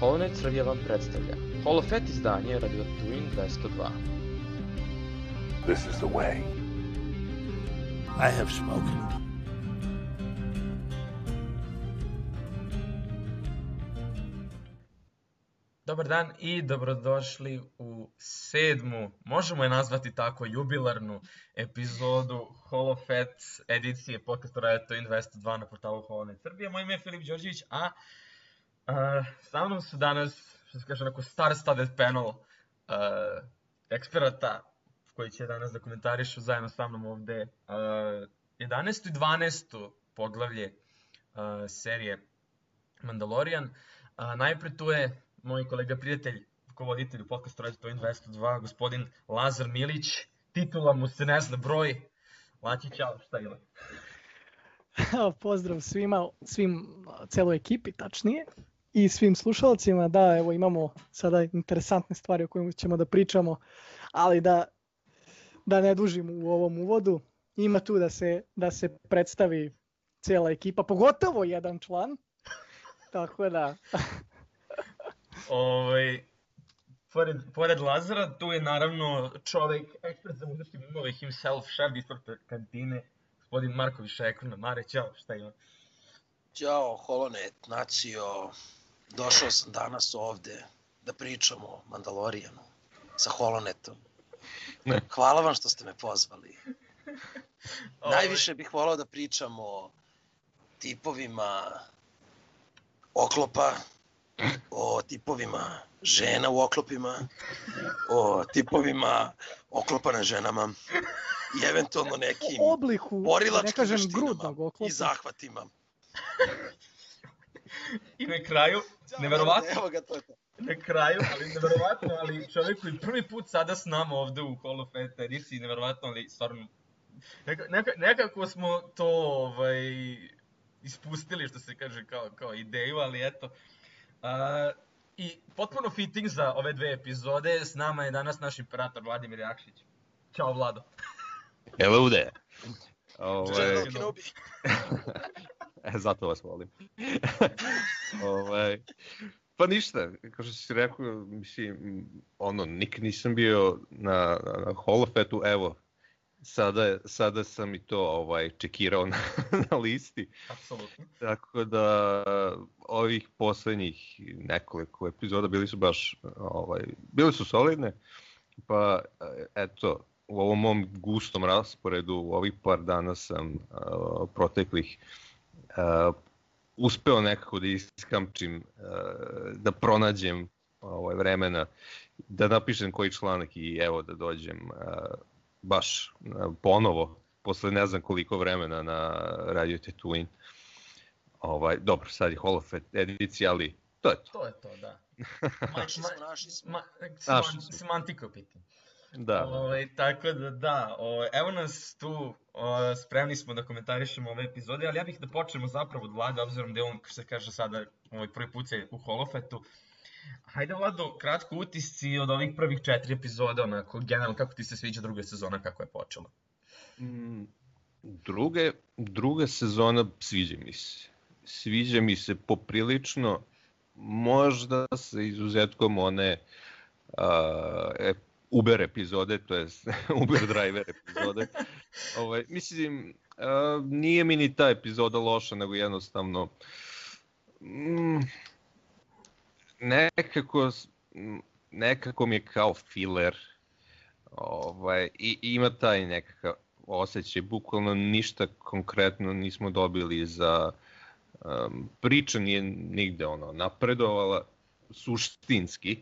Holonet Srbija vam predstavlja Holofet izdanje Radio Twin 202. This is the way. I have spoken. Dobar dan i dobrodošli u sedmu, možemo je nazvati tako, jubilarnu epizodu Holofet edicije podcasta Radio Twin 202 na portalu Holonet Srbija. Moje ime je Filip Đorđević, a, a sa mnom su danas, što se kaže, onako star-studded panel a, eksperata koji će danas da komentarišu zajedno sa mnom ovde a, 11. i 12. poglavlje a, serije Mandalorian. A, najpre tu je moj kolega prijatelj, voditelj u podcastu Radio Twin 202, gospodin Lazar Milić, titula mu se ne zna broj. Laći, čao, šta je? Pozdrav svima, svim, celoj ekipi tačnije i svim slušalcima. Da, evo imamo sada interesantne stvari o kojima ćemo da pričamo, ali da, da ne dužimo u ovom uvodu. Ima tu da se, da se predstavi cela ekipa, pogotovo jedan član. Tako da... ovaj, pored, pored Lazara, tu je naravno čovek, ekspert za muzičke mimove, himself, šef ispred kantine, gospodin Marković Šekruna. Mare, čao, šta ima? Ćao, Holonet, nacio. Došao sam danas ovde da pričamo o Mandalorijanu sa Holonetom. Hvala vam što ste me pozvali. Najviše bih volao da pričam o tipovima oklopa, o tipovima žena u oklopima, o tipovima oklopa na ženama i eventualno nekim O obliku, da borilačkim ne kažem veštinama grudnog oklopa. i zahvatima. I na kraju, neverovatno, Evo ga, to je to. na kraju, ali neverovatno, ali čovjek koji prvi put sada s nama ovde u Hall of Fame ediciji, neverovatno, ali stvarno, neka, neka, nekako smo to ovaj, ispustili, što se kaže, kao, kao ideju, ali eto. A, I potpuno fitting za ove dve epizode, s nama je danas naš imperator Vladimir Jakšić. Ćao Vlado. Evo ovde. General Ovaj, Kenobi. e, zato vas volim. ovaj, pa ništa, kao što si rekao, mislim, ono, nikad nisam bio na, na, na Holofetu, evo, sada, sada sam i to ovaj, čekirao na, na listi. Apsolutno. Tako da ovih poslednjih nekoliko epizoda bili su baš ovaj bili su solidne. Pa eto u ovom mom gustom rasporedu u ovih par dana sam uh, proteklih uh, uspeo nekako da iskamčim uh, da pronađem ovaj vremena da napišem koji članak i evo da dođem uh, baš uh, ponovo posle ne znam koliko vremena na Radio Tatooine. Ovaj, dobro, sad je Hall of edicija, ali to je to. To je to, da. Naši smo, naši smo. Ma, semantika u pitanju. Da. Ovaj, tako da da, ovaj, evo nas tu, o, spremni smo da komentarišemo ove epizode, ali ja bih da počnemo zapravo od Vlada, obzirom da je on, kako se kaže sada, ovaj prvi put se u Holofetu. Hajde Vlado, kratko utisci od ovih prvih četiri epizoda, onako, generalno, kako ti se sviđa druga sezona, kako je počela? Mm, Druge, druga sezona sviđa mi se. Sviđa mi se poprilično, možda sa izuzetkom one uh, e, Uber epizode, to je Uber driver epizode. ovaj, mislim, uh, nije mi ni ta epizoda loša, nego jednostavno mm, nekako, nekako mi je kao filler ovaj, i ima taj nekakav osjećaj, bukvalno ništa konkretno nismo dobili za um, priča nije nigde ono napredovala suštinski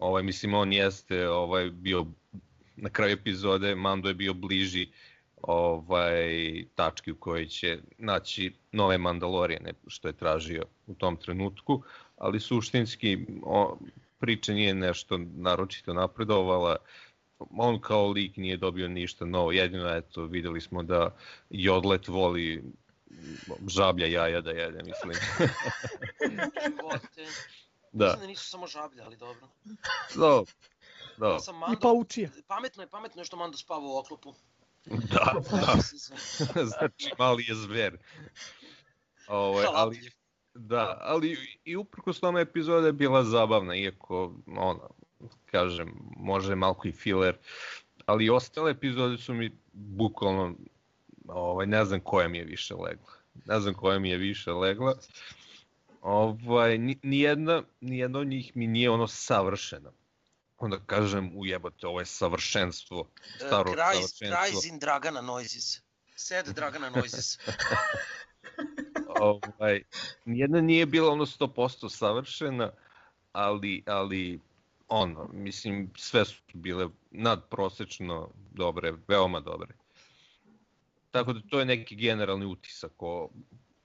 ovaj mislim on jeste ovaj bio na kraju epizode Mando je bio bliži ovaj tački u kojoj će naći nove Mandalorijane što je tražio u tom trenutku, ali suštinski o, priča nije nešto naročito napredovala. On kao lik nije dobio ništa novo, jedino eto videli smo da Jodlet voli žablja jaja da jede, mislim. Da, Mislim da nisu samo žablje, ali dobro. do, da, Ja sam I Mando, paučije. pametno je, pametno je što Mando spava u oklopu. da, da, Znači mali je zver. Ovaj, ali. Da, ali i uprkos tome epizoda je bila zabavna, iako, ono, kažem, može malko i filler, ali i ostale epizode su mi bukvalno, ovaj, ne znam koja mi je više legla. Ne znam koja mi je više legla. Ovaj, ni- nijedna, nijedna od njih mi nije ono savršena. Onda kažem, ujebote, ovo je savršenstvo, staro Cries, savršenstvo. cries in Dragana Noises. Sad Dragana Noises. ovaj, nijedna nije bila ono 100% savršena, ali, ali ono, mislim, sve su bile nadprosečno dobre, veoma dobre. Tako da to je neki generalni utisak o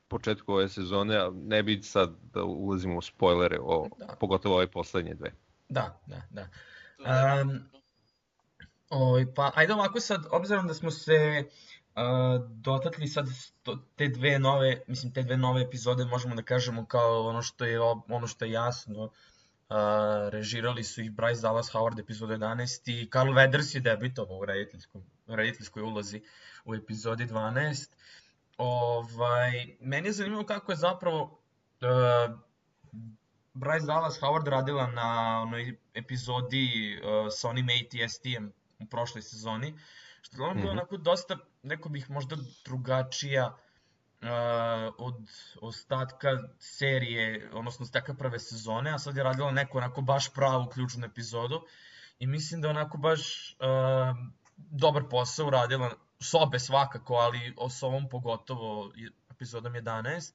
početku ove sezone, a ne bi sad da ulazimo u spoilere, o, Da. pogotovo ove poslednje dve. Da, da, da. To Um, Oj, pa ajde ovako sad, obzirom da smo se uh, dotakli sad sto- te dve nove, mislim te dve nove epizode možemo da kažemo kao ono što je ono što je jasno. Uh, režirali su ih Bryce Dallas Howard epizode 11 i Carl Weathers je debitovao u rediteljskoj ulozi u epizodi 12. Ovaj, meni je zanimljivo kako je zapravo uh, Bryce Dallas Howard radila na onoj epizodi uh, sa onim ATST-em u prošloj sezoni, što je uglavnom bilo Mhm. onako dosta, rekao bih, možda drugačija uh, od ostatka serije, odnosno ostatka prve sezone, a sad je radila neku onako baš pravu ključnu epizodu i mislim da onako baš uh, dobar posao uradila, s obe svakako, ali s ovom pogotovo epizodom 11.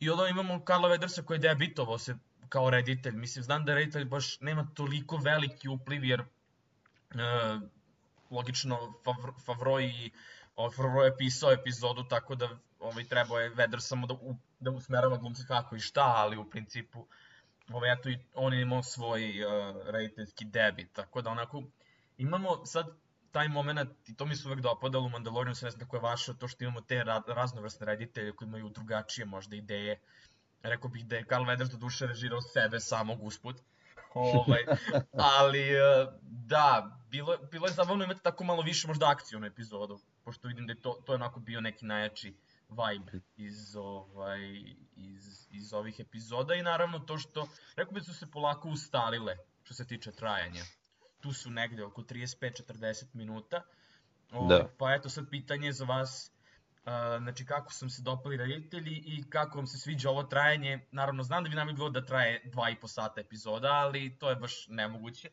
I onda imamo Karla Vedersa koji je debitovao se kao reditelj. Mislim, znam da reditelj baš nema toliko veliki upliv jer e, logično Favro, Favro i Favro je pisao epizodu tako da ovaj, trebao je Vedr samo da, u, da usmerava glumce kako i šta, ali u principu ovaj, eto, on je imao svoj uh, rediteljski debit, tako da onako imamo sad taj moment, i to mi se uvek dopadalo u Mandalorianu, se ne znam kako je vaše, to što imamo te ra raznovrsne reditelje koji imaju drugačije možda ideje. Rekao bih da je Carl Weathers do duše režirao sebe samog usput. ovaj, ali e, da, bilo, bilo je zabavno imati tako malo više možda akcijonu epizodu, pošto vidim da je to, to je onako bio neki najjači vibe iz, ovaj, iz, iz ovih epizoda i naravno to što, rekao bih da su se polako ustalile što se tiče trajanja. Tu su negde oko 35-40 minuta. Ovaj, Da. Pa eto sad pitanje za vas, a, znači kako sam se dopali reditelji i kako vam se sviđa ovo trajanje. Naravno, znam da bi nam je bilo da traje 2,5 sata epizoda, ali to je baš nemoguće.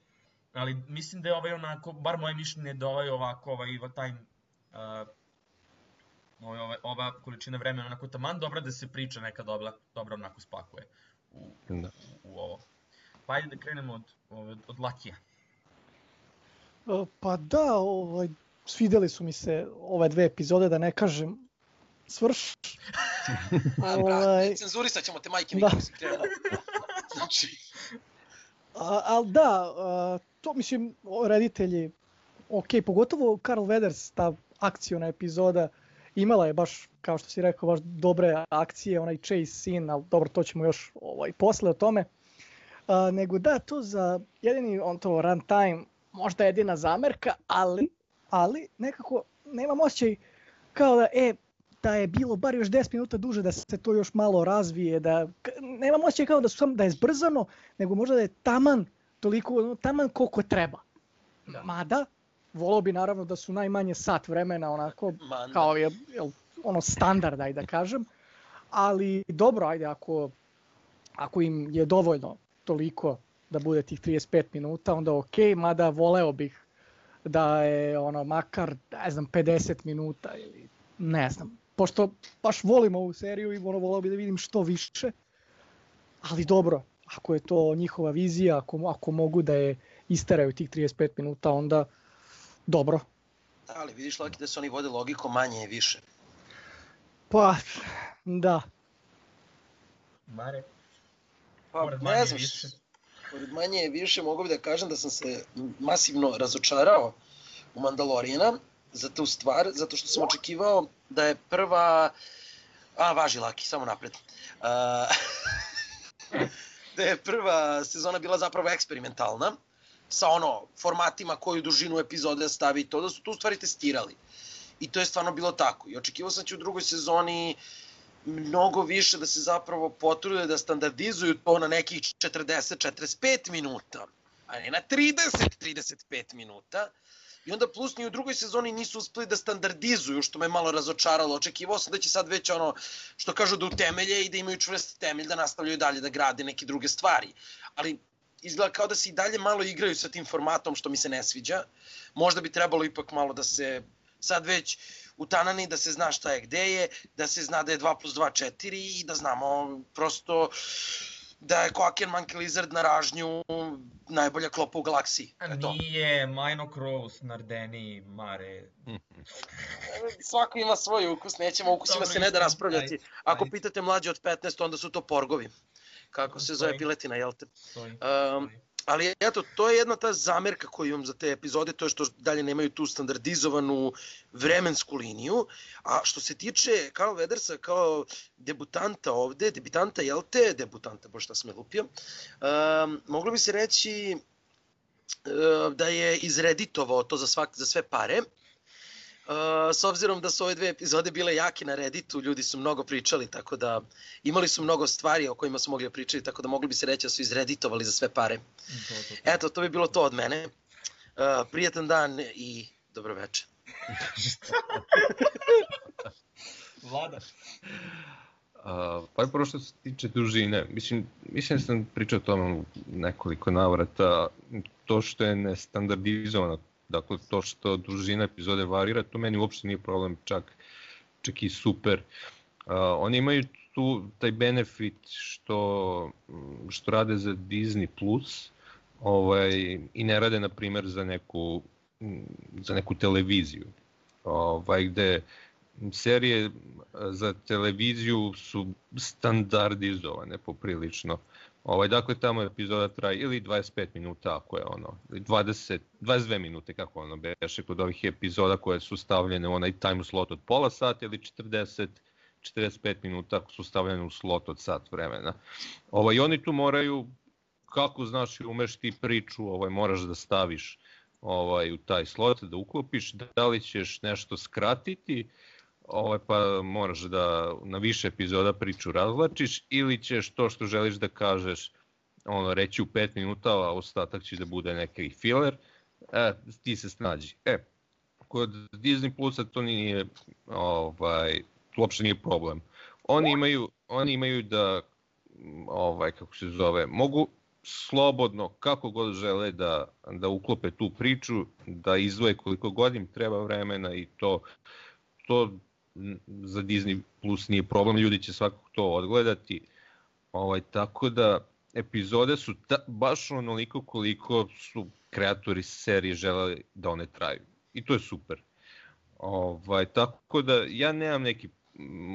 Ali mislim da je ovaj onako, bar moje mišljenje da ovaj ovako, ovaj time, uh, ovaj, ovaj, ova količina vremena onako taman dobra da se priča neka dobra, dobra onako spakuje u, Da. u ovo. Pa ajde da krenemo od, od, od Lakija. E, Pa da, ovaj, svideli su mi se ove dve epizode, da ne kažem svrš. A, Ovaj, brate, cenzurisat ćemo te majke mi Da. Znači, A, ali da, a, to mislim, reditelji, ok, pogotovo Carl Weathers, ta akcijona epizoda, imala je baš, kao što si rekao, baš dobre akcije, onaj chase scene, ali dobro, to ćemo još ovaj, posle o tome. A, nego da, to za jedini on to runtime, možda jedina zamerka, ali, ali nekako nemam osjećaj kao da, e, da je bilo bar još 10 minuta duže da se to još malo razvije, da nemam osjećaj kao da su sam da je zbrzano, nego možda da je taman toliko, ono, taman koliko treba. Da. Mada, volao bi naravno da su najmanje sat vremena onako man, kao je, jel, ono standard, ajde da kažem. Ali dobro, ajde, ako, ako im je dovoljno toliko da bude tih 35 minuta, onda ok, mada voleo bih da je ono makar, ne znam, 50 minuta ili ne znam. Pošto baš volim ovu seriju i ono voleo bih da vidim što više. Ali dobro, ako je to njihova vizija, ako, ako mogu da je isteraju tih 35 minuta, onda dobro. ali vidiš Laki da se oni vode logikom manje je više. Pa, da. Mare, Pa ne znam, više. Pored manje je više mogu bi da kažem da sam se masivno razočarao u Mandalorijana za tu stvar, zato što sam očekivao da je prva... A, važi Laki, samo napred. A, da je prva sezona bila zapravo eksperimentalna, sa ono, formatima koju dužinu epizode stavi to, da su tu stvari testirali. I to je stvarno bilo tako. I očekivao sam da će u drugoj sezoni mnogo više da se zapravo potrude da standardizuju to na nekih 40-45 minuta, a ne na 30-35 minuta. I onda plus ni u drugoj sezoni nisu uspeli da standardizuju, što me malo razočaralo. Očekivao sam da će sad već ono, što kažu da utemelje i da imaju čvrst temelj da nastavljaju dalje da grade neke druge stvari. Ali izgleda kao da se i dalje malo igraju sa tim formatom, što mi se ne sviđa. Možda bi trebalo ipak malo da se sad već u Tanani da se zna šta je gde je, da se zna da je 2 plus 2 4 i da znamo prosto da je Quackenman Lizard na ražnju najbolja klopa u galaksiji. A To je to. nije Mino Crows, Nardeni, Mare. Svako ima svoj ukus, nećemo ukusima Dobro, se ne da raspravljati. ajde, Ako ajde. pitate mlađe od 15, onda su to porgovi. Kako se zove piletina, jel te? Stoji, Um, stoji. Ali eto, to je jedna ta zamerka koju imam za te epizode, to je što dalje nemaju tu standardizovanu vremensku liniju. A što se tiče Karl Wedersa kao debutanta ovde, debutanta, jel te? Debutanta, bože šta sam je lupio. Um, moglo bi se reći uh, da je izreditovao to za, svak, za sve pare. Uh, s obzirom da su ove dve epizode bile jake na Redditu, ljudi su mnogo pričali, tako da imali su mnogo stvari o kojima su mogli da pričaju, tako da mogli bi se reći da su izreditovali za sve pare. To, to, to. Eto, to bi bilo to od mene. Uh, prijetan dan i dobro večer. Vlada. A, pa prvo što se tiče dužine, mislim, mislim da sam pričao o tome u nekoliko navrata, to što je nestandardizovano, dakle to što dužina epizode varira, to meni uopšte nije problem, čak, čak i super. A, oni imaju tu taj benefit što, što rade za Disney Plus ovaj, i ne rade, na primjer, za neku, za neku televiziju. Ovaj, gde serije za televiziju su standardizovane poprilično. Ovaj, dakle, tamo epizoda traje ili 25 minuta, ako je ono, ili 20, 22 minute, kako ono beše kod ovih epizoda koje su stavljene u onaj time slot od pola sata ili 40 45 minuta ako su stavljene u slot od sat vremena. Ovaj, oni tu moraju, kako znaš i umeš ti priču, ovaj, moraš da staviš ovaj, u taj slot, da uklopiš, da li ćeš nešto skratiti, ovaj, pa moraš da na više epizoda priču razlačiš ili ćeš to što želiš da kažeš ono, reći u 5 minuta, a ostatak će da bude neki filler, e, ti se snađi. E, kod Disney Plusa to nije, ovaj, to uopšte nije problem. Oni imaju, oni imaju da, ovaj, kako se zove, mogu slobodno, kako god žele da, da uklope tu priču, da izdvoje koliko god im treba vremena i to, to za Disney Plus nije problem, ljudi će svakako to odgledati. Ovaj, tako da epizode su ta, baš onoliko koliko su kreatori serije želeli da one traju. I to je super. Ovaj, tako da ja nemam neki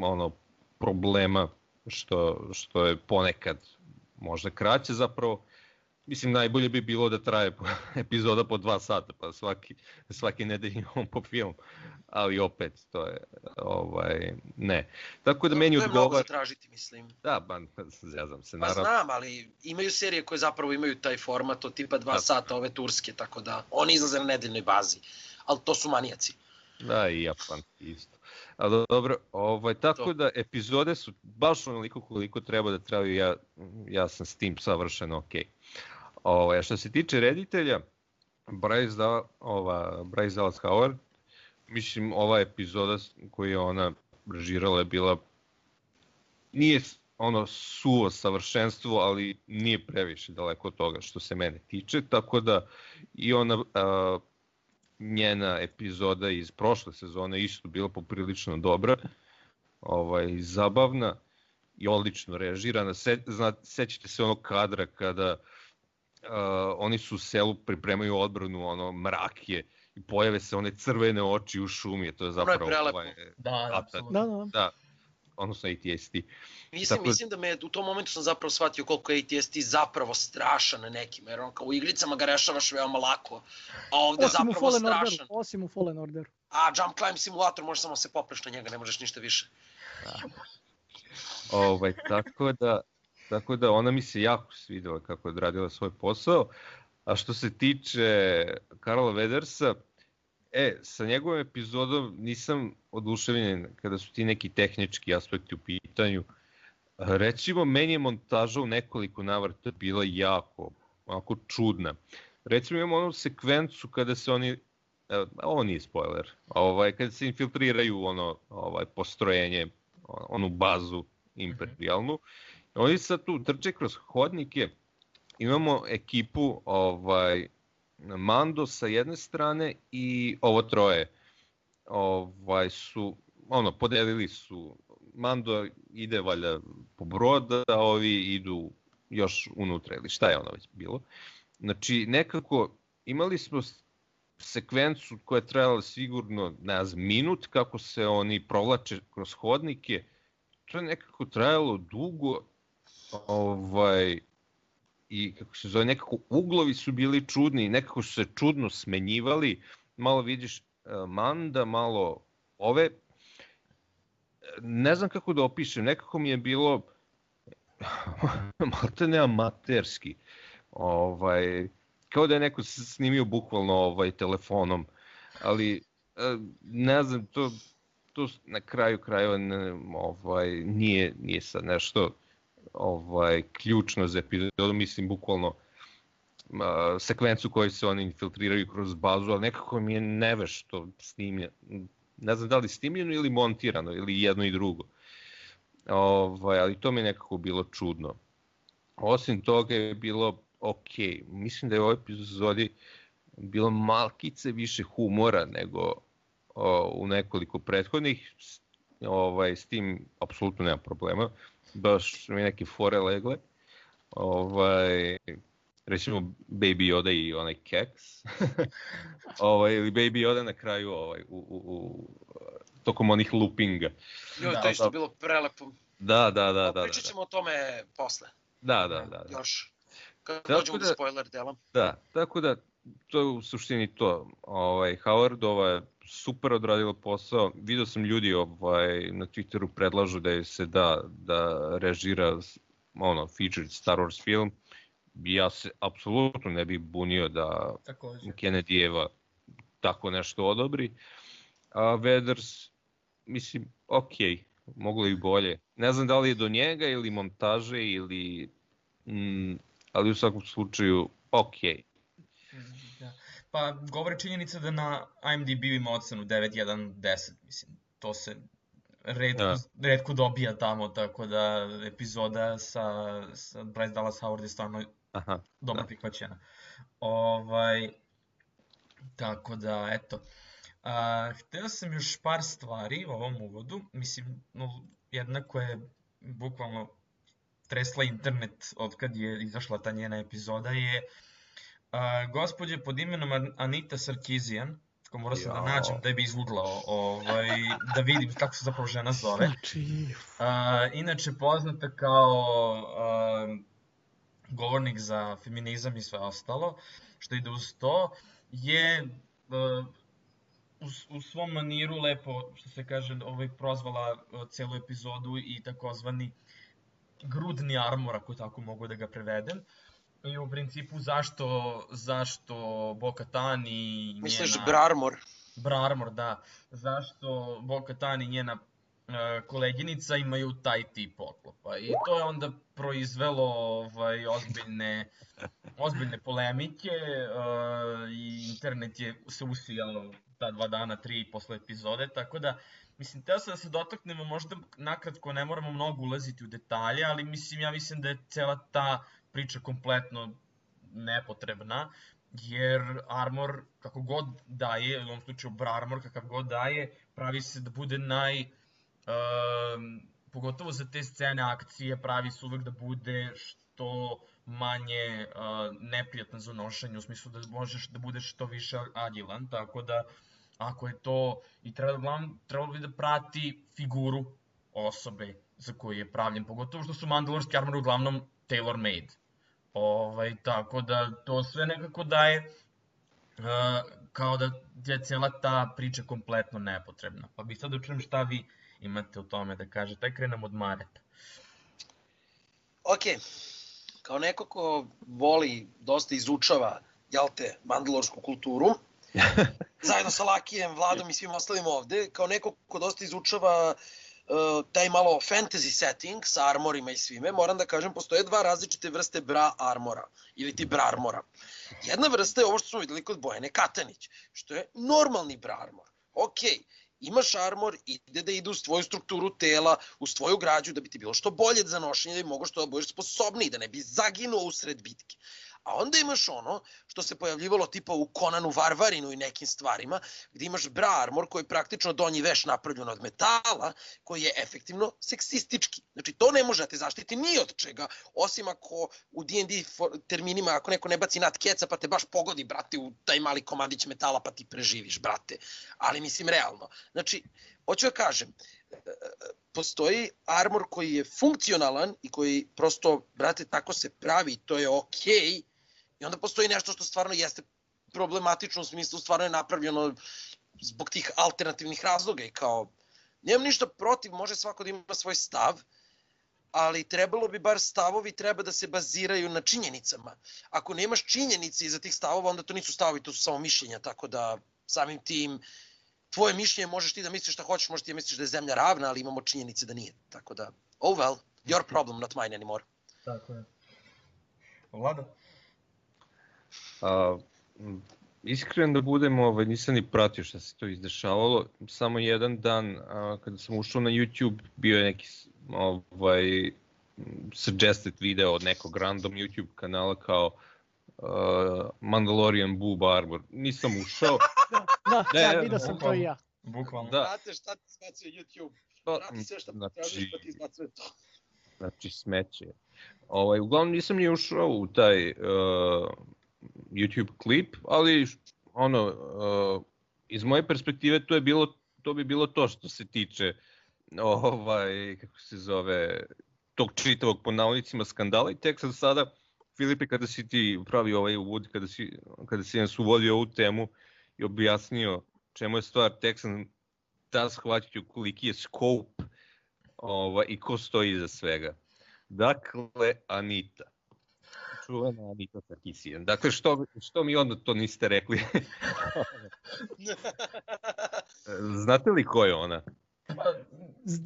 ono problema što, što je ponekad možda kraće zapravo. Mislim, najbolje bi bilo da traje po, epizoda po dva sata, pa svaki, svaki nedelj imamo po film. Ali opet, to je, ovaj, ne. Tako da meni to je mnogo odgovara... zatražiti, mislim. Da, ba, zjazam se, Pa naravno. znam, ali imaju serije koje zapravo imaju taj format od tipa dva Da. sata, ove turske, tako da oni izlaze na nedeljnoj bazi. Ali to su manijaci. Da, i Japan isto. Ali dobro, ovaj, tako To. da epizode su baš onoliko koliko treba da traju, ja, ja sam s tim savršeno okej. Ovaj, što se tiče reditelja, Bryce, da, ova, Bryce Dallas Howard, mislim, ova epizoda koju je ona režirala je bila, nije ono suvo savršenstvo, ali nije previše daleko od toga što se mene tiče, tako da i ona a, njena epizoda iz prošle sezone isto bila poprilično dobra, ovaj, zabavna i odlično režirana. Se, zna, sećate se onog kadra kada uh, oni su u selu pripremaju odbranu, ono, mrak je i pojave se one crvene oči u šumi, to je zapravo... prelepo. ovaj, Da, A, apsolutno. Da, da. da, odnosno ATST. Mislim, Tako- mislim da me u tom momentu sam zapravo shvatio koliko je ATST zapravo strašan na nekim, jer on kao u igricama ga rešavaš veoma lako, a ovde je Osim zapravo strašan. Orderu. Osim u Fallen Orderu. A Jump Climb simulator možeš samo se popreš na njega, ne možeš ništa više. Ovaj, tako da, tako da ona mi se jako svidela kako je odradila svoj posao. A što se tiče Karla Vedersa, E, sa njegovom epizodom nisam oduševljen kada su ti neki tehnički aspekti u pitanju. Recimo, meni je montaža u nekoliko navrata bila jako, onako čudna. Recimo imamo onu sekvencu kada se oni, ovo nije spoiler, ovaj, kada se infiltriraju ono, ovaj, postrojenje, onu bazu imperijalnu. Oni sad tu trče kroz hodnike, imamo ekipu ovaj, Mando sa jedne strane i ovo troje ovaj su ono podelili su Mando ide valjda po broda, a ovi idu još unutra ili šta je ono već bilo. Znači nekako imali smo sekvencu koja je trajala sigurno, ne znam, minut kako se oni provlače kroz hodnike. To je nekako trajalo dugo, ovaj, i kako se zove, nekako uglovi su bili čudni, nekako su se čudno smenjivali, malo vidiš uh, Manda, malo ove, ne znam kako da opišem, nekako mi je bilo malo ne amaterski, ovaj, kao da je neko snimio bukvalno ovaj telefonom, ali uh, ne znam, to, to na kraju krajeva ne, ovaj, nije, nije sad nešto ovaj, ključno za epizodu, mislim bukvalno uh, sekvencu koju se oni infiltriraju kroz bazu, ali nekako mi je nevešto snimljeno. Ne znam da li snimljeno ili montirano, ili jedno i drugo. Ovaj, ali to mi je nekako bilo čudno. Osim toga je bilo ok. Mislim da je u ovoj epizodi bilo malkice više humora nego o, u nekoliko prethodnih. Ovaj, s tim apsolutno nema problema baš mi neke fore legle. Ovaj, recimo Baby Yoda i onaj keks. ovaj, ili Baby Yoda na kraju ovaj, u, u, u, tokom onih loopinga. Jo, da, to isto da. bilo prelepo. Da, da, da. da, Pričat ćemo da, da. o tome posle. Da, da, da. da. Još. Kad dođemo da, do spoiler dela. Da, tako da to je u suštini to. Ovaj, Howard ovaj, super odradila posao. Video sam ljudi ovaj, na Twitteru predlažu da je se da, da režira ono, featured Star Wars film. Ja se apsolutno ne bih bunio da Takođe. Kennedyjeva tako nešto odobri. A Weathers, mislim, ok, moglo i bolje. Ne znam da li je do njega ili montaže ili... Mm, ali u svakom slučaju, ok. Pa govori činjenica da na IMDb ima ocenu 9.1.10, mislim, to se redko, da. redko dobija tamo, tako da epizoda sa, sa Bryce Dallas Howard je stvarno Aha, dobro da. prihvaćena. Ovaj, tako da, eto. A, hteo sam još par stvari u ovom uvodu, mislim, no, jedna koja je bukvalno tresla internet od kad je izašla ta njena epizoda je a, gospođe pod imenom Anita Sarkeesian, ko mora se da nađem da bi izgooglao, ovaj, da vidim kako se zapravo žena zove. A, inače poznata kao a, govornik za feminizam i sve ostalo, što ide uz to, je a, u, u svom maniru lepo, što se kaže, ovaj, prozvala celu epizodu i takozvani grudni armor, ako tako mogu da ga prevedem. Uh, i u principu zašto, zašto Bo-Katan i njena... Misliš Brarmor? Brarmor, da. Zašto Bo-Katan i njena e, koleginica imaju taj tip poklopa. I to je onda proizvelo ovaj, ozbiljne, ozbiljne polemike i internet je se usijalo ta dva dana, tri posle epizode, tako da Mislim, teo sam da se dotaknemo, možda nakratko ne moramo mnogo ulaziti u detalje, ali mislim, ja mislim da je cela ta priča kompletno nepotrebna, jer Armor, kako god daje, u ovom slučaju Brarmor, kakav god daje, pravi se da bude naj... Uh, pogotovo za te scene akcije, pravi se uvek da bude što manje uh, neprijatno za nošenje, u smislu da možeš da budeš što više agilan, tako da ako je to, i treba, uglavnom, trebalo bi da prati figuru osobe za koju je pravljen, pogotovo što su mandalorski armor uglavnom tailor made. Ovaj, tako da to sve nekako daje uh, kao da je cela ta priča kompletno nepotrebna. Pa bih sad da čujem šta vi imate o tome da kažete. Aj krenemo od Mareta. Ok, kao neko ko voli, dosta izučava, jel te, mandalorsku kulturu, zajedno sa Lakijem, Vladom i svim ostalim ovde, kao neko ko dosta izučava uh, taj malo fantasy setting sa armorima i svime, moram da kažem, postoje dva različite vrste bra armora, ili ti bra armora. Jedna vrsta je ovo što smo videli kod Bojane Katanić, što je normalni bra armor. Okay, imaš armor, ide da ide u svoju strukturu tela, u svoju građu, da bi ti bilo što bolje za nošenje, da bi mogo što da budeš sposobniji, da ne bi zaginuo usred bitke. A onda imaš ono što se pojavljivalo tipa u Konanu Varvarinu i nekim stvarima, gde imaš bra armor koji je praktično donji veš napravljen od metala, koji je efektivno seksistički. Znači to ne može da te zaštiti ni od čega, osim ako u D&D terminima, ako neko ne baci nat keca pa te baš pogodi, brate, u taj mali komadić metala pa ti preživiš, brate. Ali mislim realno. Znači, hoću da kažem, postoji armor koji je funkcionalan i koji prosto, brate, tako se pravi, to je okej, okay, I onda postoji nešto što stvarno jeste problematično u smislu stvarno je napravljeno zbog tih alternativnih razloga i kao nemam ništa protiv, može svako da ima svoj stav, ali trebalo bi bar stavovi treba da se baziraju na činjenicama. Ako nemaš činjenice iza tih stavova, onda to nisu stavovi, to su samo mišljenja, tako da samim tim tvoje mišljenje možeš ti da misliš šta hoćeš, možeš ti da misliš da je zemlja ravna, ali imamo činjenice da nije. Tako da, oh well, your problem, not mine anymore. Tako je. Vlada? A, iskren da budem, ovaj, nisam ni pratio šta se to izdešavalo. Samo jedan dan, a, kada sam ušao na YouTube, bio je neki ovaj, suggested video od nekog random YouTube kanala kao uh, Mandalorian Boob Arbor. Nisam ušao. Da, ne, ja vidio sam to i ja. Bukvalno. Da. Znate šta ti izbacuje YouTube? Vrati sve šta Znači- potražiš pa ti izbacuje to. Znači smeće. Ovaj, uglavnom nisam ni ušao u taj uh, YouTube klip, ali ono, uh, iz moje perspektive to je bilo to bi bilo to što se tiče ovaj, kako se zove, tog čitavog po navodnicima skandala i tek sam sada, Filipe, kada si ti pravi ovaj uvod, kada si, kada si nas uvodio ovu temu i objasnio čemu je stvar, tek sam da shvatio koliki je scope ovaj, i ko stoji iza svega. Dakle, Anita. Čuvena Anita Sarkisijan. Dakle, što, što mi onda to niste rekli? Znate li ko je ona? Pa,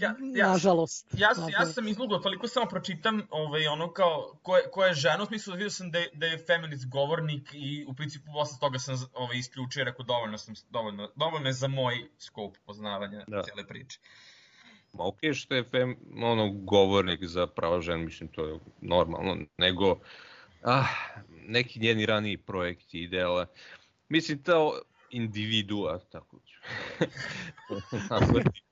ja, ja, Nažalost. Ja, ja sam izlugao, toliko samo pročitam ovaj, ono kao, ko je, ko je žena, u smislu da vidio sam da je, da je feminist govornik i u principu posle toga sam ovaj, isključio i rekao dovoljno, sam, dovoljno, dovoljno je za moj skop poznavanja Da. da. cijele priče. Ma okej što je fem, ono, govornik za prava žena, mislim to je normalno, nego ah, neki njeni raniji projekti i dela. Mislim, ta individua, tako ću. nazvati.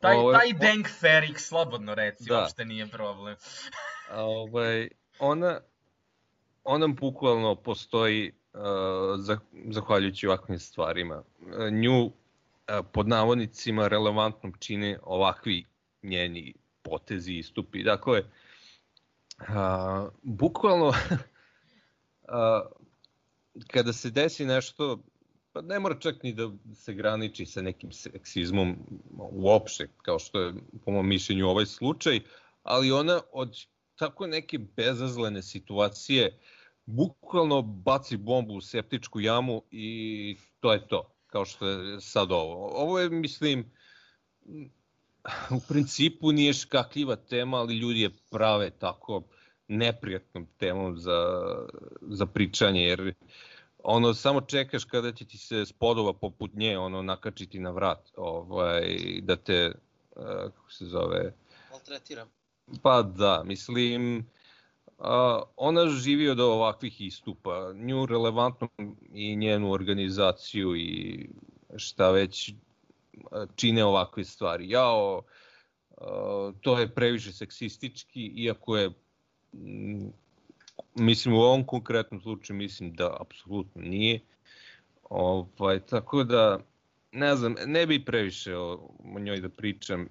Taj, Ovo je- taj Denk Ferik, slobodno reci, Da. uopšte nije problem. Ovaj, ona, ona bukvalno postoji uh, za, zahvaljujući ovakvim stvarima. Uh, nju uh, pod navodnicima relevantnom čine ovakvi njeni potezi i istupi. Dakle, uh, bukvalno uh, kada se desi nešto pa ne mora čak ni da se graniči sa nekim seksizmom uopšte, kao što je po mom mišljenju ovaj slučaj, ali ona od tako neke bezazlene situacije bukvalno baci bombu u septičku jamu i to je to, kao što je sad ovo. Ovo je, mislim, u principu nije škakljiva tema, ali ljudi je prave tako neprijatnom temom za, za pričanje, jer ono samo čekaš kada će ti se spodova poput nje ono nakačiti na vrat, ovaj da te uh, kako se zove Maltretiram. Pa da, mislim, ona živi od ovakvih istupa. Nju relevantno i njenu organizaciju i šta već čine ovakve stvari. Jao, to je previše seksistički, iako je, mm, mislim u ovom konkretnom slučaju mislim da apsolutno nije. Ovaj, tako da, ne znam, ne bi previše o, o njoj da pričam.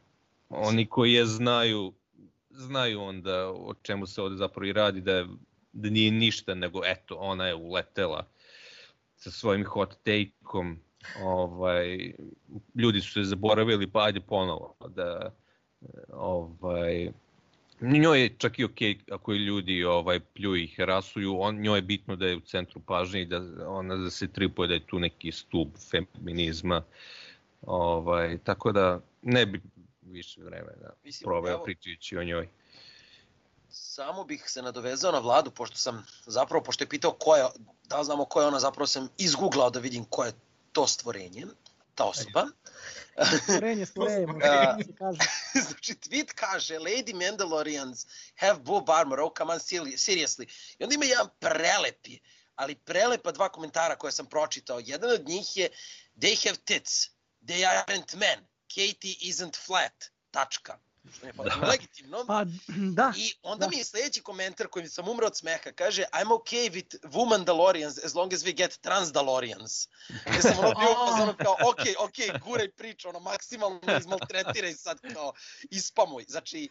Oni koji je znaju, znaju onda o čemu se ovde zapravo i radi, da, je, da nije ništa, nego eto, ona je uletela sa svojim hot take-om, ovaj, ljudi su se zaboravili, pa ajde ponovo da ovaj, Njoj je čak i okej ako je ljudi ovaj pljuju i herasuju, on njoj je bitno da je u centru pažnje i da ona da se tripuje da je tu neki stup feminizma. Ovaj tako da ne bi više vremena Mislim, proveo evo- pričajući o njoj. Samo bih se nadovezao na vladu, pošto sam zapravo, pošto je pitao ko je, da znamo ko je ona, zapravo sam izguglao da vidim ko je to stvorenje, ta osoba. Stvorenje, stvorenje, A, može se kaže. znači, tweet kaže, Lady Mandalorians have boob armor, oh come on, seri- seriously. I onda ima jedan prelepi, ali prelepa dva komentara koje sam pročitao. Jedan od njih je, they have tits, they aren't men, Katie isn't flat, tačka. Što je potpuno legitimno. Pa da, I onda da. mi je sledeći komentar kojim sam umro od smeha, kaže I'm okay with Womandalorians as long as we get Transdalorians. Ja sam ono bio u fazonu kao, ok, ok, guraj priču, ono, maksimalno izmaltretiraj sad, kao, ispamuj. Znači,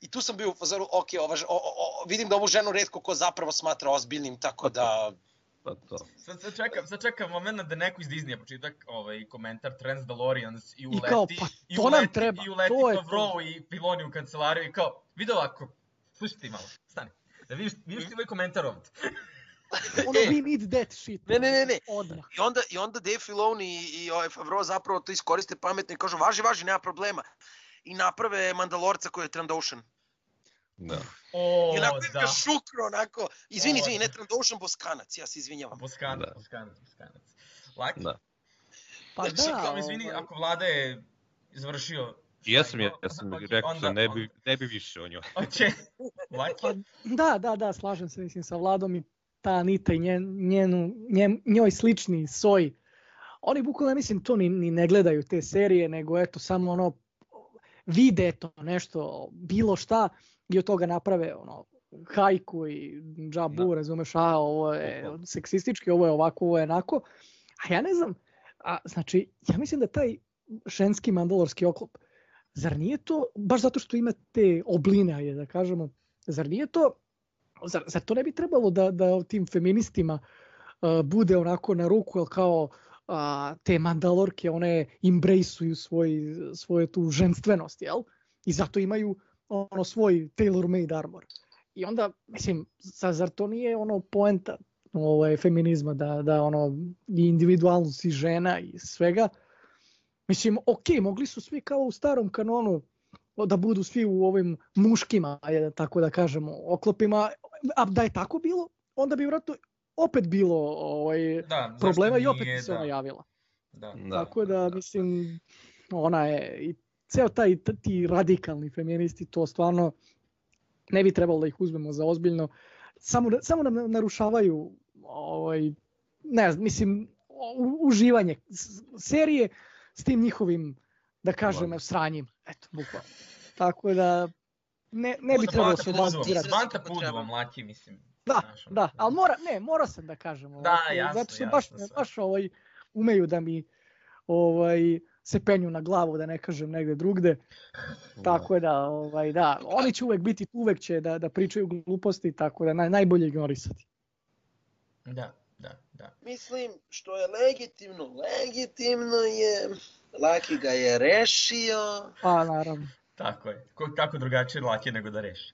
i tu sam bio u fazonu, ok, ova, o, o, vidim da ovu ženu redko ko zapravo smatra ozbiljnim, tako da, Pa to. Sad, sad čekam, sad čekam moment da neko iz Disneya pročita ovaj komentar Transdalorians i uleti, kao, pa i to uleti, nam treba, i uleti to je to. Favreau i Filoni u kancelariju i kao, vidi ovako, slušaj ti malo, stani, da vidiš, vidiš ti ovaj komentar ovdje. ono we need that shit. Ne, ne, ne, ne. Odmah. I onda, i onda Dave Filoni i, i ovaj Favreau zapravo to iskoriste pametno i kažu, važi, važi, nema problema. I naprave Mandalorca koji je Trandocean. Da. O, I onako da. da. šukro, onako, izvini, O, izvini, da. ne Trandocean, Boskanac, ja se izvinjavam. Boskanac, Da. Boskanac, Boskanac. Laki? Da. Pa Znači, da, kao, izvini, ovaj, ako vlada je završio... Jesam, sajno, jesam hoće- rekao onda- sam ne bi, ne bi više o njoj. Laki? Pa, da, da, da, slažem se mislim sa Vladom i ta Anita i njen, njenu, njen, njoj slični soj. Oni bukvalno, ja mislim, to ni, ni ne gledaju te serije, nego eto, samo ono, vide to nešto, bilo šta i od toga naprave ono, hajku i džabu, Da. razumeš, a ovo je seksistički, ovo je ovako, ovo je onako. A ja ne znam, a, znači, ja mislim da taj ženski mandalorski oklop, zar nije to, baš zato što ima te obline, ajde da kažemo, zar nije to, zar, zar to ne bi trebalo da, da tim feministima uh, bude onako na ruku, jel kao a, te mandalorke, one embraceuju svoj, svoje tu ženstvenost, jel? I zato imaju ono svoj tailor-made armor. I onda, mislim, za, zar to nije ono poenta ovaj, feminizma, da, da ono, i individualnost i žena i svega, Mislim, ok, mogli su svi kao u starom kanonu da budu svi u ovim muškima, ajde da tako da kažemo, oklopima, a da je tako bilo, onda bi vratno opet bilo ovaj, Da, problema i opet nije, bi se ona da, javila. Da. Da. Tako da, mislim, ona je, i ceo taj, ti radikalni feministi, to stvarno ne bi trebalo da ih uzmemo za ozbiljno. Samo, da- samo nam narušavaju, ovaj, ne znam, mislim, u- uživanje serije s tim njihovim, da kažem, sranjim. Eto, bukvalno. Tako da, ne, ne bi trebalo se bazirati. Pudovom, Laki, mislim. Da, Znaš, ono, da, ali mora, ne, mora sam da kažem. ovako, jasno, zato što baš, jasno baš ovaj, umeju da mi ovaj, se penju na glavu, da ne kažem negde drugde. Tako je da, ovaj, da, oni će uvek biti, uvek će da, da pričaju gluposti, tako da naj, najbolje ignorisati. Da, da, da. Mislim, što je legitimno, legitimno je, Laki ga je rešio. Pa naravno. Tako je. Ko, kako drugačije laki nego da reši.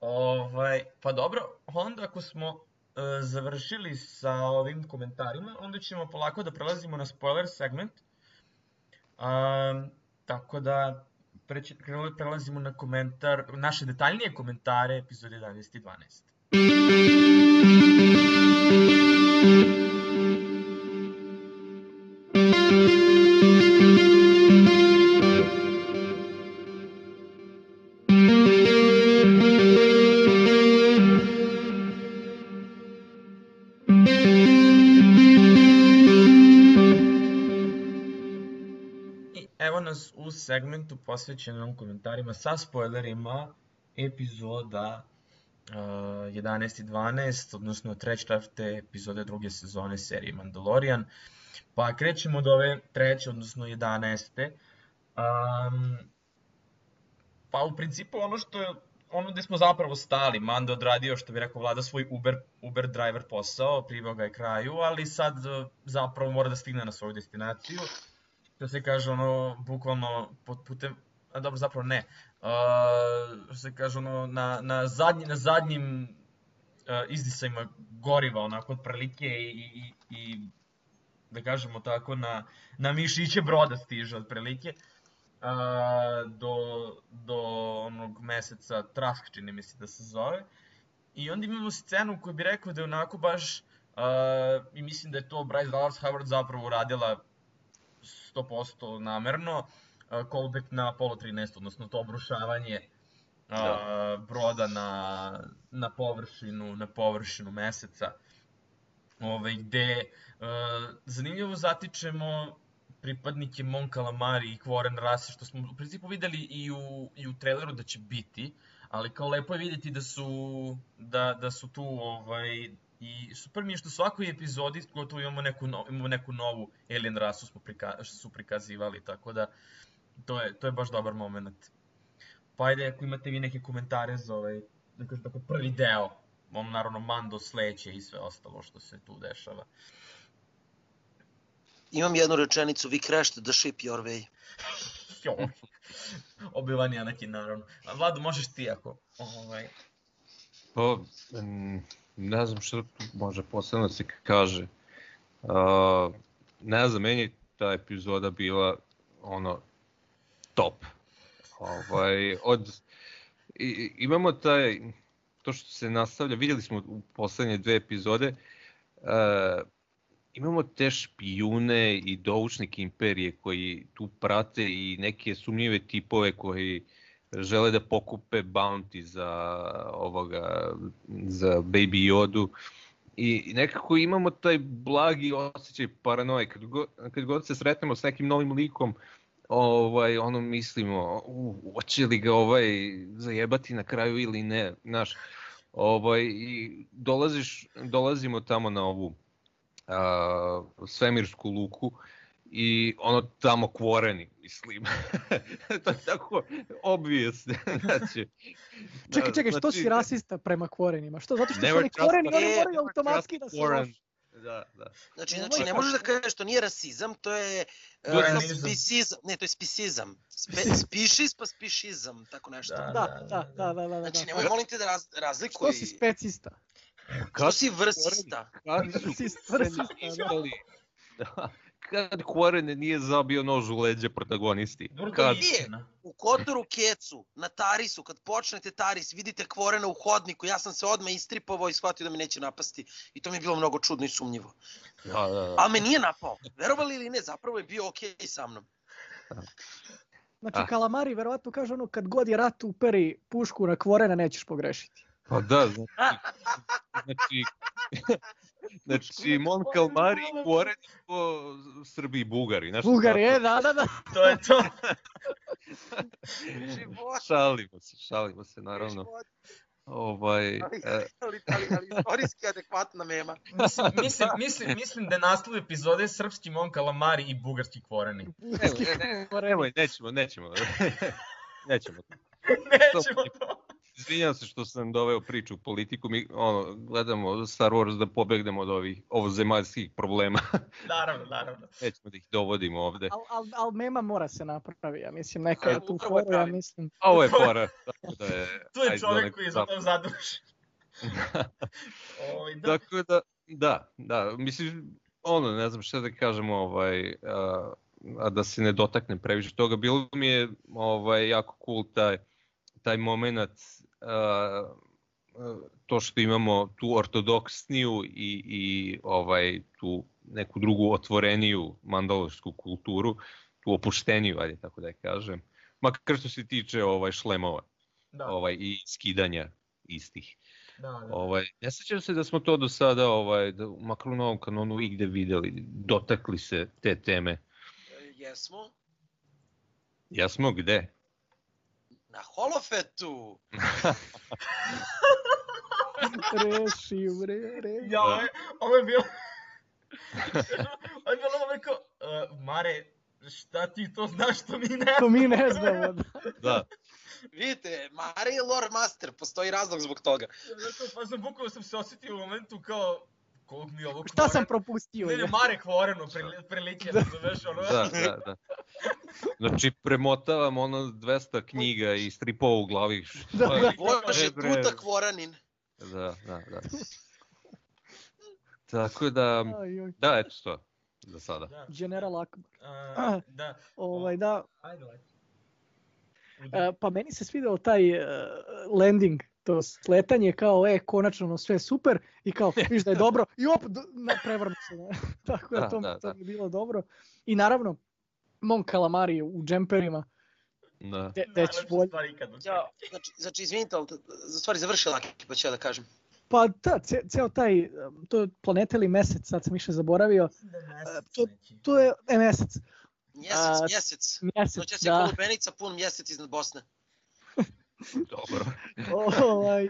Ovaj, pa dobro, onda ako smo e, završili sa ovim komentarima, onda ćemo polako da prelazimo na spoiler segment. Um, tako da preći, prelazimo na komentar, naše detaljnije komentare epizode 11 i 12. segmentu posvećenom komentarima sa spoilerima epizoda uh, 11 i 12, odnosno treće četvrte epizode druge sezone serije Mandalorian. Pa krećemo od ove treće, odnosno 11. Um, pa u principu ono što je ono gde smo zapravo stali, Mando odradio što bi rekao vlada svoj Uber, Uber driver posao, priveo ga je kraju, ali sad uh, zapravo mora da stigne na svoju destinaciju što se kaže ono bukvalno pod putem a dobro zapravo ne, uh, što se kaže ono, na, na, zadnji, na zadnjim uh, izdisajima goriva, onako otprilike i, i, i da kažemo tako, na, na mišiće broda stiže otprilike. Uh, do, do onog meseca Trask, čini mi se da se zove. I onda imamo scenu koju bi rekao da je onako baš, uh, i mislim da je to Bryce Dallas Howard zapravo uradila 100% namerno, callback na Apollo 13, odnosno to obrušavanje uh, Da. broda na, na površinu, na površinu meseca. Ove, gde uh, zanimljivo zatičemo pripadnike Mon Calamari i Quarren rase, što smo u principu videli i u, i u traileru da će biti, ali kao lepo je vidjeti da su, da, da su tu ovaj, i super mi je što u svakoj epizodi gotovo imamo neku, no, imamo neku novu alien rasu smo prika, što su prikazivali, tako da to je, to je baš dobar moment. Pa ajde, ako imate vi neke komentare za ovaj, da kažem tako, prvi deo, on naravno Mando sleće i sve ostalo što se tu dešava. Imam jednu rečenicu, we crashed the ship your way. Joj. Obi-Wan i Anakin, naravno. A Vlado, možeš ti ako... Ovaj... Pa, mm, ne znam što tu može posebno da se kaže. Uh, ne znam, meni ta epizoda bila ono top. Ovaj, od, i, imamo taj, to što se nastavlja, vidjeli smo u poslednje dve epizode, uh, imamo te špijune i doučnike imperije koji tu prate i neke sumnjive tipove koji žele da pokupe bounty za ovoga za Baby Yodu. I nekako imamo taj blagi osjećaj paranoje. Kad god, kad god se sretnemo s nekim novim likom ovaj ono mislimo u hoće li ga ovaj zajebati na kraju ili ne? Znaš ovaj i dolaziš dolazimo tamo na ovu a, svemirsku luku i ono tamo kvoreni, mislim. to je tako obvious. znači, Čekaj, da, čekaj, što si znači, rasista prema kvorenima? Što? Zato što su oni kvoreni, oni moraju automatski da se lože. Da, da. Znači, Ovo znači ne možeš da kažeš to nije rasizam, to je uh, spisizam. Ne, to je spisizam. Spe, spišis pa spišizam, tako nešto. Da, Da, da, da, da, da. Znači, da. nemoj molim te da raz, razlikuj. Što si specista? Što si vrsista? Vrsista, vrsista, da. Da. kad Quarren nije zabio nož u leđe protagonisti. Dobro, to Kad, je istina. U Kotoru Kecu, na Tarisu, kad počnete Taris, vidite Kvorena u hodniku, ja sam se odmah istripovao i shvatio da me neće napasti. I to mi je bilo mnogo čudno i sumnjivo. da, da, da. Ali me nije napao. Verovali ili ne, zapravo je bio okej sa mnom. Znači, Ah. kalamari verovatno kaže ono, kad god je rat uperi pušku na kvorena, nećeš pogrešiti. Pa da, znači, znači, znači Mon Calmari i Quarren po Srbi i Bugari. Znaš, Bugari, tako. e, da, da, da. To je to. Život, Šalimo se, šalimo se, naravno. Ovaj, ali, e, ali, ali, ali istorijski adekvatna mema. Mislim, mislim, mislim, mislim da je naslov epizode srpski Mon Calamari i bugarski kvoreni. Bugarski ne, ne, kvoreni. nemoj, nećemo, nećemo. nećemo. Nećemo to. Izvinjam se što sam doveo priču u politiku, mi ono, gledamo Star Wars da pobegnemo od ovih ovozemaljskih problema. Naravno, naravno. Nećemo da ih dovodimo ovde. Al, al, al mema mora se napravi, ja mislim, neka E, je tu foru, ja mislim. A ovo je fora, tako da je... Tu je čovjek koji je za to zadužen. Ovaj, da, Tako da, da, da, mislim, ono, ne znam šta da kažemo, ovaj, a, a da se ne dotaknem previše toga, bilo mi je ovaj, jako cool taj, taj moment, to što imamo tu ortodoksniju i, i ovaj, tu neku drugu otvoreniju mandalorsku kulturu, tu opušteniju, ajde tako da je kažem, makar što se tiče ovaj, šlemova da, ovaj, i skidanja istih. da, da. Ovaj, ne sećam se da smo to do sada, ovaj, da, makar u novom kanonu igde videli, dotakli se te teme. E, Jesmo. Jesmo gde? Na Holofetu. Reši, bre, re. Ja, ovo je, ovo je bilo... ovo je bilo ovo kao, uh, Mare, šta ti to znaš što mi ne To mi ne znamo. Da. Da, Vidite, Mare je lore master, postoji razlog zbog toga. Zato, pa sam bukvalno sam se osjetio u momentu kao, Koliko mi ovo Šta sam propustio? Ne, ne, je? Marek Vorenu prili, prilike, razumeš, ono. Da, da, da. Znači, premotavam ono 200 knjiga i stripova u glavi. Da, je- da. Bože, E, bre. puta kvoranin. Da, da, da. Tako da, da, eto to, za sada. Da, General Akbar. a, da, Ovaj, da, ajde, ajde. E, pa meni se svidao taj uh, landing, to sletanje kao, e, konačno ono sve super i kao, viš da je dobro i op, na, prevrnu se. Ne? Tako da, Da, to, da, to da. je bilo dobro. I naravno, Mon Calamari u džemperima, Da. de, deć Najlepša bolje. Ja, znači, znači izvinite, ali za stvari završila pa ću ja da kažem. Pa da, ce, ceo taj, to je planeta ili mesec, sad sam više zaboravio, to- to je, e, mesec, Mjesec, mjesec. mjesec, Noća se da. kolubenica pun mjesec iznad Bosne. Dobro. ovaj,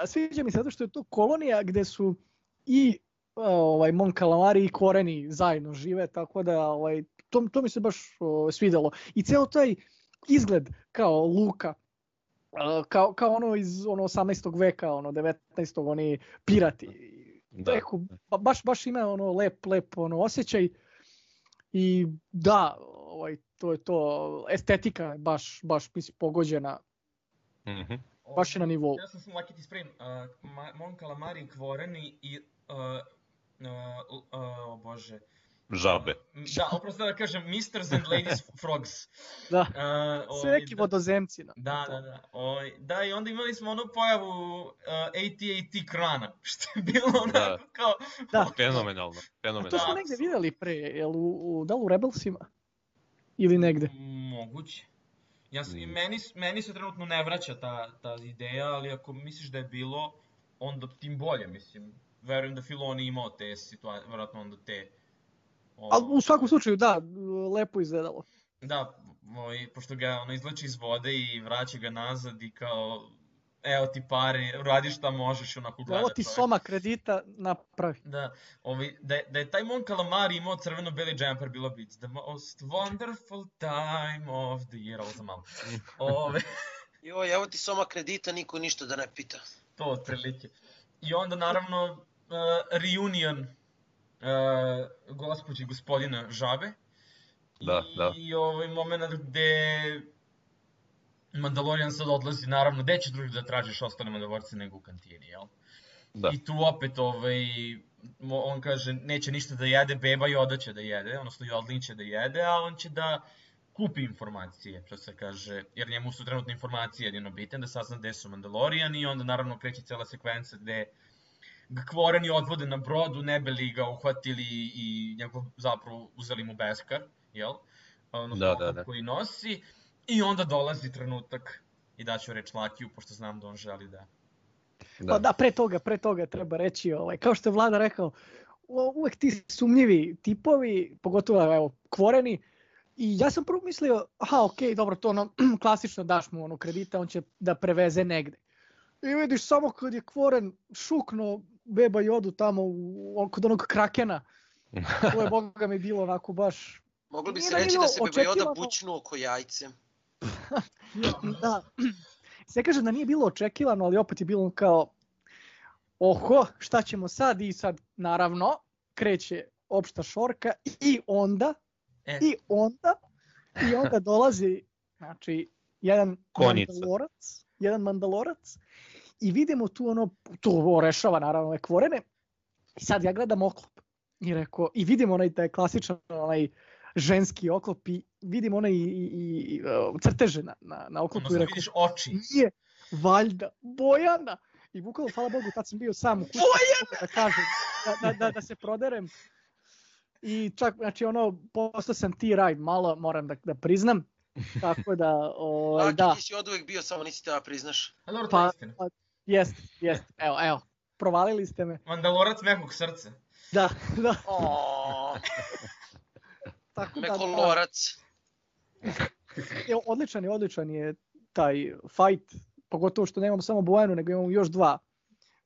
a sviđa mi se zato što je to kolonija gde su i ovaj Mon Calamari i Koreni zajedno žive, tako da ovaj to, to mi se baš o, svidelo. I ceo taj izgled kao Luka kao, kao ono iz ono 18. veka, ono 19. oni pirati. Da. Neko, ba, baš baš ima ono lep lep ono osjećaj i da, ovaj to je to estetika je baš baš mislim pogođena, Mhm. baš je na nivou. Ja sam samo laki ti spremim. Uh, Mon Calamari, Kvoreni i... Uh, uh, uh, o bože. Žabe. Da, oprosto da kažem, Misters and Ladies Frogs. Da. Uh, Sve neki da, vodozemci. Da, da, da. Ovaj, da, i onda imali smo onu pojavu uh, AT-AT krana, što je bilo onako Da. kao... Da. Fenomenalno, A to fenomenalno. smo negde videli pre, jel u, u, da li u Rebelsima? Ili negde? Moguće. Ja sam, i Mm. meni, meni se trenutno ne vraća ta, ta ideja, ali ako misliš da je bilo, onda tim bolje, mislim. Verujem da Filoni imao te situacije, vjerojatno onda te... o- Ali u svakom slučaju, da, lepo izgledalo. Da, ovaj, pošto ga ono izvlači iz vode i vraća ga nazad i kao, evo ti pare, radi šta možeš, onako gleda Evo ti čovjek. soma kredita napravi. Da, ovaj, da, je- da je taj Mon Calamari imao crveno-beli džemper, bilo bi the most wonderful time of the year, ovo sam malo. Ove, Joj, evo ti soma kredita, niko ništa da ne pita. to otprilike. I onda naravno uh, reunion uh, gospođe i gospodina Žabe. Da, I, da. I ovaj moment gde Mandalorian sad odlazi, naravno, gde će drugi da tražiš ostale Mandalorce nego u kantini, jel? Da. I tu opet ovaj, on kaže neće ništa da jede, beba Yoda će da jede, odnosno Jodlin će da jede, a on će da kupi informacije, što se kaže, jer njemu su trenutno informacije jedino bitne, da sazna gde su Mandalorian i onda naravno kreće cela sekvenca gde ga kvoreni odvode na brodu, ne bi li ga uhvatili i njegov zapravo uzeli mu beskar, jel? Odnosno Da, da, da. koji nosi i onda dolazi trenutak i daću reč Lakiju, pošto znam da on želi da Da. Pa da, pre toga, pre toga treba reći, ovaj, kao što je Vlada rekao, uvek ti sumnjivi tipovi, pogotovo evo, kvoreni, i ja sam prvo mislio, aha, okej, dobro, to ono, klasično daš mu ono kredita, on će da preveze negde. I vidiš samo kad je kvoren šukno beba jodu tamo u, kod onog krakena, to je boga mi bilo onako baš, Moglo bi se reći da se Beba Yoda očekivano. bućnu oko jajce. Da, se kaže da nije bilo očekivano, ali opet je bilo kao, oho, šta ćemo sad i sad, naravno, kreće opšta šorka i onda, E. i onda, i onda dolazi, znači, jedan Konjica. mandalorac, jedan mandalorac i vidimo tu ono, tu rešava naravno ove kvorene i sad ja gledam oklop i rekao, i vidimo onaj taj klasičan onaj ženski oklop i vidimo onaj i, i, i uh, crteže na, na, na oklopu odnosno rekao, vidiš oči. nije valjda Bojana. I bukvalno, hvala Bogu, tad sam bio sam u kući, Bojana! da kažem, da, da, da, da se proderem. I čak, znači ono, postao sam ti ride malo, moram da, da priznam. Tako da, ovaj, Laki, da, ti si od uvek bio, samo nisi te da priznaš. A dobro, to je pa, pa jest, jest, evo, evo, provalili ste me. Mandalorac mekog srca. Da, da, O, tako da, da, Mekolorac. Evo, odličan je, odličan je taj fight, pogotovo što nemamo samo Bojanu, nego imamo još dva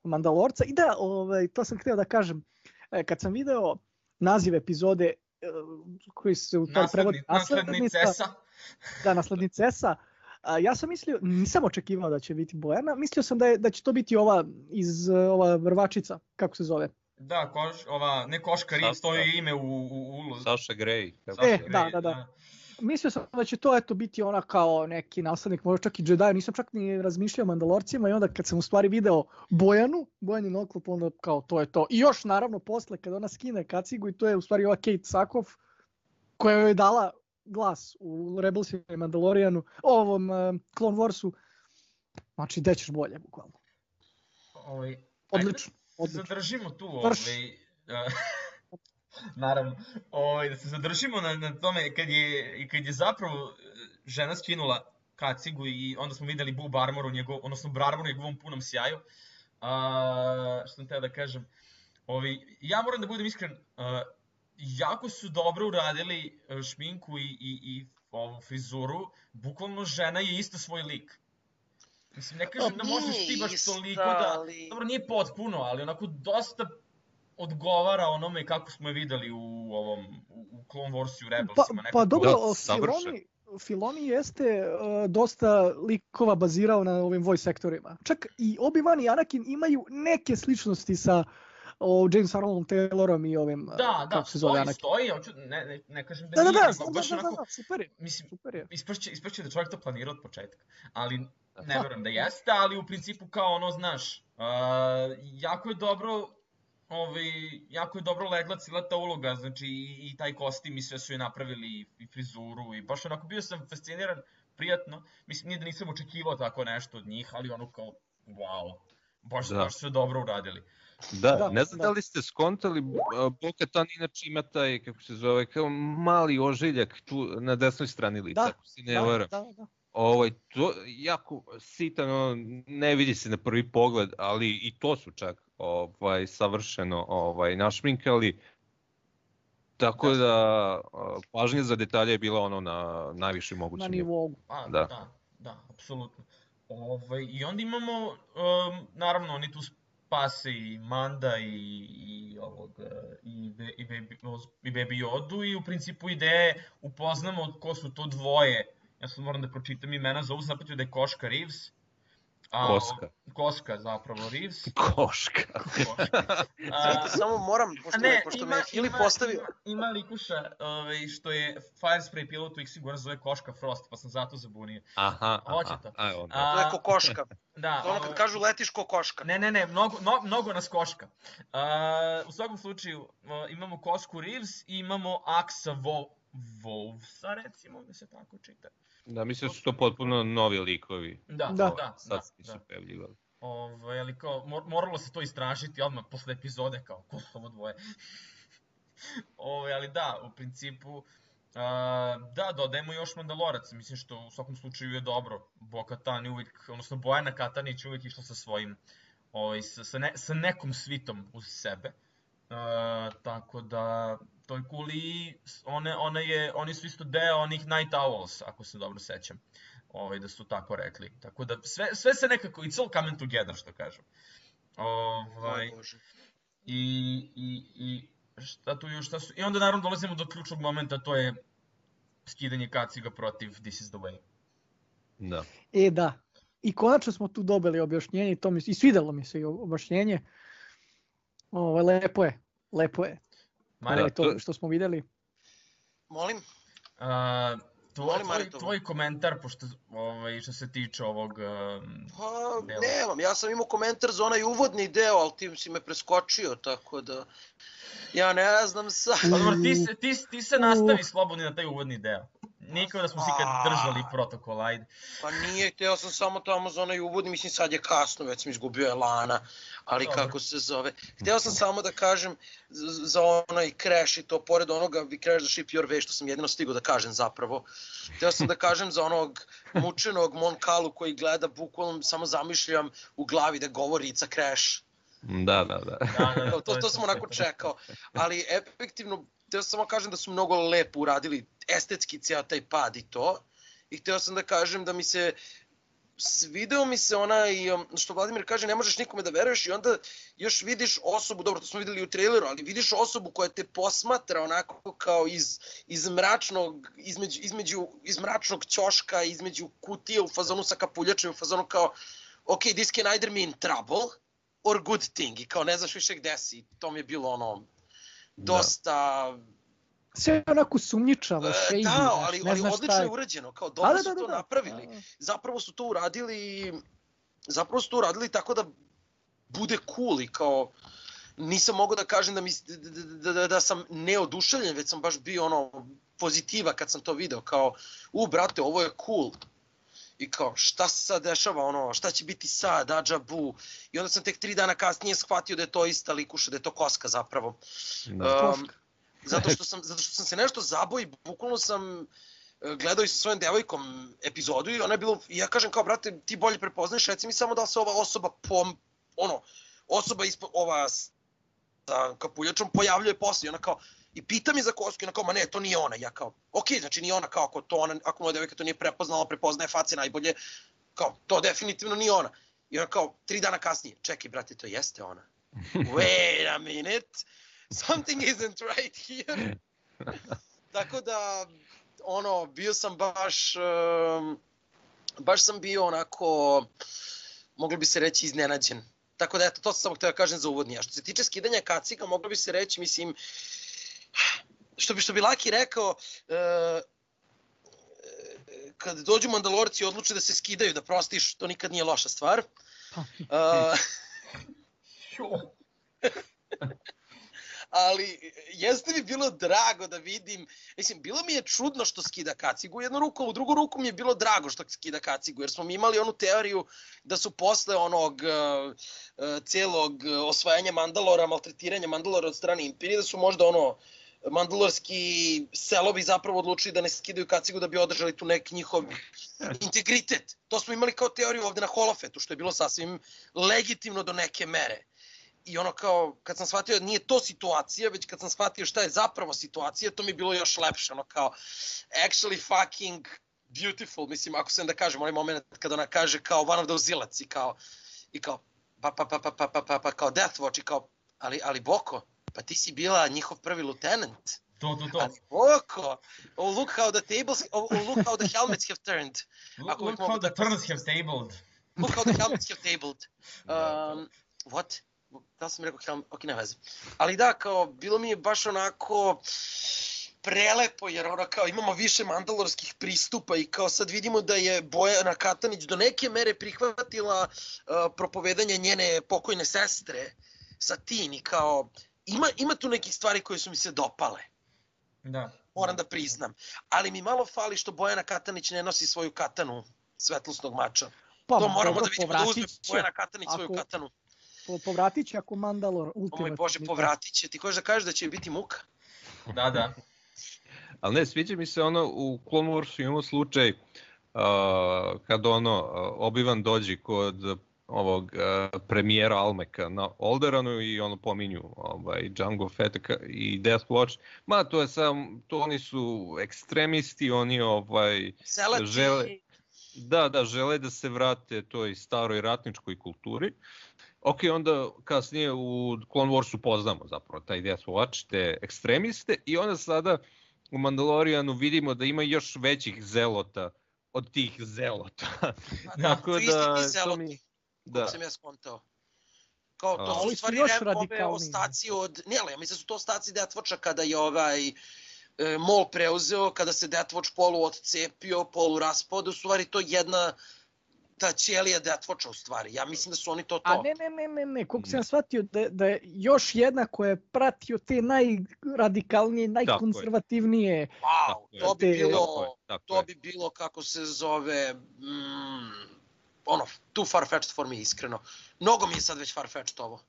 Mandalorca. I da, ovaj, to sam htio da kažem, e, kad sam video naziv epizode e, koji se u toj prevodi Nasledni, naslednicesa. da, naslednicesa, a, ja sam mislio, nisam očekivao da će biti Bojana, mislio sam da, je, da će to biti ova iz ova vrvačica, kako se zove. Da, koš, ova, ne koška Reeves, to je ime u, u, u ulu. Saša Grey. kako E, se- da, da, da. Mislio sam da će to eto biti ona kao neki nastavnik, možda čak i Jedi, nisam čak ni razmišljao o Mandalorcima i onda kad sam u stvari video Bojanu, Bojanin oklop, onda kao to je to. I još naravno posle kad ona skine kacigu i to je u stvari ova Kate Sakov koja joj je dala glas u Rebelsima i Mandalorianu, ovom uh, Clone Warsu. Znači, gde ćeš bolje, bukvalno. Ovaj, Odlično, da odlično. zadržimo tu, ovaj, naravno, ovaj, da se zadržimo na, na tome kad je, kad je zapravo eh, žena skinula kacigu i onda smo videli Boob Armor u njegov, odnosno Barmor u njegovom punom sjaju. A, što sam teo da kažem, ovi, ja moram da budem iskren, a, jako su dobro uradili e, šminku i, i, i ovu frizuru, bukvalno žena je isto svoj lik. Mislim, ne kažem da možeš ti baš Isto, toliko da... ali- Dobro, nije potpuno, ali onako dosta odgovara onome kako smo je videli u ovom, u, Clone Wars i u Pa, Rebelsima. pa dobro, Da. Filoni, Filoni jeste uh, dosta likova bazirao na ovim voice sektorima. Čak i Obi-Wan i Anakin imaju neke sličnosti sa o, James Arnoldom Taylorom i ovim, uh, Da, da, kako se zove stoji, Anakin. stoji, hoću, ne, ne, ne kažem da, Da, da, nije, da, nego znam, baš da, da, onako, da, super je, mislim, super je. ispašće, ispašće da čovjek to planira od početka, ali ne Da. verujem da jeste, ali u principu kao ono, znaš, uh, jako je dobro, ovaj, jako je dobro legla cijela ta uloga, znači i, i taj kostim i sve su je napravili i, i frizuru i baš onako bio sam fasciniran, prijatno, mislim nije da nisam očekivao tako nešto od njih, ali ono kao, wow, baš, Da. baš su dobro uradili. Da, Da, ne znam da. da li ste skontali, Bokatan inače ima taj, kako se zove, kao mali ožiljak tu na desnoj strani lica, Da, ako se ne Da, varam. da, da. Ovaj, to jako sitan, ono, ne vidi se na prvi pogled, ali i to su čak ovaj, savršeno ovaj, našminkali. Tako da, pažnja za detalje je bila ono na najvišem Na mogućem nivou. nivou. Da. da, da, da apsolutno. Ovaj, I onda imamo, um, naravno, oni tu spase i Manda i, i ovog, eh, i, Be, i, Baby, i Baby Yodu i u principu ideje upoznamo ko su to dvoje. Ja sad moram da pročitam imena, zovu se napetio da je Koška Reeves. A, Koska. Koska zapravo Reeves. Koška. Koška. A, Samo moram, pošto, ne, me, pošto me je Filip postavio... Ima, ima likuša ovaj, što je Firespray pilot u X-Figura zove Koška Frost, pa sam zato zabunio. Aha, Hoće aha, to. aj onda. A, To je ko koška. Da, ono kad ovaj, kažu letiš ko koška. Ne, ne, ne, mnogo, no, mnogo nas koška. Uh, u svakom slučaju, uh, imamo Kosku Reeves i imamo Aksa Vo, Wolvesa, recimo, da se tako čita. Da, mislim da su to potpuno novi likovi. Da, Da. da, da, Sad da. se nisu pojavljivali. Ovaj, ali kao, mor, moralo se to istražiti odmah posle epizode, kao, ko su ovo dvoje? Ovaj, ali da, u principu, uh, da, dodajemo još Mandaloraca, mislim što u svakom slučaju je dobro. Bo-Katan je uvijek, odnosno Bojana Katanić je uvijek išla sa svojim, ovaj, sa, sa, ne, sa nekom svitom uz sebe. Uh, tako da, to je cool i s- one, one je, oni su isto deo onih Night Owls, ako se dobro sećam. Ovaj, da su tako rekli. Tako da sve, sve se nekako, it's all coming together, što kažem. Ovaj, i, i, i šta tu još, šta su... I onda naravno dolazimo do ključnog momenta, to je skidanje kaciga protiv This is the way. Da. E, da. I konačno smo tu dobili objašnjenje i, to mi, i svidelo mi se i objašnjenje. Ovo, lepo je, lepo je. Mare, to to- što smo videli. Molim? a, tvoj, Molim, tvoj, tvoj komentar, pošto, ovaj, što se tiče ovog... Um, Pa, Delo. nemam, ja sam imao komentar za onaj uvodni deo, ali ti si me preskočio, tako da... Ja ne znam sad. pa dobro, ti, se, ti, ti se nastavi slobodni na taj uvodni deo. Nikao da smo se ikad A. držali protokola, ajde. Pa nije, hteo sam samo tamo za onaj uvodni, mislim sad je kasno, već sam izgubio Elana, ali Dobro. kako se zove. Hteo sam samo da kažem za onaj crash i to, pored onoga we crash the ship your way, što sam jedino stigao da kažem zapravo. Hteo sam da kažem za onog mučenog Monkalu koji gleda, bukvalno samo zamišljam u glavi da govori it's a crash. Da, da, da. Da, da, da, to, to smo to, onako je to. čekao. Ali efektivno, hteo sam samo kažem da su mnogo lepo uradili estetski cijel taj pad i to. I hteo sam da kažem da mi se svideo mi se onaj, um, što Vladimir kaže, ne možeš nikome da veruješ i onda još vidiš osobu, dobro to smo videli u traileru, ali vidiš osobu koja te posmatra onako kao iz, iz mračnog, između, između, iz mračnog ćoška, između kutije u fazonu sa kapuljačem, u fazonu kao, ok, this can either mean trouble, or good thing i kao ne znaš više gde si. To mi je bilo ono Da. dosta Sve onako sumnjičavo, E, shady, da, ali, ne ali znaš odlično šta je urađeno, kao Da, dobro da, su da, to da, da. napravili. Da. Zapravo su to uradili, zapravo su to uradili tako da bude cool i kao nisam mogao da kažem da, mi, da, da, da, da sam neoduševljen, već sam baš bio ono pozitiva kad sam to video, kao u brate ovo je cool i kao šta se sad dešava, ono, šta će biti sad, Adja Bu, i onda sam tek tri dana kasnije shvatio da je to ista likuša, da je to koska zapravo. Da. Um, zato, što sam, zato što sam se nešto zabao i bukvalno sam e, gledao i sa svojom devojkom epizodu i ona je bilo, ja kažem kao, brate, ti bolje prepoznaješ, reci mi samo da li se ova osoba, po, ono, osoba ispod, ova sa kapuljačom pojavljuje posle i ona kao, i pita mi za kosku i ona kao, ma ne, to nije ona. Ja kao, ok, znači nije ona, kao ako to ona, ako moja devojka to nije prepoznala, prepoznaje face najbolje, kao, to definitivno nije ona. I ona kao, tri dana kasnije, čekaj, brate, to jeste ona. Wait a minute, something isn't right here. Tako da, ono, bio sam baš, um, baš sam bio onako, moglo bi se reći iznenađen. Tako da, eto, to sam samo htio da kažem za uvodnije. A što se tiče skidanja kaciga, moglo bi se reći, mislim, što bi, što bi Laki rekao, e, kad dođu Mandalorci i odluče da se skidaju, da prostiš, to nikad nije loša stvar. Uh, ali jeste mi bilo drago da vidim, mislim, bilo mi je čudno što skida kacigu u jednu ruku, u drugu ruku mi je bilo drago što skida kacigu, jer smo mi imali onu teoriju da su posle onog uh, uh, celog uh, osvajanja Mandalora, maltretiranja Mandalora od strane Imperije, da su možda ono mandalorski selovi zapravo odlučili da ne skidaju kacigu da bi održali tu neki njihov integritet. To smo imali kao teoriju ovde na Holofetu, što je bilo sasvim legitimno do neke mere. I ono kao, kad sam shvatio da nije to situacija, već kad sam shvatio šta je zapravo situacija, to mi je bilo još lepše. Ono kao, actually fucking beautiful, mislim, ako sam da kažem, onaj moment kada ona kaže kao one of those zilac i kao, i kao, pa, pa, pa, pa, pa, pa, pa, pa, kao Death Watch i kao, ali, ali Boko, pa ti si bila njihov prvi lieutenant. To, to, to. Ali Boko, oh look how the tables, oh, oh look how the helmets have turned. Look, look how the da- turns have tabled. Look how the helmets have tabled. Da. Um, what? Da sam rekao helmet? Ok, ne veze. Ali da, kao, bilo mi je baš onako prelepo, jer ono kao imamo više mandalorskih pristupa i kao sad vidimo da je Bojana Katanić do neke mere prihvatila uh, propovedanje njene pokojne sestre Satini, kao ima, ima tu nekih stvari koje su mi se dopale Da. moram da priznam. Ali mi malo fali što Bojana Katanić ne nosi svoju katanu svetlosnog mača. Pa, to moramo dobro, da vidimo da uzme. Bojana Katanić svoju Ako- katanu. Po, povratit će ako Mandalor O moj ultimativni. Bože, povratit će. Ti koš da kažeš da će biti muka? Da, da. Ali ne, sviđa mi se ono, u Clone Warsu imamo slučaj uh, kad ono, uh, Obi-Wan dođe kod ovog uh, premijera Almeka na Olderanu i ono pominju ovaj, Django Fett i Death Watch. Ma, to je sam, to oni su ekstremisti, oni ovaj, Selati. Žele- Da, da, žele da se vrate toj staroj ratničkoj kulturi. Ok, onda kasnije u Clone Warsu poznamo zapravo taj Death Watch, te ekstremiste i onda sada u Mandalorianu vidimo da ima još većih zelota od tih zelota. Da, Tako da, ti to zeloti, mi- da. Sam ja skontao. Kao, to A. su stvari još re- ove radikalniji. ostaci od... Ne, ali ja mislim da su to ostaci Watcha kada je ovaj e, Mol preuzeo, kada se Death Watch polu odcepio, polu raspao, da u stvari to jedna ta ćelija Death Watcha u stvari. Ja mislim da su oni to to. A ne, ne, ne, ne, ne, koliko sam ja shvatio da, da je još jedna koja je pratio te najradikalnije, najkonzervativnije. Wow, to bi bilo... tako je, tako to bi bilo kako se zove mm, ono too far fetched for me iskreno mnogo mi je sad već far fetched ovo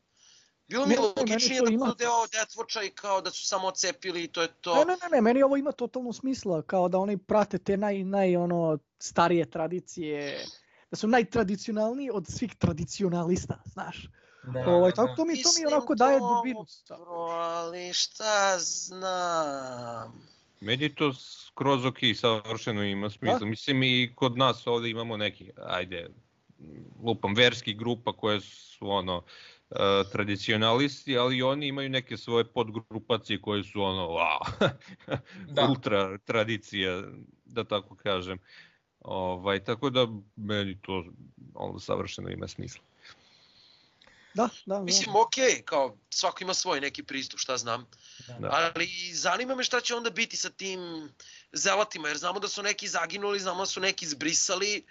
bilo mi je logičnije da ima deo Death Watcha i kao da su samo ocepili i to je to Ne, ne, ne, ne, meni ovo ima totalno smisla, kao da oni prate te naj, naj ono, starije tradicije, da su najtradicionalniji od svih tradicionalista, znaš. Da, ovaj, da, tako da. to mi, to mi onako daje to- dubinu. Dobro, ali šta znam Meni to skroz ok, savršeno ima smisla. Da. Mislim i kod nas ovde imamo neki, ajde, lupam, verski grupa koje su ono, uh, tradicionalisti, ali oni imaju neke svoje podgrupacije koje su ono, wow, Da. ultra tradicija, da tako kažem. Ovaj, tako da meni to ono, savršeno ima smisla. Da, da, da. Mislim, okej, kao svako ima svoj neki pristup, šta znam. Da. Ali zanima me šta će onda biti sa tim zelatima, jer znamo da su neki zaginuli, znamo da su neki zbrisali,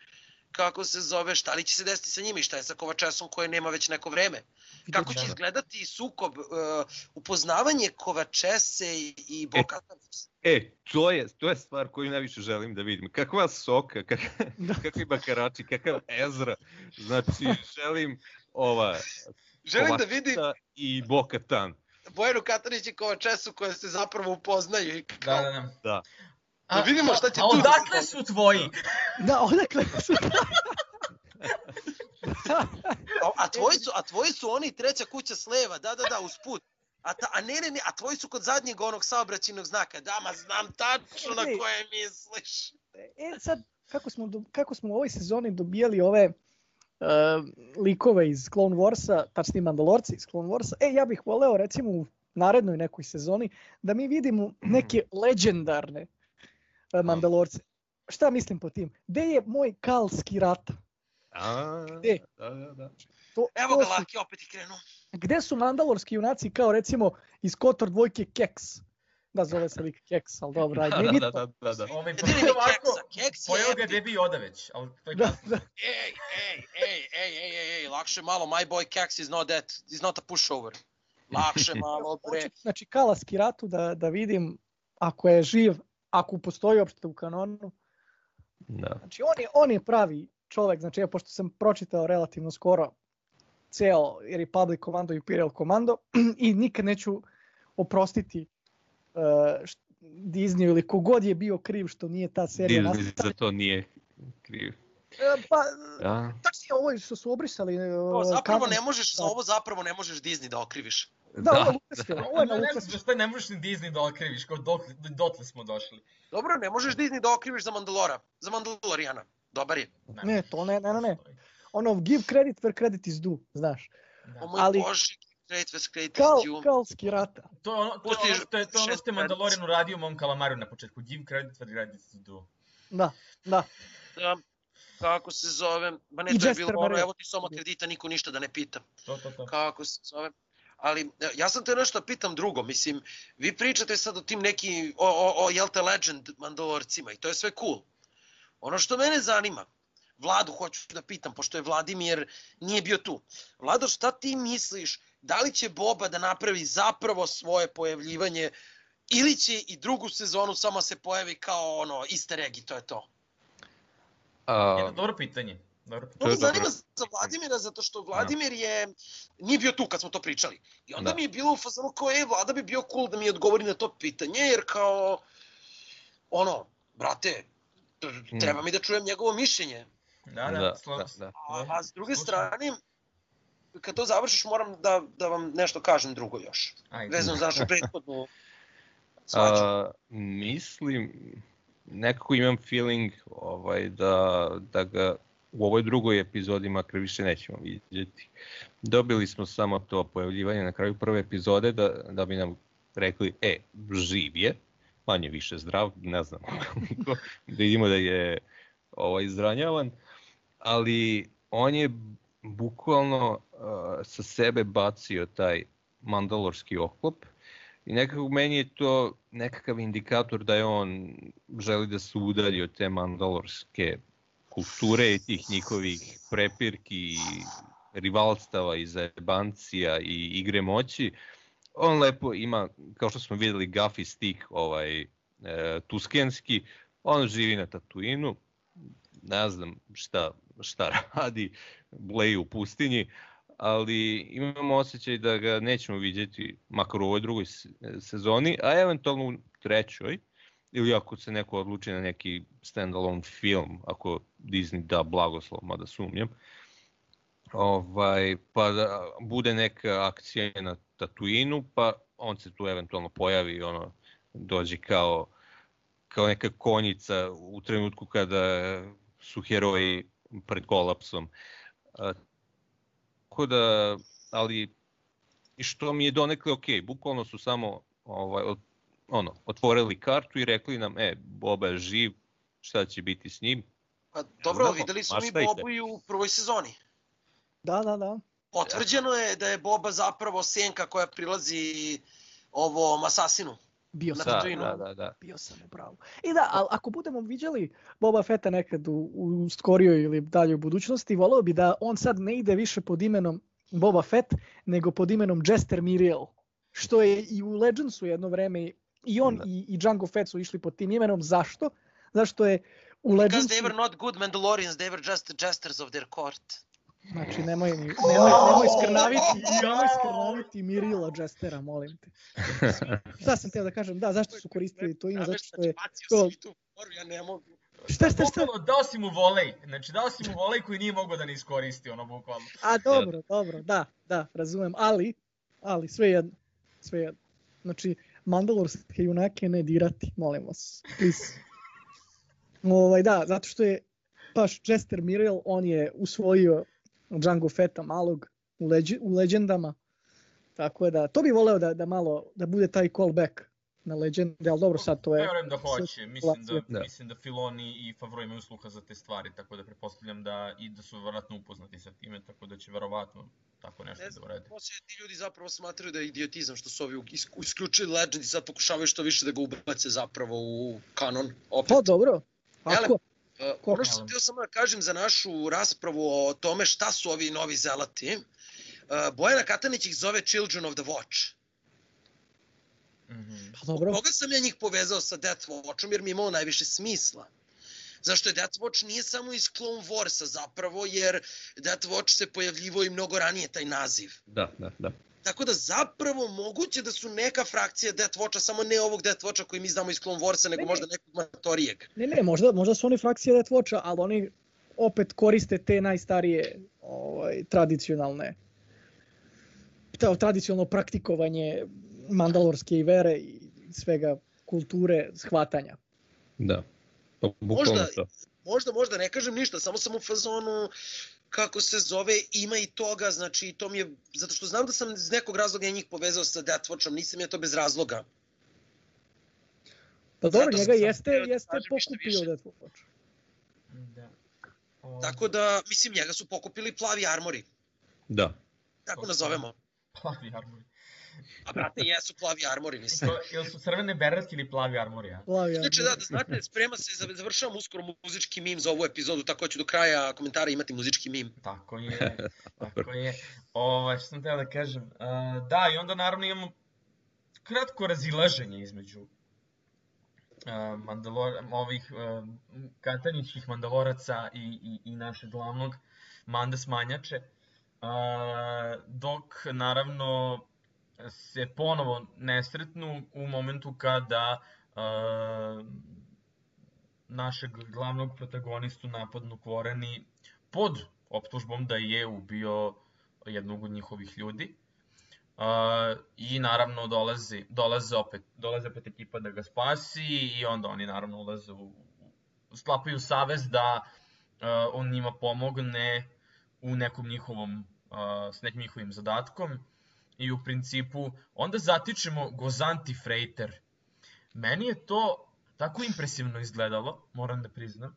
kako se zove, šta li će se desiti sa njima i šta je sa Kovačesom koje nema već neko vreme. Kako će izgledati sukob, uh, upoznavanje Kovačese i, i Bokata. E, to je, to je stvar koju najviše želim da vidim. Kakva soka, kak, Da. kakvi bakarači, kakav Ezra. Znači, želim ova Želim da vidim i Bokatan. Bojanu Katanić i Kovačesu koje se zapravo upoznaju i kao, Da, da, da. Da. A, Da vidimo šta će a tu da se odakle su tvoji? Da, odakle su... A, a, tvoji su, a tvoji su oni treća kuća s leva, da, da, da, usput. A, ta, a ne, ne, ne, a tvoji su kod zadnjeg onog saobraćajnog znaka. Da, ma znam tačno na koje misliš. E sad, kako smo, do- kako smo u ovoj sezoni dobijali ove uh, likove iz Clone Warsa, tačnije Mandalorci iz Clone Warsa, e, ja bih voleo recimo u narednoj nekoj sezoni da mi vidimo neke legendarne uh, Mandalorce. Šta mislim po tim? Gde je moj kalski rat? A, E. da, da, da. To, Evo ga Laki, opet je krenuo. Gde su mandalorski junaci kao recimo iz Kotor dvojke Keks? Da, zove se lik Keks, ali dobro, ajde, nije Da, bitno. da, da, da. Ovaj, pa mi ovako, keksa, keks je pojeo ga. Debi Yoda već, ali to je Da, da. Ej, ej, ej, ej, ej, ej, ej, lakše malo, my boy Kex is not that, is not a pushover. Lakše malo, bre. Znači Kalaski ratu da, da vidim ako je živ, ako postoji uopšte u kanonu. da. Znači on je, on je pravi čovek, znači ja pošto sam pročitao relativno skoro ceo Republic Commando i Imperial Commando i nikad neću oprostiti Disney ili kogod je bio kriv što nije ta serija Disney nastavljena. za to nije kriv. E, Pa, Da, tačnije ovo što su obrisali. To Uh, zapravo kanon. ne možeš, za Da. ovo zapravo ne možeš Disney da okriviš. Da, ovo je Lucasfilm, ovo je na Ne, ne, ne možeš ni Disney da okriviš, kao dotle, dotle smo došli. Dobro, ne možeš Disney da okriviš za Mandalora, za Mandalorijana. Dobar je. Ne, to ne, ne, ne, ne. Ono, give credit where credit is due, znaš. O Da. moj Ali- Bože, Great was great Kal, is due. kalski rata. To je ono, to je Pusti ono što je, to je ono što je Mandalorian uradio u mom kalamariju na početku. Give credit where credit is due. Da, da. Da, kako se zove, ba ne, I to je bilo ono, evo ti soma kredita, niko ništa da ne pita. To, to, to. Kako se zove. Ali e, ja sam te nešto pitam drugo, mislim, vi pričate sad o tim neki, o, o, o jel te legend mandalorcima i to je sve cool. Ono što mene zanima, Vladu hoću da pitam, pošto je Vladimir nije bio tu. Vlado, šta ti misliš, da li će Boba da napravi zapravo svoje pojavljivanje ili će i drugu sezonu samo se pojavi kao ono easter egg i to je to? A, Jedno dobro pitanje. Dobro To me zanima za Vladimira, zato što Vladimir je, nije bio tu kad smo to pričali. I onda Da. mi je bilo u fazonu kao, e, Vlada bi bio cool da mi odgovori na to pitanje, jer kao, ono, brate, t- treba mi da čujem njegovo mišljenje. Da, da, da, da, da. A, a s druge strane, kad to završiš, moram da, da vam nešto kažem drugo još. Ajde. Vezano za našu prethodnu svađu. A, mislim, nekako imam feeling ovaj, da, da ga u ovoj drugoj epizodi makar više nećemo vidjeti. Dobili smo samo to pojavljivanje na kraju prve epizode da, da bi nam rekli, e, živ je, manje više zdrav, ne znam, da vidimo da je ovaj, izranjavan, ali on je bukvalno sa sebe bacio taj mandalorski oklop. I nekako meni je to nekakav indikator da je on želi da se udalji od te mandalorske kulture i tih njihovih prepirki i rivalstava i zajebancija i igre moći. On lepo ima, kao što smo videli, gafi stick ovaj, e, tuskenski, on živi na Tatuinu, ne znam šta, šta radi, bleji u pustinji, ali imamo osjećaj da ga nećemo vidjeti makar u ovoj drugoj se- sezoni, a eventualno u trećoj, ili ako se neko odluči na neki standalone film, ako Disney da blagoslov, mada sumnjam, ovaj, pa da bude neka akcija na Tatooinu, pa on se tu eventualno pojavi, ono, dođe kao, kao neka konjica u trenutku kada su heroji pred kolapsom. Tako da, ali i što mi je donekle ok, bukvalno su samo ovaj, od, ono, otvorili kartu i rekli nam, e, Boba je živ, šta će biti s njim? Pa dobro, znamo, videli smo mi maštajte. Bobu i u prvoj sezoni. Da, da, da. Potvrđeno je da je Boba zapravo senka koja prilazi ovom asasinu. Bio sam, Da, Tatooineu. da, da, da. bio sam u pravu. I da, ali ako budemo viđali Boba Fetta nekad u, u skorijoj ili daljoj budućnosti, voleo bi da on sad ne ide više pod imenom Boba Fett, nego pod imenom Jester Miriel. Što je i u Legendsu jedno vreme i on Da. i, i Django Fett su išli pod tim imenom. Zašto? Zašto je u Because Legendsu... they were not good Mandalorians, they were just jesters of their court. Znači, nemoj, nemoj, nemoj skrnaviti, nemoj skrnaviti Mirila Jestera, molim te. Šta sam teo da kažem? Da, zašto su koristili to ime? Zato što je... to- ja ne mogu. Šta, šta, šta? Bukvalno dao si mu volej, znači dao si mu volej koji nije mogao da ne iskoristi, ono bukvalno. A dobro, dobro, da, da, razumem, ali, ali sve jedno, sve jedno. Znači, mandalorske junake ne dirati, molim vas, please. Ovaj, da, zato što je baš Jester Miriel, on je usvojio Django Fetta malog u, leđi, u leđendama, tako da, to bi voleo da, da malo, da bude taj callback na legende, ali dobro sad to je... Verujem da hoće, mislim da, Da. mislim da Filoni i Favro imaju sluha za te stvari, tako da pretpostavljam da i da su verovatno upoznati sa time, tako da će verovatno tako nešto Ne da znam, urede. poslije ti ljudi zapravo smatraju da je idiotizam što su ovi is- isključili Legend i sad pokušavaju što više da ga ubace zapravo u kanon. Opet. Pa dobro, ako, Ko- ono što sam htio samo da kažem za našu raspravu o tome šta su ovi novi zelati, uh, Bojana Katanić ih zove Children of the Watch. Mhm. pa dobro, Koga sam ja njih povezao sa Death Watchom jer mi je imao najviše smisla. Zašto je Death Watch nije samo iz Clone Warsa zapravo, jer Death Watch se pojavljivo i mnogo ranije taj naziv. Da, da, da. Tako da zapravo moguće da su neka frakcija Death Watcha, samo ne ovog Death Watcha koji mi znamo iz Clone Warsa, nego Ne, možda nekog matorijeg. Ne, ne, možda, možda su oni frakcije Death Watcha, ali oni opet koriste te najstarije ovaj, tradicionalne ta, tradicionalno praktikovanje mandalorske i vere i svega kulture shvatanja. Da. Pa, bukvalno Možda- to. Možda, možda ne kažem ništa, samo sam u fazonu kako se zove, ima i toga, znači to mi je, zato što znam da sam iz nekog razloga njih povezao sa Death Watchom, nisam ja to bez razloga. Pa dobro, Zato njega jeste, da jeste pokupio više. Death Watch. Da. Tako da, mislim, njega su pokupili plavi armori, Da. tako nazovemo. Plavi armori. A brate, jesu plavi armori, mislim. Ili su crvene beretke ili plavi armori, ja? Plavi Znači armor. da, da znate, sprema se, za- završavam uskoro muzički mim za ovu epizodu, tako ću do kraja komentara imati muzički mim. Tako je, tako je. Ovaj, što sam teo da kažem. Uh, da, i onda naravno imamo kratko razilaženje između uh, Mandalor, ovih uh, kataničkih mandaloraca i, i, i našeg glavnog Manda Smanjače. Uh, dok naravno se ponovo nesretnu u momentu kada uh, našeg glavnog protagonistu napadnu Kvoreni pod optužbom da je ubio jednog od njihovih ljudi. Uh, I naravno dolazi, dolaze opet, dolaze opet ekipa da ga spasi i onda oni naravno ulaze u, sklapaju savez da uh, on njima pomogne u nekom njihovom, uh, s nekim njihovim zadatkom i u principu onda zatičemo Gozanti Freighter. Meni je to tako impresivno izgledalo, moram da priznam.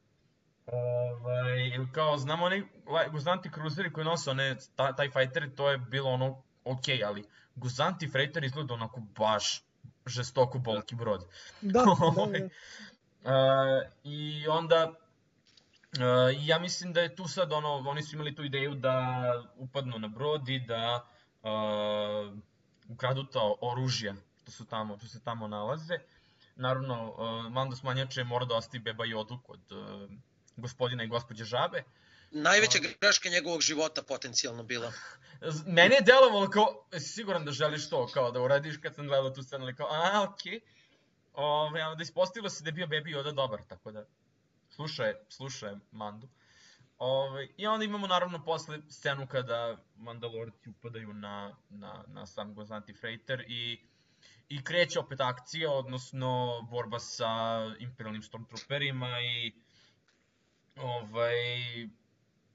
Ovaj, ili kao, znamo oni Guzanti kruzeri koji nose one, ta, taj fighter, to je bilo ono ok, ali Guzanti freighter izgleda onako baš žestoko bolki brod. Da, da, Ovaj, da. Uh, I onda, uh, ja mislim da je tu sad ono, oni su imali tu ideju da upadnu na brod i da uh, ukradu to oružje što, su tamo, što se tamo nalaze. Naravno, uh, Mando Smanjače mora da ostavi Beba Jodu kod uh, gospodina i gospođe Žabe. Najveća greška njegovog života potencijalno bila. Mene je delovalo kao, siguran da želiš to, kao da uradiš kad sam gledao tu scenu, ali kao, a, okej. Ove, a onda ispostavilo se da je bio Baby Yoda dobar, tako da, slušaj, slušaj Mandu. Ove, I onda imamo naravno posle scenu kada Mandalorci upadaju na, na, na sam Gozanti Freighter i, i kreće opet akcija, odnosno borba sa imperialnim stormtrooperima i ovaj,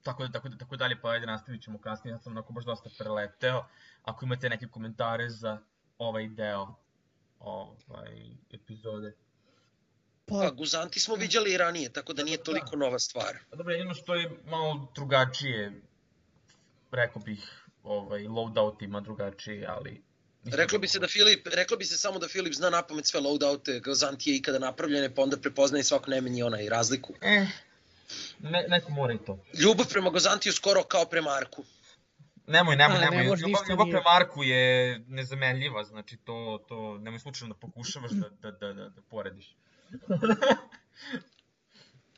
tako da, tako da, tako dalje, pa ajde nastavit ćemo kasnije, ja sam onako baš dosta preleteo. Ako imate neke komentare za ovaj deo ovaj, epizode. Pa, Pa, Guzanti smo viđali i ranije, tako da nije Da. toliko nova stvar. A dobro, jedino što je malo drugačije, rekao bih, ovaj, loadout ima drugačiji, ali... Reklo bi se da Filip, reklo bi se samo da Filip zna napamet sve loadoute, Gazantije ikada napravljene, pa onda prepoznaje svako najmanji onaj razliku. Eh, ne, neko mora i to. Ljubav prema Gozantiju skoro kao prema Arku. Nemoj, nemoj, A, ne nemoj. ljubav, ljubav prema Marku je nezamenljiva, znači to, to nemoj slučajno da pokušavaš da, da, da, da, da porediš.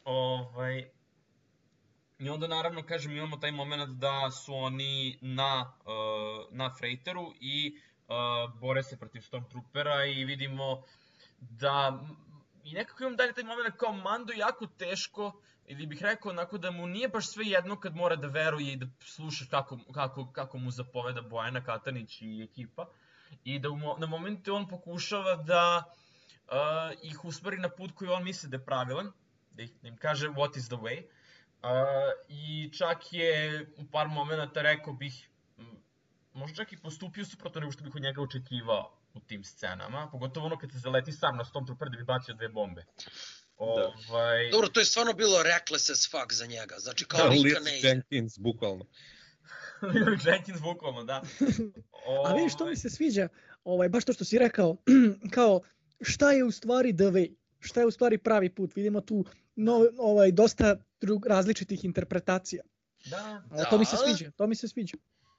ovaj, I onda naravno, kažem, imamo taj moment da su oni na, uh, na freightoru i uh, bore se protiv Stormtroopera i vidimo da i nekako imam dalje taj moment kao Mando jako teško ili bih rekao onako da mu nije baš sve jedno kad mora da veruje i da sluša kako, kako, kako mu zapoveda Bojana Katanić i ekipa i da u, na momente on pokušava da uh, ih usmeri na put koji on misli da je pravilan, da, ih, da im kaže what is the way. Uh, I čak je u par momenta rekao bih, možda čak i postupio suprotno nego što bih od njega očekivao u tim scenama, pogotovo ono kad se zaleti sam na Stormtrooper da bi bacio dve bombe. Ovaj, Dobro, to je stvarno bilo reckless as fuck za njega. Znači kao Da, lika ne ide. Jenkins, bukvalno. Leroy Jenkins bukvalno, da. A vidiš, što Ovaj, mi se sviđa, ovaj, baš to što si rekao, kao šta je u stvari the way, šta je u stvari pravi put, vidimo tu no, ovaj, dosta drug, različitih interpretacija. Da, A to mi se Da. sviđa, to mi se sviđa.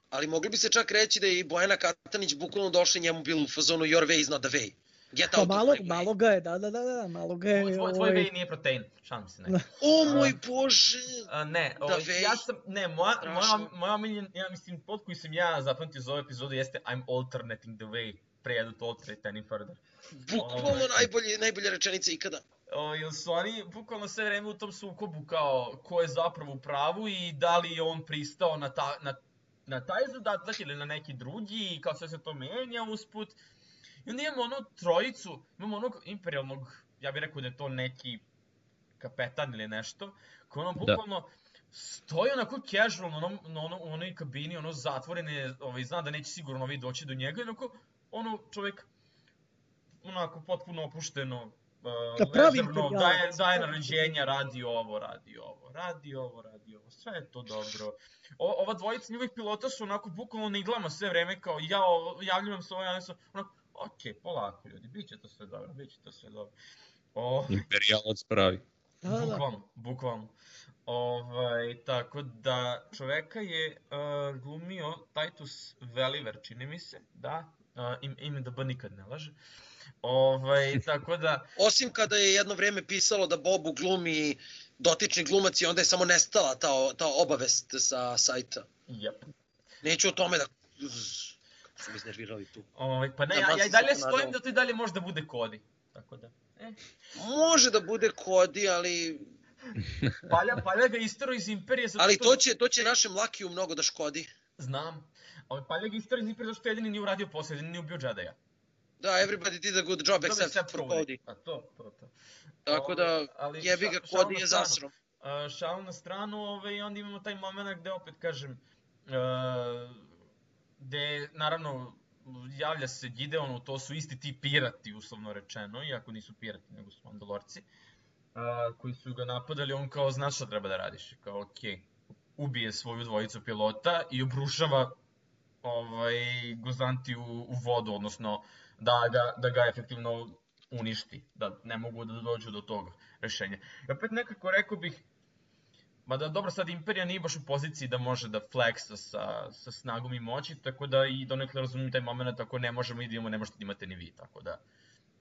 Ali mogli bi se čak reći da je i Bojana Katanić bukvalno došla njemu bilo u fazonu your way is not the way. Get Pa out malo, of my way. malo ga je, da, da, da, da, malo ga je, tvoj, tvoj ovaj, vej nije protein, šalim se, ne. Da. O A. moj bože! A, ne, Da ovaj, vej. ja sam, ne, moja, moja, moja omiljen, ja mislim, pod koji sam ja zapamtio za ovu epizodu jeste I'm alternating the way, pre jedu to any further. Bukvalno Ovaj. najbolje, najbolja rečenica ikada. O, jer su oni bukvalno sve vreme u tom sukobu kao ko je zapravo u pravu i da li je on pristao na, ta, na, na taj zadatak ili na neki drugi i kao sve se to menja usput. I onda imamo ono trojicu, imamo onog imperialnog, ja bih rekao da je to neki kapetan ili nešto, koji ono bukvalno stoji onako casual na, onom, na onom, u onoj kabini, ono zatvorene, ovaj, zna da neće sigurno ovi doći do njega i onako, ono čovjek onako potpuno opušteno, uh, Da pravi daje, daje naređenja, radi ovo, radi ovo, radi ovo, radi ovo, sve je to dobro. O, ova dvojica njihovih pilota su onako bukvalno na iglama sve vreme kao ja javljam se ovo, se ovo, onako, ok, polako ljudi, bit će to sve dobro, bit će to sve dobro. O, Imperijalac pravi. da, da. Bukvalno, bukvalno. Ovaj, tako da čoveka je uh, glumio Titus Veliver, čini mi se, da, uh, im, ime da B nikad ne laže. Ovaj, tako da, Osim kada je jedno vreme pisalo da Bobu glumi dotični glumac i onda je samo nestala ta, ta obavest sa sajta. jep. Neću o tome da... Kako su me iznervirali tu. Ovaj, pa ne, Da, ja, ja i dalje stojim da to i dalje možda bude Kodi. Tako da, eh. Može da bude Kodi, ali... Palja, palja ga istero iz Imperije, zato Ali to će, to će našem Lakiju mnogo da škodi. Znam. Ovaj, palja ga istero iz Imperije, zato što jedini nije uradio posao, jedini nije ubio Jedi-a. Da, everybody did a good job Dobro, except for Cody. A to, to, to. Tako da, Ovaj, ali jebi ga, Cody je stranu. zasro. Uh, šalu na stranu, ovaj, i onda imamo taj moment gde opet kažem, uh, gde naravno javlja se Gideonu, to su isti ti pirati, uslovno rečeno, iako nisu pirati, nego su mandalorci, uh, koji su ga napadali, on kao, znaš šta treba da radiš, kao, okej, ubije svoju dvojicu pilota i obrušava ovaj, Gozanti u, u vodu, odnosno da ga, da ga efektivno uništi, da ne mogu da dođu do tog rešenja. I opet nekako rekao bih, Mada dobro, sad Imperija nije baš u poziciji da može da flexa sa, sa snagom i moći, tako da i donekle razumijem taj moment ako ne možemo i da imamo, ne možete da imate ni vi, tako da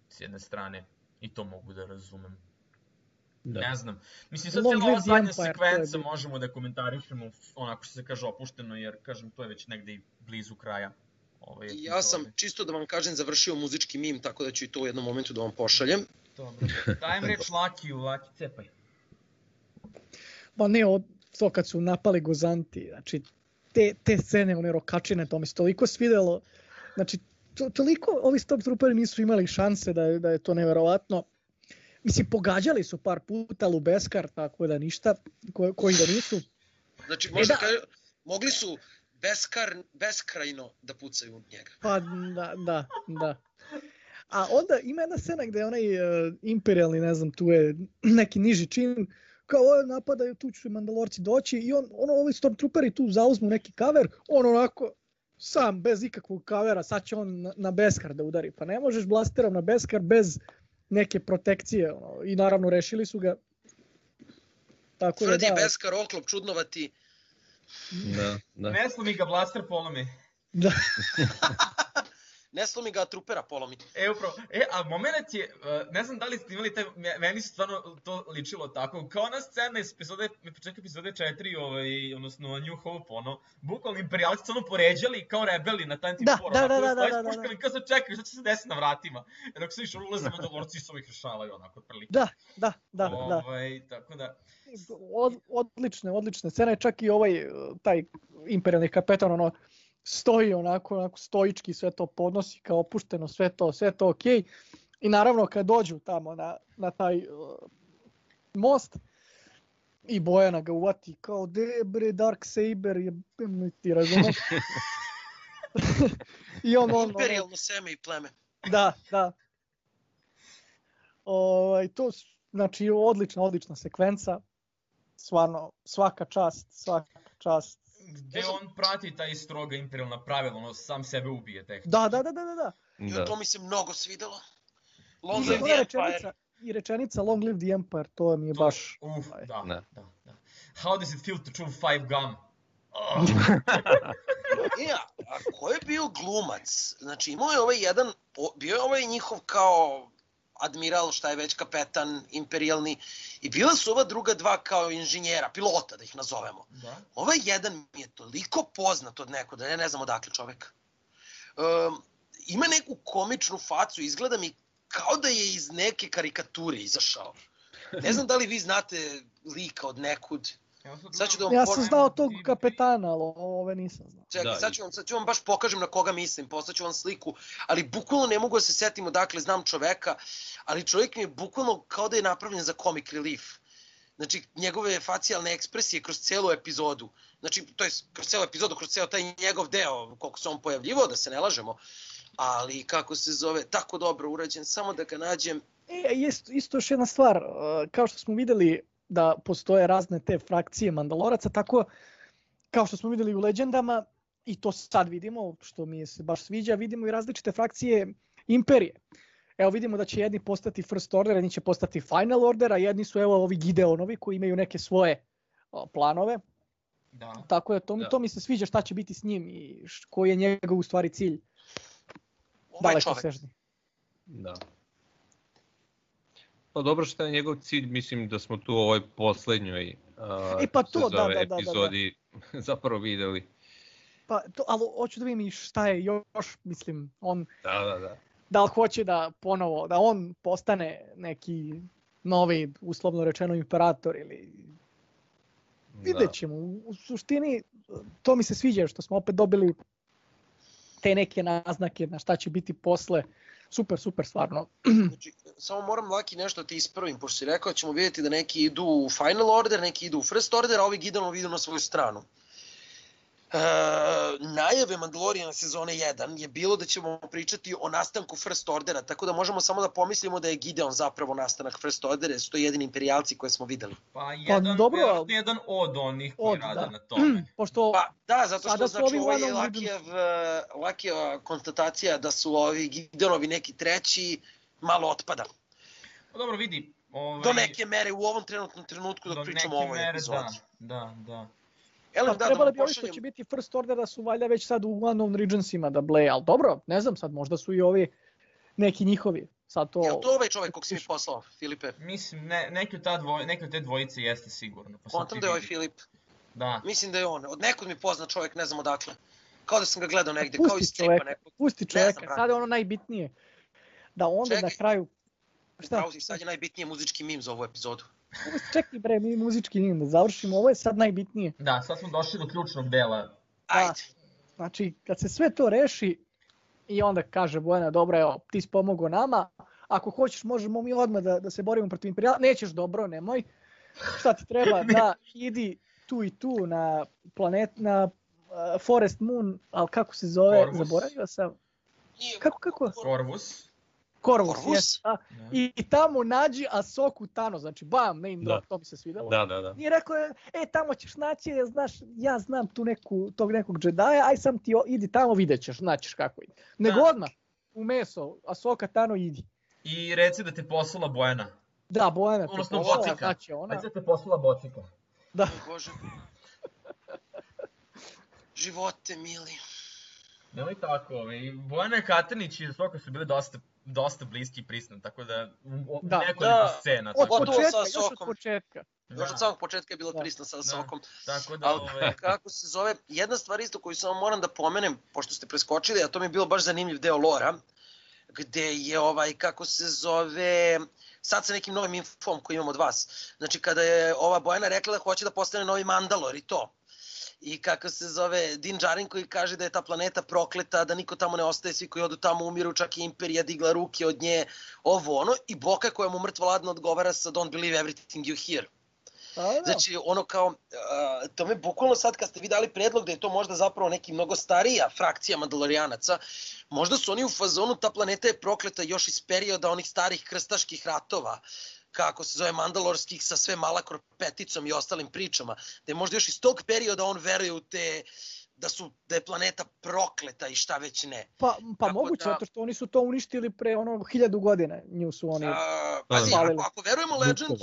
s jedne strane i to mogu da razumem. Da. Ne znam. Mislim, sad cijela ova zadnja sekvenca možemo da komentarišemo onako što se kaže opušteno, jer kažem, to je već negde i blizu kraja. Ove Ja sam, čisto da vam kažem, završio muzički mim, tako da ću i to u jednom momentu da vam pošaljem. Dobro. Dajem reč Lakiju, Laki, cepaj. Pa ne, od, to kad su napali Gozanti, znači te, te scene, one rokačine, to mi se toliko svidelo. Znači, to, toliko ovi Stormtrooperi nisu imali šanse da, da je to neverovatno. Mislim, pogađali su par puta Lubeskar, tako da ništa, ko, koji da nisu. Znači, E, možda da. kažem, mogli su beskar, beskrajno da pucaju njega. Pa da, da, da. A onda ima jedna scena gde je onaj uh, imperialni, ne znam, tu je neki niži čin, kao "O, napadaju, tu će Mandalorci doći i on, ono, ovi Stormtrooperi tu zauzmu neki kaver, on onako sam, bez ikakvog kavera, sad će on na, na Beskar da udari. Pa ne možeš blasterom na Beskar bez neke protekcije. Ono. I naravno rešili su ga. Tako da, Tvrdi da, Beskar, oklop, čudnovati. Da, da. Ne slomi ga blaster polomi. da, Ne slomi ga, a trupera polomi. E, upravo. E, a moment je, uh, ne znam da li ste imali taj, me- meni se stvarno to ličilo tako, kao ona scena iz epizode, početka epizode 4, ovaj, odnosno New Hope, ono, bukvalno imperijalci su ono poređali kao rebeli na taj tip Da, for, da, onako, da, da, stoji da, s da, puškama i kao sad čekaju, šta će se desiti na vratima. Jer dok se više ulaze Mandalorci su ih rešavaju onako otprilike. da, da, da, da. Ovaj, tako da, Od, odlične, odlične scene, čak i ovaj, uh, taj imperialni kapetan, ono, stoji onako, onako stoički, sve to podnosi kao opušteno, sve to, sve to okej. I naravno kad dođu tamo na, na taj uh, most, i Bojana ga uvati kao, de bre, Dark Saber, je, ti razumeš? I on, on, on, Imperijalno seme i pleme. Da, da. Ovaj to znači odlična, odlična sekvenca. Stvarno svaka čast, svaka čast. Gde on prati taj stroga imperialna pravila, ono, sam sebe ubije tehnički. Da, da, da, da, da. da. I Da. to mi se mnogo svidelo. Long I live the Empire. rečenica, i rečenica Long Live the Empire, to mi je baš... Uf, Aj. da, Ne. da, da. How does it feel to chew five gum? Oh. E, a, a ko je bio glumac? Znači imao je ovaj jedan, bio je ovaj njihov kao admiral, šta je već kapetan imperijalni i bila su ova druga dva kao inženjera, pilota da ih nazovemo. Da. Ovaj jedan mi je toliko poznat od neko da ja ne znam odakle čovek. Um, ima neku komičnu facu, izgleda mi kao da je iz neke karikature izašao. Ne znam da li vi znate lika od nekud. Ja sad ću da vam Ja sam znao tog kapetana, ali ove nisam znao. Čekaj, Da, sad, ću vam, sad ću vam baš pokažem na koga mislim, poslaću vam sliku, ali bukvalno ne mogu da se setim odakle znam čoveka, ali čovjek mi je bukvalno kao da je napravljen za comic relief. Znači, njegove facijalne ekspresije kroz celu epizodu, znači, to je kroz celu epizodu, kroz ceo taj njegov deo, koliko se on pojavljivao, da se ne lažemo, ali kako se zove, tako dobro urađen, samo da ga nađem, E, isto, isto još jedna stvar, kao što smo videli da postoje razne te frakcije Mandaloraca, tako kao što smo videli u legendama, i to sad vidimo, što mi je se baš sviđa, vidimo i različite frakcije Imperije. Evo vidimo da će jedni postati First Order, jedni će postati Final Order, a jedni su evo ovi Gideonovi koji imaju neke svoje o, planove. Da. Tako da to, Da. to mi se sviđa šta će biti s njim i š- koji je njegov u stvari cilj ovaj daleko čovek. sežni. Da. Pa dobro što je njegov cilj, mislim da smo tu u ovoj poslednjoj uh, E, pa to, da, da, da, da, da. epizodi zapravo videli. Pa, to, ali hoću da vidim i šta je još, mislim, on, Da, da, da. da li hoće da ponovo, da on postane neki novi, uslovno rečeno, imperator ili vidjet ćemo. U, suštini, to mi se sviđa što smo opet dobili te neke naznake na šta će biti posle. Super, super, stvarno. Znači, samo moram Laki nešto da ti ispravim, pošto si rekao da ćemo vidjeti da neki idu u Final Order, neki idu u First Order, a ovi Gideonovi idu na svoju stranu. E, najave Mandaloriana sezone 1 je bilo da ćemo pričati o nastanku First Ordera, tako da možemo samo da pomislimo da je Gideon zapravo nastanak First Ordera, su to jedini imperijalci koje smo videli. Pa jedan, dobro, verovatno ali- jedan od onih koji Od, rade da. na tome. Pošto, Pa da, zato što su znači ovo je Lakijev, e, Lakijeva konstatacija da su ovi Gideonovi neki treći, malo otpada. Pa dobro, vidi. Ovaj, Do neke mere u ovom trenutnom trenutku dok do pričamo o ovoj mere, epizodi. Da, da, da. Elem, da, da trebali vam bi ovi što će biti first order da su valjda već sad u unknown regionsima da bleje, ali dobro, ne znam sad, možda su i ovi neki njihovi. Sad to... Jel to ovaj čovjek kog si mi poslao, Filipe? Mislim, ne, neki, od ta dvoj, neki od te dvojice jeste sigurno. Pa sad Kontam da je ovaj. Filip. Da. Mislim da je on. Od nekud mi pozna čovjek, ne znam odakle. Kao da sam ga gledao negde, Pusti kao iz čoveka. nekog. Pusti Ne čoveka, znam, brate. sad je ono najbitnije. Da onda Čekaj. na kraju... Šta? Pravo sad je najbitnije muzički mim za ovu epizodu. Čekaj bre, mi muzički nim da završimo, ovo je sad najbitnije. Da, sad smo došli do ključnog dela. Ajde. Znači, kad se sve to reši i onda kaže Bojana, dobro, evo, ti si pomogao nama, ako hoćeš možemo mi odmah da, da se borimo protiv imperijala, nećeš dobro, nemoj. Šta ti treba, da idi tu i tu na planet, na uh, Forest Moon, ali kako se zove, Corvus. zaboravio sam. Kako, kako? Corvus. Corvus, Corvus? jeste, da. Da. I, I tamo nađi Asoku Tano, znači bam, name Da. drop, to mi se svidelo. Da, da, da. I rekao je, e, tamo ćeš naći, znaš, ja znam tu neku, tog nekog džedaja, aj sam ti, o- idi tamo, vidjet ćeš, znaćeš kako ide. Nego Da. odmah, u meso, Asoka Tano, idi. I reci da te poslala Bojana. Da, Bojana te Odnosno poslala, Bocika. znači ona, Reci da te poslala Bocika. da, Bože. Živote mili. Nemoj tako, ovaj, Bojana Katanić i Soka su bili dosta, dosta bliski prisni, tako da u, u Da. nekoliko Da. scena. od Tako, Pogotovo početka, sa još od Sokom. početka. Još da, od samog početka je bila Da. prisna sa Da. sokom. tako da, Ali ovaj, kako se zove, jedna stvar isto koju samo moram da pomenem, pošto ste preskočili, a to mi je bilo baš zanimljiv deo lora, gde je ovaj, kako se zove, sad sa nekim novim infom koji imam od vas. Znači kada je ova Bojana rekla da hoće da postane novi Mandalor i to. I kako se zove Din Djarin koji kaže da je ta planeta prokleta, da niko tamo ne ostaje, svi koji odu tamo umiru, čak i Imperija digla ruke od nje, ovo ono. I Boka koja mu mrtvo ladno odgovara sa Don't believe everything you hear. Da. Znači, ono kao, uh, to me bukvalno sad kad ste vi dali predlog da je to možda zapravo neki mnogo starija frakcija Mandalorijanaca, možda su oni u fazonu, ta planeta je prokleta još iz perioda onih starih krstaških ratova, kako se zove Mandalorskih sa sve Malakor peticom i ostalim pričama, da je možda još iz tog perioda on veruje u te da su da je planeta prokleta i šta već ne. Pa, pa Tako moguće, da- zato što oni su to uništili pre ono hiljadu godina, nju su oni... A, pazi, da. ako, ako verujemo Legendsu.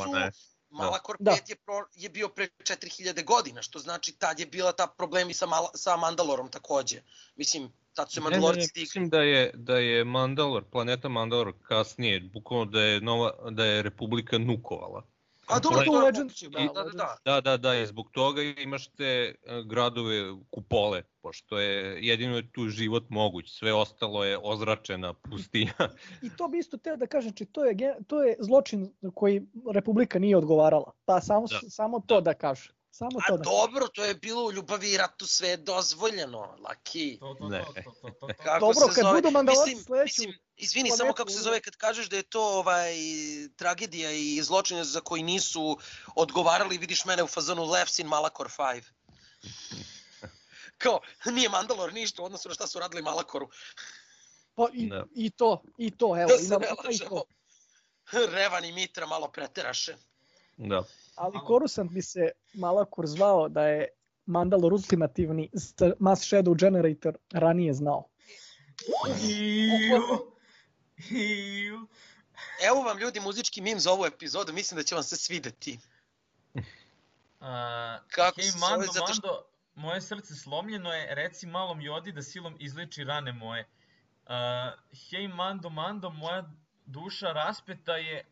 Malakor Da. 5 je, pro, je bio pre 4000 godina, što znači tad je bila ta problem i sa, Mal, sa Mandalorom takođe. Mislim, tad su se Ne, ne, ne, Mandalorci mislim da je, da je Mandalor, planeta Mandalor kasnije, bukvalno da je, nova, da je Republika nukovala. A dobro, to u da, da, da, da. Da, da, da, i zbog toga imaš te e, gradove kupole, pošto je jedino je tu život moguć, sve ostalo je ozračena pustinja. I to bi isto teo da kažem, znači to je, to je zločin koji Republika nije odgovarala. Pa samo, Da. samo to da kaže. Samo A to da dobro, to je bilo u ljubavi i ratu sve je dozvoljeno, Laki. to, to, Ne. to, to, to, to, to. Kako Dobro, se kad zove? budu Mandalorci Mislim, sledeću mislim, izvini, planetu, samo kako se zove kad kažeš da je to ovaj tragedija i zločine za koji nisu odgovarali, vidiš mene u fazonu Left in Malakor 5. Kao, nije Mandalor ništa u odnosu na šta su radili Malakoru. Pa i, Da. i to, i to, evo, Da se imamo ne i to. Revan i Mitra malo preteraše. Da. Ali Coruscant bi se Malakor zvao da je Mandalor ultimativni Mass Shadow Generator ranije znao. Evo vam ljudi muzički mim za ovu epizodu, mislim da će vam se svideti. A, Kako hej, Mando, zato što- Mando, moje srce slomljeno je, reci malom Jodi da silom izleči rane moje. A, hej, Mando, Mando, moja duša raspeta je,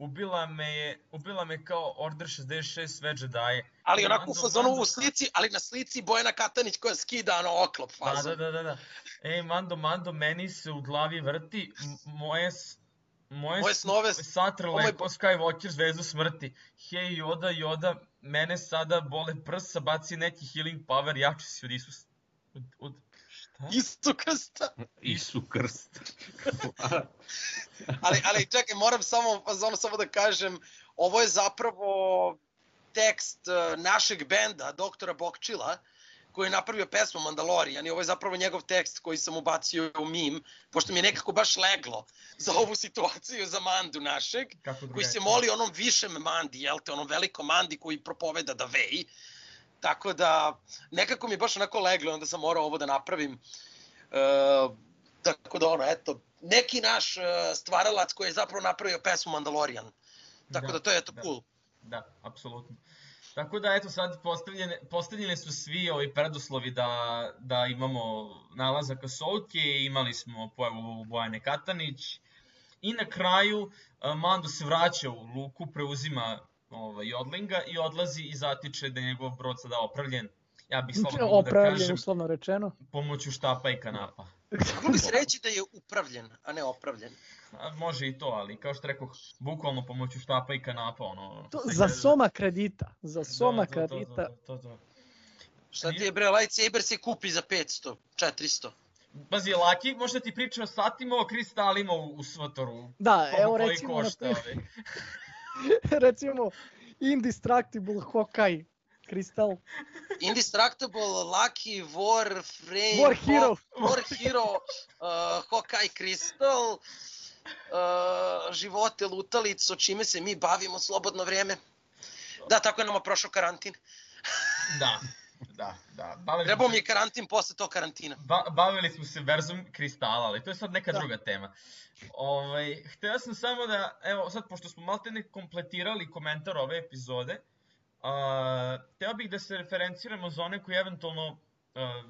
ubila me je, ubila me kao Order 66 sve Jedi. Ali onako u fazonu Mando, u slici, ali na slici Bojana Katanić koja skida ono oklop fazon. da, da, da, da. Ej, Mando, Mando, meni se u glavi vrti, moje, moje, Moje snove- satrle je- ko Skywalker zvezdu smrti. Hej, Yoda, Yoda, mene sada bole prsa, baci neki healing power, jači si od Isus. Od, od? Isu krsta. Isu krst. Ali, ali čekaj, moram samo, fazonu samo da kažem, ovo je zapravo tekst uh, našeg benda, doktora Bokčila, koji je napravio pesmu Mandalorian i ovo je zapravo njegov tekst koji sam ubacio u mim, pošto mi je nekako baš leglo za ovu situaciju, za Mandu našeg, koji se moli onom višem Mandi, jel te, onom velikom Mandi koji propoveda da veji. Tako da, nekako mi je baš onako leglo, onda sam morao ovo da napravim. E, tako da ono, eto, neki naš e, stvaralac koji je zapravo napravio pesmu Mandalorian. Tako da, Da, to je eto da. cool. Da, apsolutno. Tako da, eto, sad postavljene, postavljeni su svi ovi preduslovi da, da imamo nalazak Asolke, imali smo pojavu Bojane Katanić i na kraju a, Mando se vraća u luku, preuzima ovaj, Jodlinga i odlazi i zatiče da je njegov brod sada opravljen. Ja bih slobodno mogu da Opravljen, kažem, uslovno rečeno. pomoću štapa i kanapa. Moglo bi se reći da je upravljen, a ne opravljen. A, može i to, ali kao što rekoh, bukvalno pomoću štapa i kanapa, ono... To, za kaže- soma kredita. Za soma Da, to, to, to, kredita. to, to, to. Šta ti je bre, lightsaber se kupi za 500, 400. Pazi, Laki, možda ti pričam satima o kristalima u, u Svotoru. Da, evo recimo, na košta, primjer, ovaj. recimo Indestructible Hawkeye kristal. Indestructible, Lucky, War, Frame, War Hero. War Hero, uh, Hawkeye Crystal, uh, živote lutalico, čime se mi bavimo slobodno vreme. Da, tako je nama prošao karantin. Da, da, da. Bavili Trebao smo mi je karantin posle tog karantina. Ba bavili smo se verzom kristala, ali to je sad neka Da. druga tema. Ovaj, hteo sam samo da, evo sad pošto smo malte ne kompletirali komentar ove epizode, a, hteo bih da se referenciramo za one koji eventualno, a,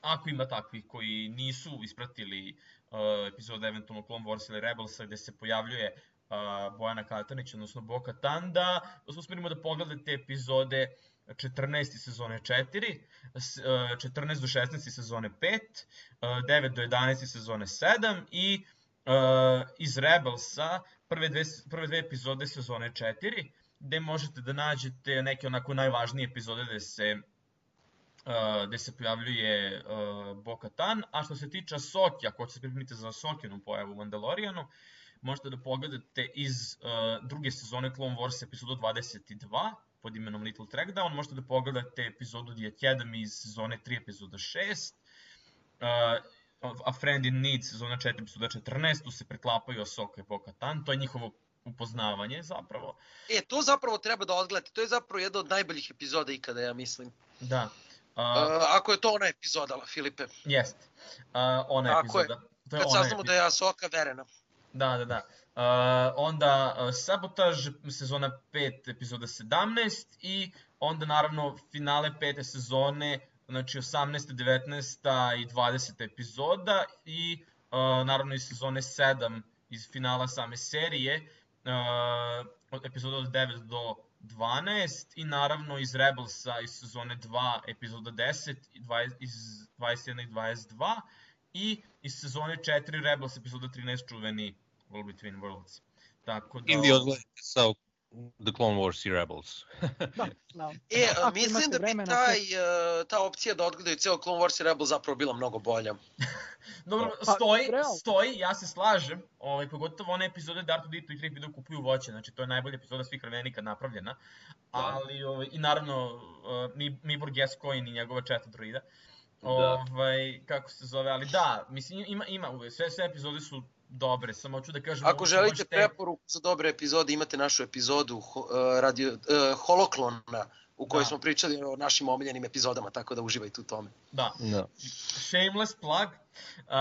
ako ima takvih koji nisu ispratili a, epizode eventualno Clone Wars ili Rebelsa gde se pojavljuje a, Bojana Katanić, odnosno Boka Tanda, da se usmerimo da pogledate epizode 14. sezone 4, s- e, 14 do 16 sezone 5, e, 9 do 11 sezone 7 i e, iz Rebelsa prve dve, prve dve epizode sezone 4, gde možete da nađete neke onako najvažnije epizode gde se uh, gde se pojavljuje uh, Bo-Katan, a što se tiče Soki, ako se pripremiti za Sokinu pojavu u Mandalorijanu, možete da pogledate iz uh, druge sezone Clone Wars epizodu 22 pod imenom Little Trackdown, možete da pogledate epizodu Dietjedam iz sezone 3 epizoda 6, uh, A Friend in Need sezona 4 epizoda 14, tu se preklapaju Ahsoka i Bo-Katan, to je njihovo upoznavanje zapravo. E, to zapravo treba da odgledate. To je zapravo jedna od najboljih epizoda ikada, ja mislim. Da. Uh, Uh, ako je to ona epizoda, Filipe. Jest. Uh, ona Tako je. epizoda. To je Kad saznamo da je Asoka verena. Da, da, da. Onda uh, Sabotage, sezona 5, epizoda 17 i onda naravno finale pete sezone, znači 18, 19 i 20 epizoda i uh, naravno iz sezone 7 iz finala same serije, uh, od epizoda od 9 do 12 i naravno iz Rebelsa iz sezone 2 epizoda 10 i 20, iz 21 i 22 i iz sezone 4 Rebels epizoda 13 čuveni World Between Worlds. Tako da... Ili odgledajte sa The Clone Wars i Rebels. Da, da. E, Ako mislim da bi vremena, taj, uh, ta opcija da odgledaju ceo Clone Wars i Rebel zapravo bila mnogo bolja. Dobro, Pa, stoji, realno. stoji, ja se slažem, ovaj, pogotovo one epizode Darth Dito i 3 kupuju voće, znači to je najbolja epizoda svih vremena napravljena, ali, ovaj, i naravno, uh, Mi- Mibor Gascoigne i njegova četa droida, ovaj, kako se zove, ali da, mislim, ima, ima, sve, sve epizode su dobre, samo hoću da kažem... Ako želite možete- preporuku za dobre epizode, imate našu epizodu uh, radio, uh, Holoklona, u kojoj Da. smo pričali o našim omiljenim epizodama, tako da uživajte u tome. Da, Da. shameless plug. Uh,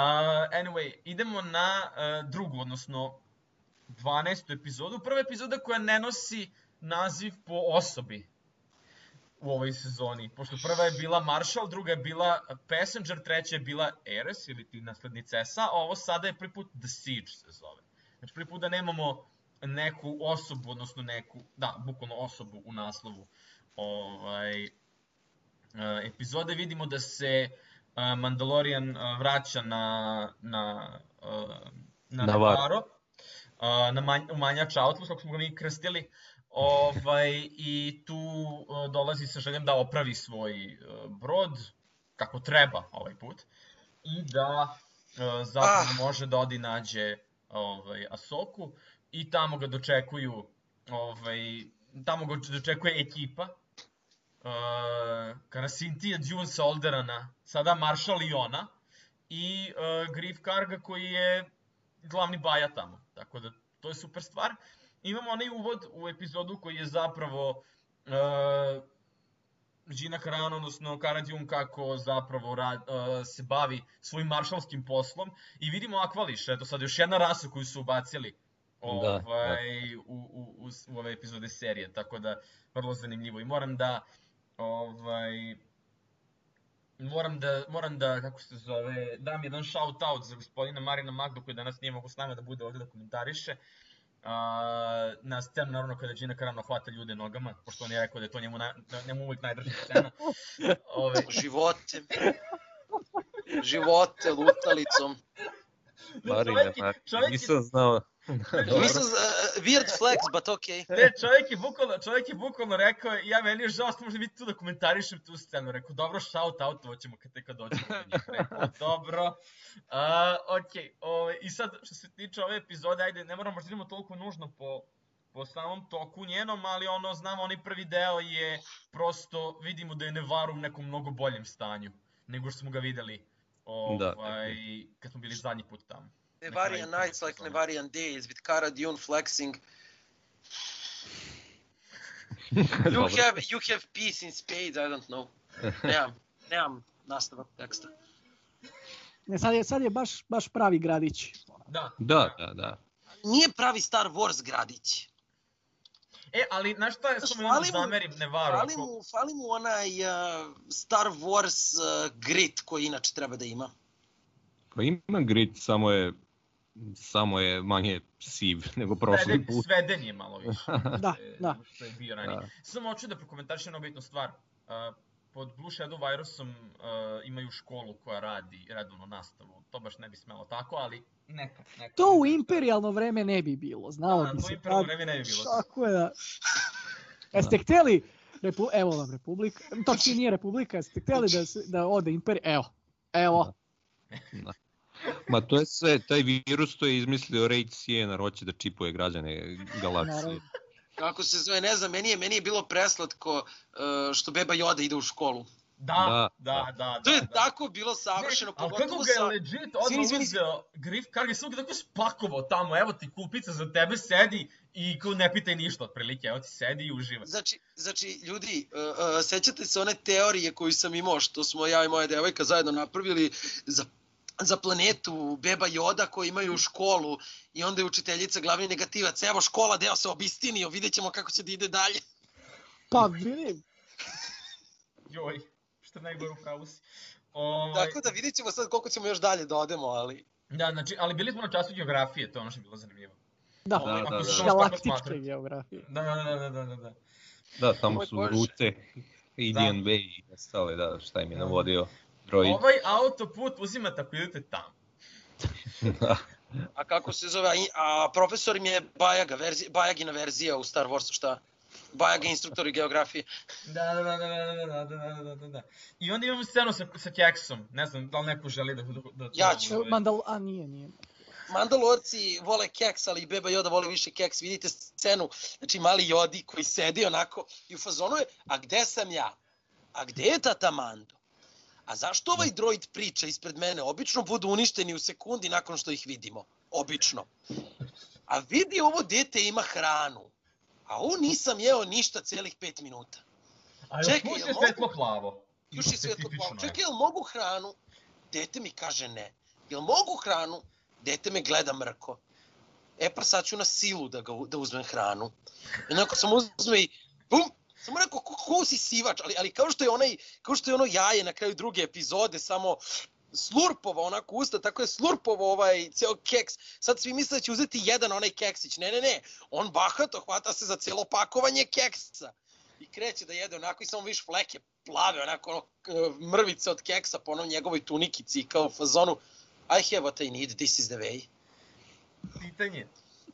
anyway, idemo na uh, drugu, odnosno 12. epizodu. Prva epizoda koja ne nosi naziv po osobi u ovoj sezoni. Pošto prva je bila Marshall, druga je bila Passenger, treća je bila Ares ili ti naslednica Esa, a ovo sada je prvi put The Siege se zove. Znači prvi put da nemamo neku osobu, odnosno neku, da, bukvalno osobu u naslovu ovaj, e, epizode. Vidimo da se e, Mandalorian e, vraća na, na, e, na Navarro. Na manj, u manjač Outlaws, kako smo ga mi krstili, ovaj, i tu e, dolazi sa željom da opravi svoj e, brod, kako treba ovaj put, i da e, zapravo Ah. može da odi nađe ovaj, Asoku i tamo ga dočekuju ovaj, tamo ga dočekuje ekipa uh, Karasintija, Dune Solderana, sada Marshall i ona i uh, Griff Karga koji je glavni baja tamo. Tako da to je super stvar. Imamo onaj uvod u epizodu koji je zapravo uh, Gina Carano, odnosno Cara Dune kako zapravo rad, uh, se bavi svojim maršalskim poslom i vidimo Akvališa, eto sad još jedna rasa koju su ubacili Da, da. ovaj, u, u, u, u ove epizode serije, tako da vrlo zanimljivo i moram da ovaj moram da, moram da, kako se zove, dam jedan shout out za gospodina Marina Magdu koji danas nije mogu s nama da bude ovde da komentariše. A, na scenu, naravno, kada Gina Carano hvata ljude nogama, pošto on je rekao da je to njemu, na, da- njemu uvijek najdraža scena. Ove, Živote. Živote lutalicom. Marine, čovjek čovjek je- nisam znao. Dobro. Mislim, uh, weird flex, but okay. Ne, čovjek je bukvalno, čovjek je bukvalno rekao, ja meni je žao što može biti tu da komentarišem tu scenu. Rekao, dobro, shout out, ovo ćemo kad tek kad dođemo do njih. Rekao, dobro. Uh, ok, ovaj, i sad što se tiče ove epizode, ajde, ne moramo možda idemo toliko nužno po, po samom toku njenom, ali ono, znamo, onaj prvi deo je prosto, vidimo da je Nevaru u nekom mnogo boljem stanju nego što smo ga videli ovaj, kad smo bili zadnji put tamo. Nevarian Nights like. Nevarian Days with Cara Dune flexing. You have, you have peace in spades, I don't know. Nemam, nemam nastavak teksta. Ne, sad je, sad je baš, baš pravi gradić. Da. Da, da, da. Nije pravi Star Wars gradić. E, ali znaš šta je, samo ja fali mu- zamerim Nevaru. Fali ako- mu, fali mu onaj uh, Star Wars uh, grit koji inače treba da ima. Pa ima grit, samo je samo je manje siv nego prošli Sveden, put. sveden je malo više. Da, e, da. Što je bio ranije. Da. Samo hoću da prokomentarišem jednu bitnu stvar. Uh, pod Blue Shadow virusom uh, imaju školu koja radi redovnu nastavu. To baš ne bi smelo tako, ali neka. neka To u neka. imperijalno vreme ne bi bilo, znalo Da, bi to se. imperijalno tad. vreme ne bi bilo. Tako je da. Jeste hteli, Repu, evo vam Republika, točnije nije Republika, jeste hteli da, se- da ode imperija, evo, evo, Ma to je sve, taj virus to je izmislio Raid Siena, hoće da čipuje građane galaksije. Kako se zove, ne znam, meni je, meni je bilo preslatko uh, što Beba Yoda ide u školu. Da, Da, da, da. da, To je da. tako bilo savršeno, Ne, ali kako pogotovo ga je sa... legit odmah Izvini, uzeo Grif Karg je samo ga tako spakovao tamo, evo ti kupica za tebe, sedi i kao ne pitaj ništa otprilike, evo ti sedi i uživa. Znači, znači ljudi, uh, uh, sećate se one teorije koju sam imao, što smo ja i moja devojka zajedno napravili za za planetu Beba Joda koji imaju u školu i onda je učiteljica glavni negativac. Evo škola, deo se obistinio, vidjet ćemo kako će da ide dalje. Pa vidim, Joj, što najgore u pravu si. Ovaj, Tako da vidjet ćemo sad koliko ćemo još dalje da odemo, ali... Da, znači, ali bili smo na času geografije, to je ono što je bilo zanimljivo. da, Ovaj, Da, da, da. galaktičke geografije. Da, da, da, da, da, da, da. Da, tamo su rute, Indian Bay i ostale, da, šta im je navodio droid. Ovaj autoput uzimate ako idete tamo. A kako se zove, a, i- a profesor im je Bajaga, verzi, Bajagina verzija u Star Warsu, šta? Bajaga instruktori geografije. Da, da, da, da, da, da, da, da, da, da, da. I onda imamo scenu sa, sa Keksom, ne znam da li neko želi da... da, da Ja ću. ovaj, Mandal, a nije, nije. Mandalorci vole keks, ali i Beba Yoda voli više keks. Vidite scenu, znači mali Jodi koji sedi onako i u fazonu je, a gde sam ja? A gde je tata Mando? A zašto ovaj droid priča ispred mene? Obično budu uništeni u sekundi nakon što ih vidimo. Obično. A vidi ovo dete ima hranu. A ovo nisam jeo ništa celih pet minuta. A Čekaj, jel je svetlo plavo. Još je svetlo plavo. Čekaj, jel mogu hranu? Dete mi kaže ne. Jel mogu hranu? Dete me gleda mrko. E pa sad ću na silu da, ga, da uzmem hranu. I onako sam uzme i bum! Sam mu rekao, ko, ko si sivač? Ali, ali kao što je onaj, kao što je ono jaje na kraju druge epizode, samo slurpovao onako usta, tako je slurpovao ovaj ceo keks. Sad svi misle da će uzeti jedan onaj keksić. Ne, ne, ne. On bahato hvata se za celo pakovanje keksa. I kreće da jede onako i samo viš fleke plave, onako ono, mrvice od keksa po onom njegovoj tunikici i kao fazonu I have what I need, this is the way. Pitanje,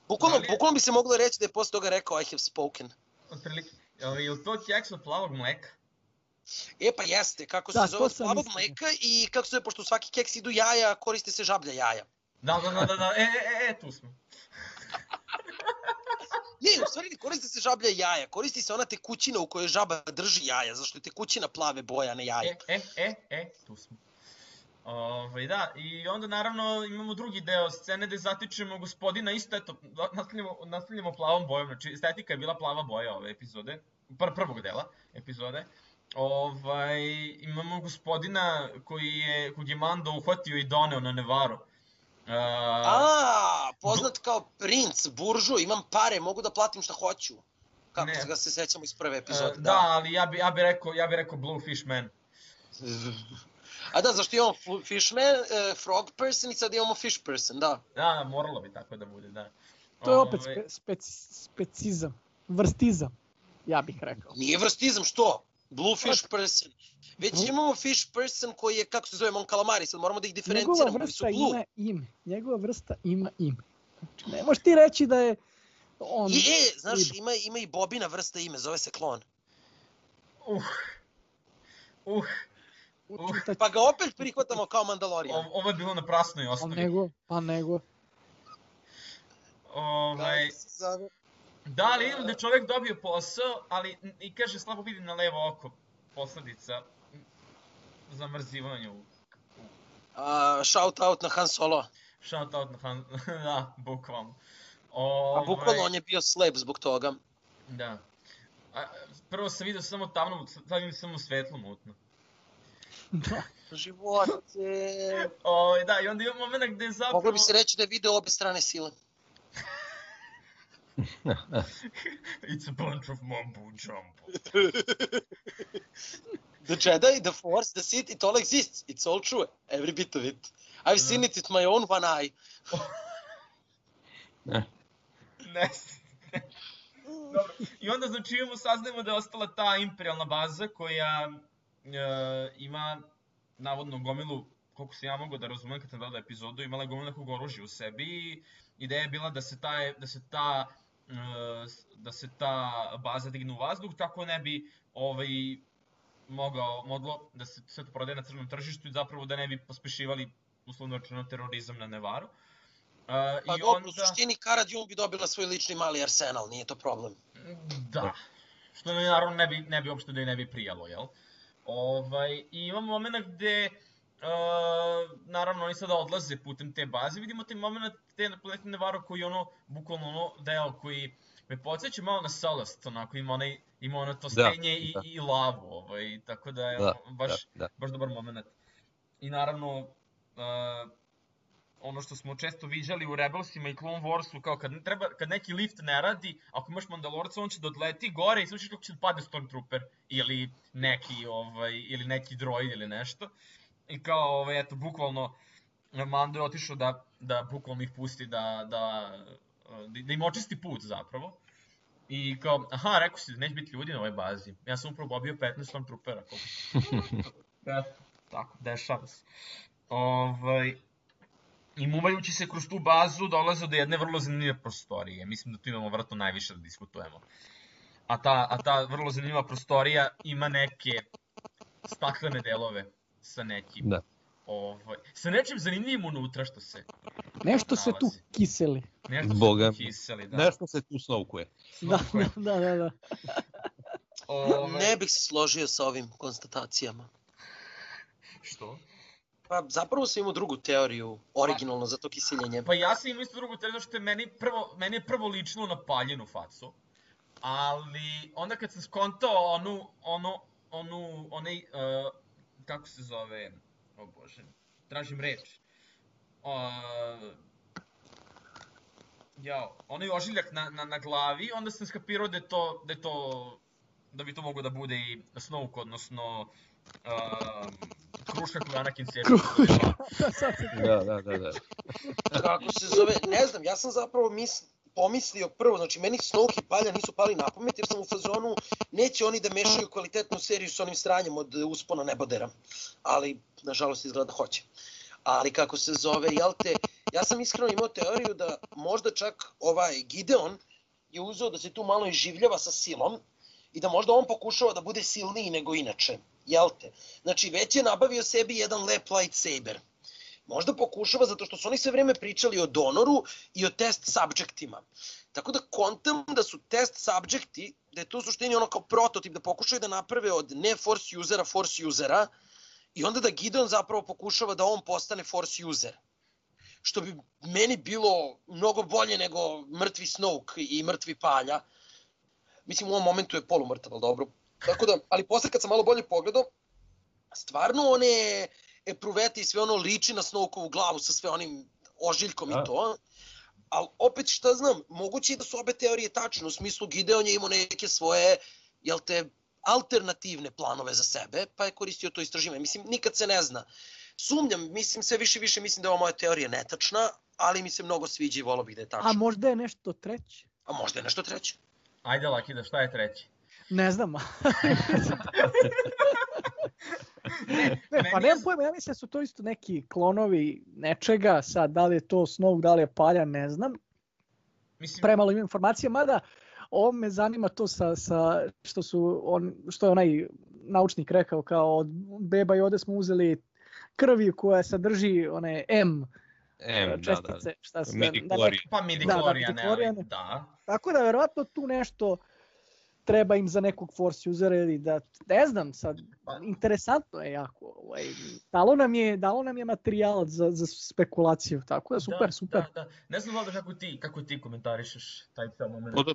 Bukvalno, Da li je- bukvalno bi se moglo reći da je posle toga rekao I have spoken. otprilike, je li je to keks od plavog mleka? E pa jeste, kako se Da, zove plavog mleka i kako se zove, pošto u svaki keks idu jaja, koriste se žablja jaja. Da, da, da, da, da, e, e, e, tu smo. Ne, u stvari ne koriste se žablja jaja, koristi se ona tekućina u kojoj žaba drži jaja, zašto je tekućina plave boje, a ne jaja. E, e, e, e, tu smo. Ove, da, i onda naravno imamo drugi deo scene gde zatičemo gospodina isto, eto, da- nastavljamo, nastavljamo plavom bojom, znači estetika je bila plava boja ove epizode, pr prvog dela epizode. Ovaj, imamo gospodina koji je, kog je Mando uhvatio i doneo na Nevaru. Uh, A, poznat kao princ, buržu, imam pare, mogu da platim šta hoću. Kako Ne. ga se sećamo iz prve e, epizode. da, ali ja bi, ja bi rekao, ja bi rekao Blue Fish Man. A da, zašto imamo fishman, uh, frog person i sad imamo fish person, da. Da, moralo bi tako da bude, da. To je opet Ovaj, spe, speci, specizam, vrstizam, ja bih rekao. Nije vrstizam, što? Blue fish person. Već imamo fish person koji je, kako se zove, mon calamari, sad moramo da ih Njegova diferenciramo, koji su vrsta blue. ima ime, njegova vrsta ima ime. Znači, ne možeš ti reći da je on... I, e, znaš, ima, ima i Bobina vrsta ime, zove se klon. Uh, uh, Pa ga opet prihvatamo kao Mandalorian. Ov- ovo je bilo na prasnoj Pa osnovi. nego, pa nego. Ovaj, da, ali vidim da je čovjek dobio posao, ali i kaže slabo vidi na levo oko posledica zamrzivanju. A, shout out na Han Solo. Shout out na Han... da, bukvalno. A Ovaj, bukvalno on je bio slep zbog toga. Da. A, prvo sam vidio samo tamno, sad vidim samo svetlo mutno. Da. Živote. Ovaj, da, i onda ima moment gde zapravo... Moglo bi se reći da je video obe strane sile. It's a bunch of mumbo jumbo. The Jedi, the Force, the Sith, it all exists. It's all true. Every bit of it. I've seen it with my own one eye. Ne. Dobro. I onda znači imamo, saznajemo da je ostala ta imperialna baza koja ima navodno gomilu, koliko se ja mogu da razumem kad sam gledao epizodu, imala je gomilu nekog oružja u sebi i ideja je bila da se ta, da se ta e, da se ta baza digne u vazduh, tako ne bi ovaj, mogao, moglo da se sve to prodaje na crnom tržištu i zapravo da ne bi pospešivali uslovno rečeno terorizam na Nevaru. Uh, Pa i dobro, onda... u suštini Cara Dune bi dobila svoj lični mali arsenal, nije to problem. Da. Što naravno ne bi, ne bi uopšte da i ne bi prijalo, jel? Ovaj, I imamo moment gde, uh, naravno, oni sada odlaze putem te baze. Vidimo taj moment te na planeti Nevaru koji ono, bukvalno ono deo koji me podsjeća malo na Solast, onako ima onaj, ima ono to Da, stenje i, da. i lavu, ovaj, tako da je Da, baš, da, da. baš dobar moment. I naravno, uh, ono što smo često viđali u Rebelsima i Clone Warsu, kao kad, treba, kad neki lift ne radi, ako imaš Mandalorca, on će da odleti gore i slušaš kako će da padne Stormtrooper ili neki, ovaj, ili neki droid ili nešto. I kao, ovaj, eto, bukvalno, Mando je otišao da, da bukvalno ih pusti da, da, da im očisti put zapravo. I kao, aha, rekao si da neće biti ljudi na ovoj bazi. Ja sam upravo pobio 15 Stormtroopera. Koliko... Eto, tako, dešava se. Ovaj, I muvajući se kroz tu bazu dolaze do jedne vrlo zanimljive prostorije. Mislim da tu imamo vratno najviše da diskutujemo. A ta, a ta vrlo zanimljiva prostorija ima neke staklene delove sa nekim. Da. Ovaj, sa nečim zanimljivim unutra što se Nešto se tu nalazi. kiseli. Nešto Boga su tu kiseli, da. Nešto se tu snovkuje. Da, Snokuje. da, da, da. Ovaj, Ne bih se složio sa ovim konstatacijama. Što? Pa zapravo sam imao drugu teoriju, originalno za to kiseljenje. Pa ja sam imao isto drugu teoriju, što je meni, prvo, meni je prvo lično na paljenu facu. Ali onda kad sam skontao onu, ono, onu, onaj, uh, kako se zove, o bože, tražim reč. Uh, jao, onaj ožiljak na, na, na glavi, onda sam skapirao da je to, da je to, da bi to moglo da bude i Snoke, odnosno uh, kruška koju Anakin se Da, da, da, da. Kako se zove, ne znam, ja sam zapravo mis, pomislio prvo, znači meni Snoke i Palja nisu pali na pamet jer sam u fazonu, neće oni da mešaju kvalitetnu seriju s onim sranjem od uspona nebodera, ali nažalost izgleda da hoće. Ali kako se zove, jel te, ja sam iskreno imao teoriju da možda čak ovaj Gideon je uzeo da se tu malo iživljava sa silom i da možda on pokušava da bude silniji nego inače, jel te? Znači već je nabavio sebi jedan lep lightsaber. Možda pokušava zato što su oni sve vreme pričali o donoru i o test subjectima. Tako da kontam da su test subjecti, da je to u suštini ono kao prototip, da pokušaju da naprave od ne force usera force usera i onda da Gideon zapravo pokušava da on postane force user. Što bi meni bilo mnogo bolje nego mrtvi Snoke i mrtvi Palja. Mislim u ovom momentu je polumrtav, ali dobro. Tako da, ali posle kad sam malo bolje pogledao, stvarno one epruvete i sve ono liči na Snokeovu glavu sa sve onim ožiljkom Da. i to. Ali opet šta znam, moguće je da su obe teorije tačne, u smislu Gideon je imao neke svoje, jel te, alternativne planove za sebe, pa je koristio to istraživanje. Mislim, nikad se ne zna. Sumnjam, mislim, sve više više mislim da je ova moja teorija netačna, ali mi se mnogo sviđa i volao bih da je tačna. A možda je nešto treće? A možda je nešto treće. Ajde, Lakida, šta je treći? Ne znam. Ne, Ne, pa nemam pojma, ja mislim da su to isto neki klonovi nečega, sad da li je to Snoke, da li je Palja, ne znam. Mislim, Premalo imam informacija, mada ovo me zanima to sa, sa što su on, što je onaj naučnik rekao kao od beba i ovde smo uzeli krvi koja sadrži one M Em, da, da. čestice, šta su, da, Midichlorian. pa midichlorian, midichlorian. ali da. Tako da verovatno tu nešto treba im za nekog force usera ili da, ne znam sad, Pa- interesantno je jako. Ovaj, dalo, nam je, dalo nam je materijal za, za spekulaciju, tako da super, da, super. Da, da. Ne znam Vlado kako ti, kako ti komentarišeš taj cel moment. Pa da,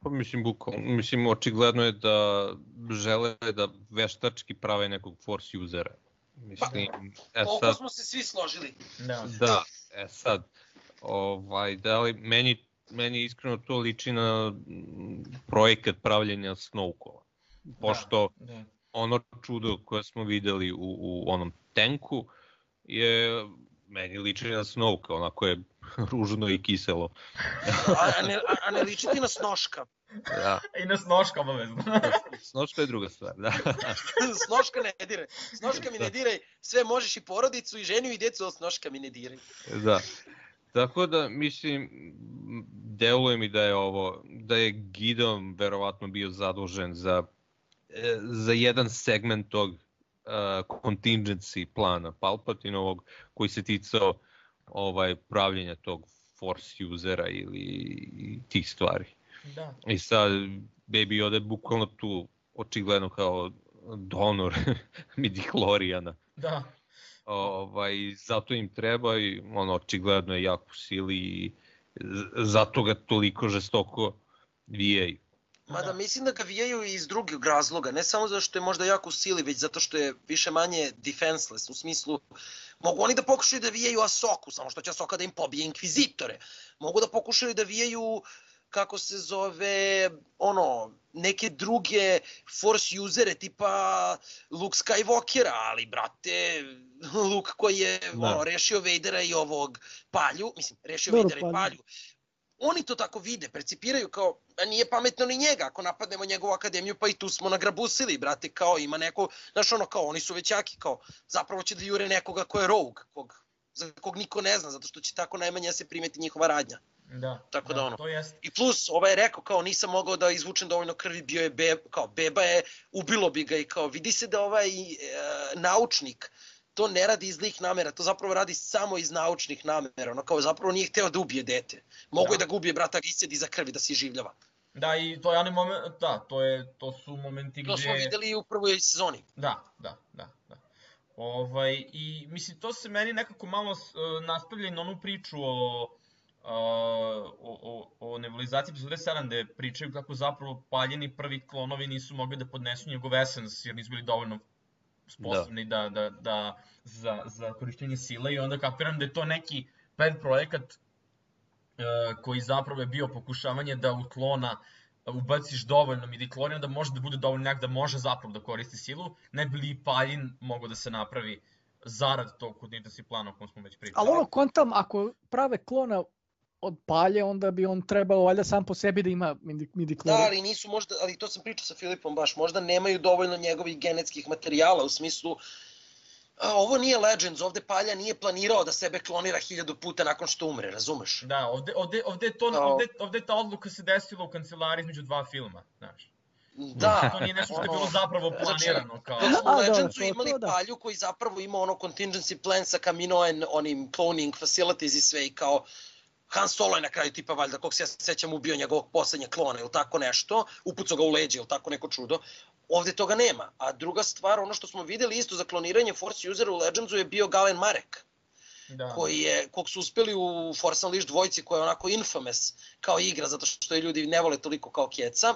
pa mislim, bukvalno, mislim, očigledno je da žele da veštački prave nekog force usera. Mislim, e Koliko sad, smo se svi složili. Da. da, e sad, ovaj, da li, meni, meni iskreno to liči na mm, projekat pravljenja snowkola. Pošto Da, da. ono čudo koje smo videli u, u onom tenku je meni liči na Snowka, onako je ružno i kiselo. A, a, ne, a, a ne liči ti na snoška. Da, I na snoška obavezno. Snoška je druga stvar, da. snoška ne diraj. Snoška mi ne diraj. Sve možeš i porodicu i ženiju i djecu, ali snoška mi ne diraj. da. Tako da, mislim, deluje mi da je ovo, da je Gidon verovatno bio zadužen za, e, za jedan segment tog uh, contingency plana Palpatinovog koji se ticao ovaj pravljenja tog force usera ili tih stvari. Da. I sad Baby Yoda je bukvalno tu očigledno kao donor midichloriana. Da. Ovaj, zato im treba i ono očigledno je jak u sili i zato ga toliko žestoko vijaju. Mada Da. mislim da ga vijaju i iz drugog razloga, ne samo zato što je možda jako u sili, već zato što je više manje defenseless, u smislu mogu oni da pokušaju da vijaju Asoku, samo što će Asoka da im pobije inkvizitore. Mogu da pokušaju da vijaju kako se zove, ono, neke druge force usere tipa Luke Skywalkera, ali brate, Luke koji je Da. ono, rešio Vadera i ovog Palju, mislim, rešio Dobro, Vadera i Palju. Oni to tako vide, percipiraju kao, a nije pametno ni njega, ako napadnemo njegovu akademiju, pa i tu smo nagrabusili, brate, kao ima neko, znaš ono kao, oni su već jaki, kao, zapravo će da jure nekoga ko je rogue, kog, za kog niko ne zna, zato što će tako najmanje da se primeti njihova radnja. Da. Tako da ono. To jest. I plus, ovaj je rekao kao nisam mogao da izvučem dovoljno krvi, bio je beba, kao beba je, ubilo bi ga i kao vidi se da ovaj e, naučnik to ne radi iz zlih namera, to zapravo radi samo iz naučnih namera, ono kao zapravo nije hteo da ubije dete. Mogu Da. je da ga ubije brata, ga iscedi za krvi, da se življava. Da, i to je onaj moment, da, to, je, to su momenti gdje... To smo videli u prvoj sezoni. Da, da, da, da. Ovaj, I mislim, to se meni nekako malo uh, nastavlja i na onu priču o, o, o, o nebulizaciji epizode 7, gde pričaju kako zapravo paljeni prvi klonovi nisu mogli da podnesu njegov essence, jer nisu bili dovoljno sposobni da, da, da, za, za korištenje sile i onda kapiram da je to neki pet projekat uh, koji zapravo je bio pokušavanje da u klona ubaciš dovoljno midi-klorina da može da bude dovoljno jak da može zapravo da koristi silu, ne bi li paljin mogao da se napravi zarad tog contingency plana o kom smo već pričali. Ali ono kontam, ako prave klona od palje, onda bi on trebao valjda sam po sebi da ima midi, midi Da, ali nisu možda, ali to sam pričao sa Filipom baš, možda nemaju dovoljno njegovih genetskih materijala u smislu a, ovo nije Legends, ovde Palja nije planirao da sebe klonira hiljadu puta nakon što umre, razumeš? Da, ovde, ovde, ovde, to, Kao- ovde, ovde je ta odluka se desila u kancelariji između dva filma, znaš. Da, To nije nešto što je bilo zapravo znači, planirano, kao... U dobro, Legendsu to- imali to da. Palju koji zapravo ima ono contingency plan sa Camino and onim cloning facilities i sve i kao Han Solo je na kraju tipa valjda, kog se ja sećam, ubio njegovog poslednjeg klona ili tako nešto, upucao ga u leđe ili tako neko čudo. Ovde toga nema. A druga stvar, ono što smo videli isto za kloniranje Force usera u Legendsu je bio Galen Marek, Da. koji je, kog su uspeli u Force Unleashed dvojci, koja je onako infamous kao igra, zato što je ljudi ne vole toliko kao Keca,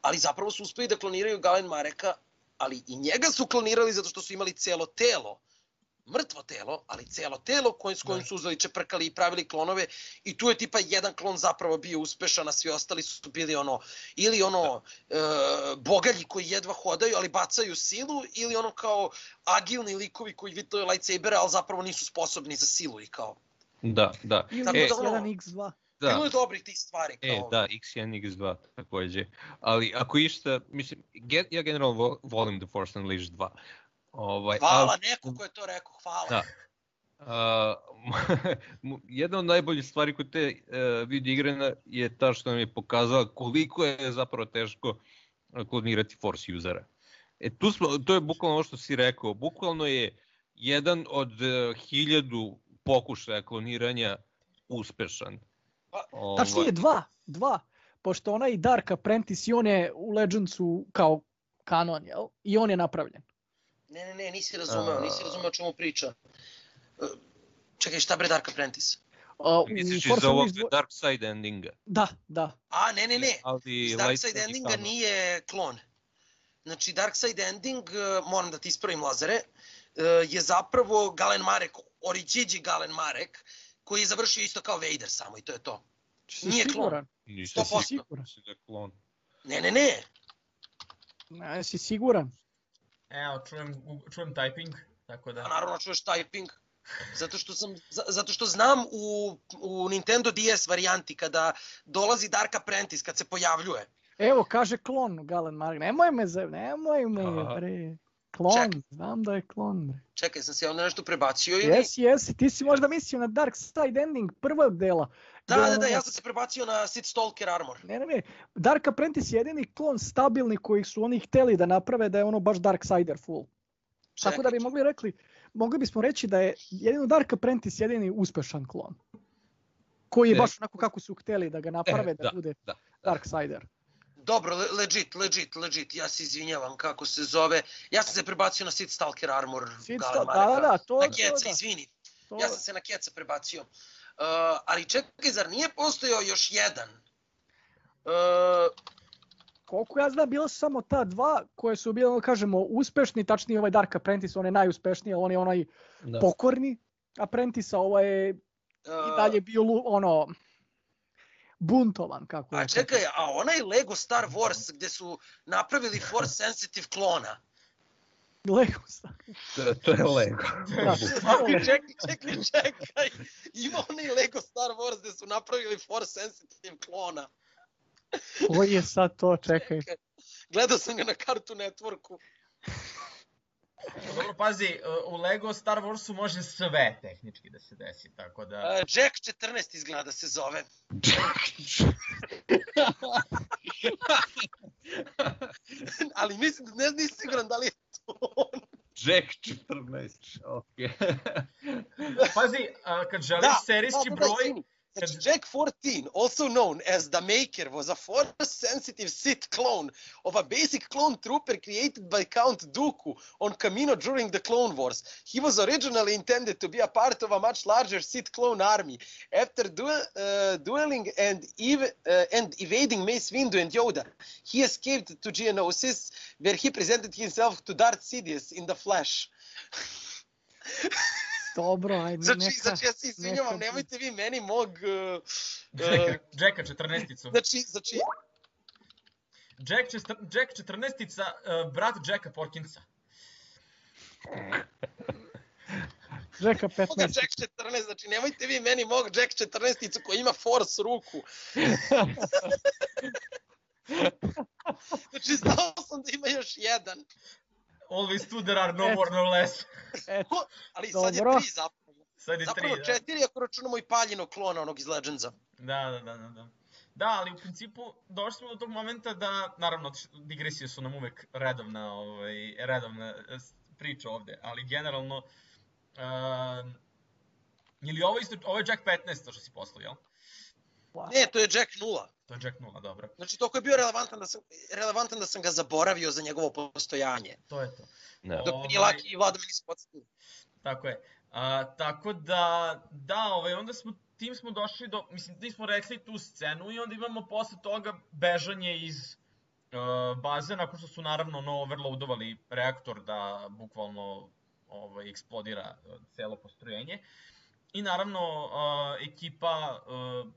ali zapravo su uspeli da kloniraju Galen Mareka, ali i njega su klonirali zato što su imali celo telo, mrtvo telo, ali celo telo kojim, s kojim Da. su uzeli, čeprkali i pravili klonove i tu je tipa jedan klon zapravo bio uspešan, a svi ostali su bili ono, ili ono e, bogalji koji jedva hodaju, ali bacaju silu, ili ono kao agilni likovi koji vitaju lightsabere, ali zapravo nisu sposobni za silu i kao. Da, da. Ili Tako E, da ono- X1, X2. da. Bilo je dobrih tih stvari. Kao, E, da, X1, X2 takođe. Ali ako išta, mislim, ge- ja generalno vo- volim The Force Unleashed 2. Ovaj, Hvala ali, neko ko je to rekao, hvala. Da. mu- jedna od najboljih stvari kod te uh, video igre na- je ta što nam je pokazala koliko je zapravo teško klonirati Force usera. E tu smo, to je bukvalno ono što si rekao, bukvalno je jedan od uh, hiljadu pokušaja kloniranja uspešan. Pa, Ovaj, Tačnije dva, dva. pošto ona i Dark Apprentice i on je u Legendsu kao kanon, jel? I on je napravljen. Ne, ne, ne, nisi razumeo, nisi razumeo o čemu priča. E, Čekaj, šta bre Dark Apprentice? A, u Misliš iz Force ovog dvo- Dark Side endinga? Da, da. A, ne, ne, ne. Ali Iz Dark Side Endinga nije klon. Znači, Dark Side Ending, e, moram da ti ispravim Lazare, e, je zapravo Galen Marek, Oriđiđi Galen Marek, koji je završio isto kao Vader samo i to je to. Si Nije klon. siguran? Nisam 100%. siguran. Mislim da je klon. Ne, ne, ne. Ne, si siguran? Evo, čujem, čujem typing, tako A da... naravno čuješ typing. Zato što, sam, za- zato što znam u, u Nintendo DS varijanti kada dolazi Dark Apprentice, kad se pojavljuje. Evo, kaže klon Galen Mark. Nemoj me za... Nemoj me, Aha. bre. Klon, Čekaj. znam da je klon, bre. Čekaj, sam se ja onda nešto prebacio ili? Jesi, jesi, ti si možda mislio na Dark Side Ending prvog dela. Da, gde da, ono- da, ja sam se prebacio na Sid Stalker Armor. Ne, ne, ne. Dark Apprentice je jedini klon stabilni koji su oni hteli da naprave da je ono baš Darksider full. Tako da bi Čekaj, mogli rekli, mogli bismo reći da je jedino Dark Apprentice jedini uspešan klon. Koji je E, baš onako kako su hteli da ga naprave, e, da, da, bude da, da. Darksider. Dobro, le- legit, legit, legit, ja se izvinjavam kako se zove. Ja sam se prebacio na Sid Stalker Armor. Sid Galen Stal- da, da, da, to- Na to keca, da. izvini. To, Ja sam se na keca prebacio. Uh, ali čekaj, zar nije postojao još jedan? Uh, koliko ja znam, bila su samo ta dva koje su ono kažemo, uspešni, tačnije ovaj Dark Apprentice, on je najuspešniji, ali on je onaj Da. pokorni Apprentice, a ovaj je i dalje bio ono buntovan kako A čekaj, a onaj Lego Star Wars gde su napravili Force Sensitive klona. Lego Star. To, to je Lego. Da. Ali čekaj, čekaj, čekaj. Ima onaj Lego Star Wars gde su napravili Force Sensitive klona. Koji je sad to, čekaj. Gledao sam ga na kartu networku. Dobro, pazi, uh, u Lego Star Warsu može sve tehnički da se desi, tako da... Uh, Jack 14 izgleda da se zove. Ali mislim, ne, nisam siguran da li je Джек 14. Okay. Пази, а, като жалиш да, серийски брой, da, broj, izvini. Znači, Jack 14, also known as the Maker, was a force-sensitive Sith clone of a basic clone trooper created by Count Dooku on Kamino during the Clone Wars. He was originally intended to be a part of a much larger Sith clone army. After du- uh, dueling and, ev- uh, and evading Mace Windu and Yoda, he escaped to Geonosis, where he presented himself to Darth Sidious in the flesh. Dobro, ajde, Znači, neka. znači ja se izvinjavam, neka- nemojte vi meni mog... Uh, Jacka, Jacka 14-icu. znači, znači, Jack, Jack 14-ica, uh, brat Jacka Porkinsa. Jacka Moga 15. Jack 14, znači nemojte vi meni mog Jack 14 koji ima force ruku. Znači znao sam da ima još jedan, Always two there are no more no less. Eto, ali sad je Dobro. tri zapravo. Sad je Zapravo tri, da. četiri ako računamo i paljinog klona onog iz Legendsa. Da, da, da, da, da. Da, ali u principu došli smo do tog momenta da, naravno, digresije su nam uvek redovna, ovaj, redovna eh, priča ovde, ali generalno, uh, ili ovo isto, ovo je Jack 15, to što si poslao, jel? Ne, to je Jack 0. To je Jack 0, dobro. Znači toliko je bio relevantan da sam, relevantan da sam ga zaboravio za njegovo postojanje. To je to. Ne. Dok mi Ovaj- Laki i Vlada mi nisu podsjetili. Tako je. A, tako da, da, ovaj, onda smo, tim smo došli do, mislim, tim smo rekli tu scenu i onda imamo posle toga bežanje iz uh, baze, nakon što su naravno no overloadovali reaktor da bukvalno ovaj, eksplodira uh, celo postrojenje. I naravno, uh, ekipa uh,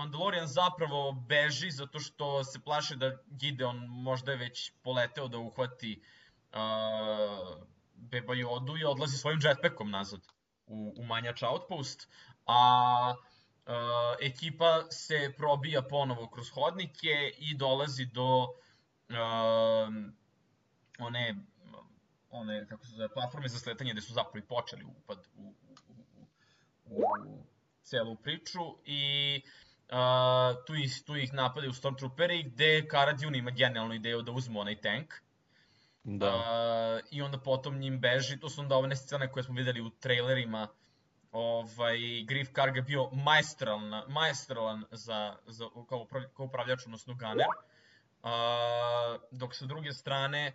Mandalorian zapravo beži zato što se plaše da Gideon možda je već poleteo da uhvati uh, Beba Yodu i odlazi svojim jetpackom nazad u, u manjač outpost, a uh, ekipa se probija ponovo kroz hodnike i dolazi do uh, one one kako se zove platforme za sletanje gde su zapravo počeli upad u, u, u, u celu priču i uh, tu, ih, tu ih napadaju Stormtrooperi gde Cara Dune ima genijalnu ideju da uzmu onaj tank Da. Uh, I onda potom njim beži, to su onda one scene koje smo videli u trailerima Ovaj, Griff Karg je bio maestralan, maestralan za, za, kao, kao upravljač, odnosno gunner. A, dok sa druge strane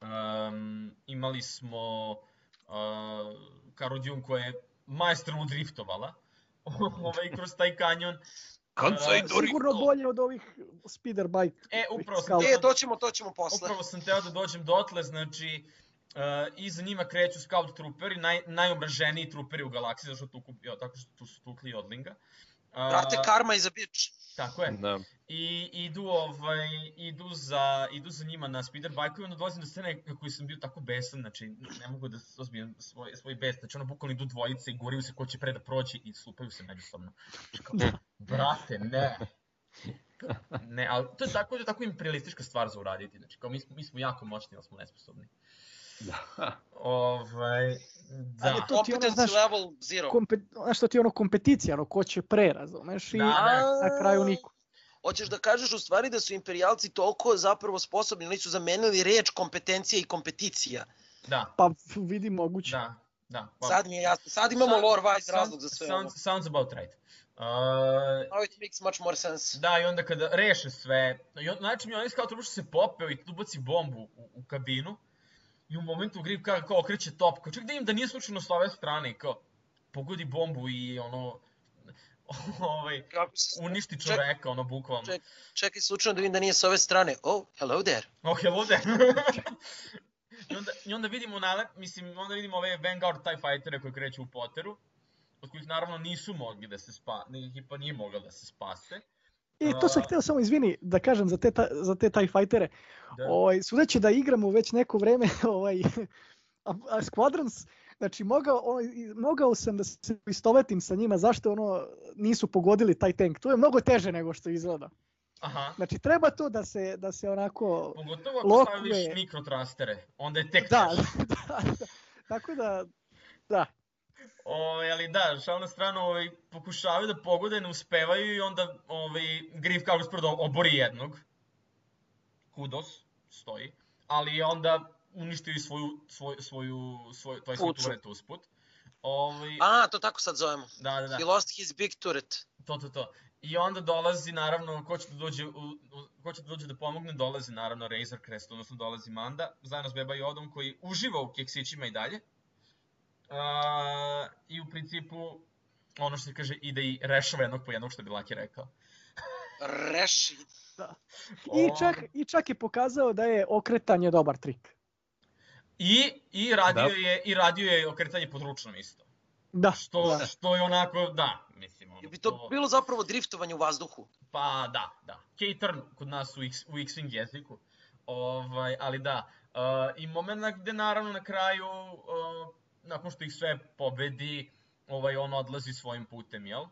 um, imali smo uh, Karu Dune koja je maestralno driftovala ovaj, kroz taj kanjon. Kansai Uh, Dori. Sigurno bolje od ovih speeder bike. E, upravo sam Scout. E, to ćemo, to ćemo posle. Upravo sam teo da dođem dotle, znači, uh, iza njima kreću scout trooperi, naj, najomraženiji trooperi u galaksiji, zašto tu, jo, tako što tu su tukli i odlinga. Uh, Brate, karma is a bitch. Tako je. Da. I idu, ovaj, idu, za, idu za njima na speeder bike i onda dolazim do scene koji sam bio tako besan, znači ne mogu da ozbijem svoj, svoj bes, znači ono bukvalno idu dvojice i guriju se ko će pre da proći i supaju se međusobno. Kao, Brate, ne. Ne, ali to je tako, je tako imperialistička stvar za uraditi, znači kao mi, smo- mi smo jako moćni, ali smo nesposobni. Da. Ovaj, da. Ali to ti ono, znaš, level zero. Kompe, znaš što ti je ono kompeticija, ono ko će pre, razumeš? I Da, da. na kraju niko. Hoćeš da kažeš u stvari da su imperijalci toliko zapravo sposobni, oni su zamenili reč kompetencija i kompeticija. Da, Pa vidi moguće. da, da. Pa, Sad mi je jasno, sad imamo Sound- lore wise sound- razlog za sve ovo. sounds, sounds about right. Uh, Now it makes much more sense. Da, i onda kada reše sve, i on, znači mi onaj scout trooper što se popeo i ubaci bombu u, u kabinu, i u momentu Grip kao, kao okreće top, kao ček da im da nije slučajno s ove strane, i kao pogodi bombu i ono, ovaj, uništi Ček- čoveka, ono, bukvalno. ček- Čekaj, slučajno da vidim da nije sa ove strane. Oh, hello there. Oh, hello there. I onda, I onda vidimo nalep, mislim, onda vidimo ove Vanguard TIE Fightere koji kreću u Potteru, od kojih naravno nisu mogli da se spa, ekipa nije mogla da se spase. I to sam htio samo izvini da kažem za te, ta, za te TIE fightere. Da. Ovaj, sudeći da igramo već neko vreme ovaj, a, a Squadrons, znači mogao, i- mogao sam da se istovetim sa njima zašto ono nisu pogodili taj tank. To je mnogo teže nego što izgleda. Aha. Znači treba to da se, da se onako... Pogotovo ako Lokve. staviš mikrotrastere, onda je tek Da, teže. da, da. Tako da, da. Ovaj, ali da, šal na stranu, ovaj, pokušavaju da pogode, ne uspevaju i onda ovaj, Griff kao uspred obori jednog. Kudos, stoji. Ali onda uništio i svoju, svoj, svoju, svoj, to je svoj turret usput. Ovaj, A, to tako sad zovemo. da, da, da. He lost his big turret. To, to, to. I onda dolazi, naravno, ko će da dođe, u, u, ko će da dođe da pomogne, dolazi naravno Razor Crest, odnosno dolazi Manda, zajedno s Beba Jodom koji uživa u keksićima i dalje. Uh, I u principu, ono što se kaže, ide i rešava jednog po jednog, što bi Laki rekao. Reši. I čak, I čak je pokazao da je okretanje dobar trik. I, i, radio Da. je, I radio je okretanje pod ručnom isto. Da, Što, da. što je onako, da, mislim, ono, Je bi to bilo zapravo driftovanje u vazduhu. Pa da, da. K-turn kod nas u, X, u X-Wing jeziku. Ovaj, ali da. Uh, I moment gde naravno na kraju, uh, nakon što ih sve pobedi, ovaj, on odlazi svojim putem, jel?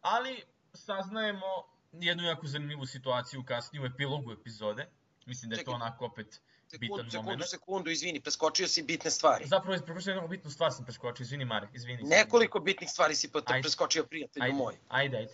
Ali saznajemo jednu jako zanimljivu situaciju kasnije u epilogu epizode. Mislim da je to Čekaj. onako opet bitan Sekundu, sekundu, moment. sekundu, izvini, preskočio si bitne stvari. Zapravo, prepošao jednu bitnu stvar sam preskočio, izvini Mare, izvini. Nekoliko bitnih stvari si Ajde. preskočio, prijatelju ajde, moj. Ajde, ajde.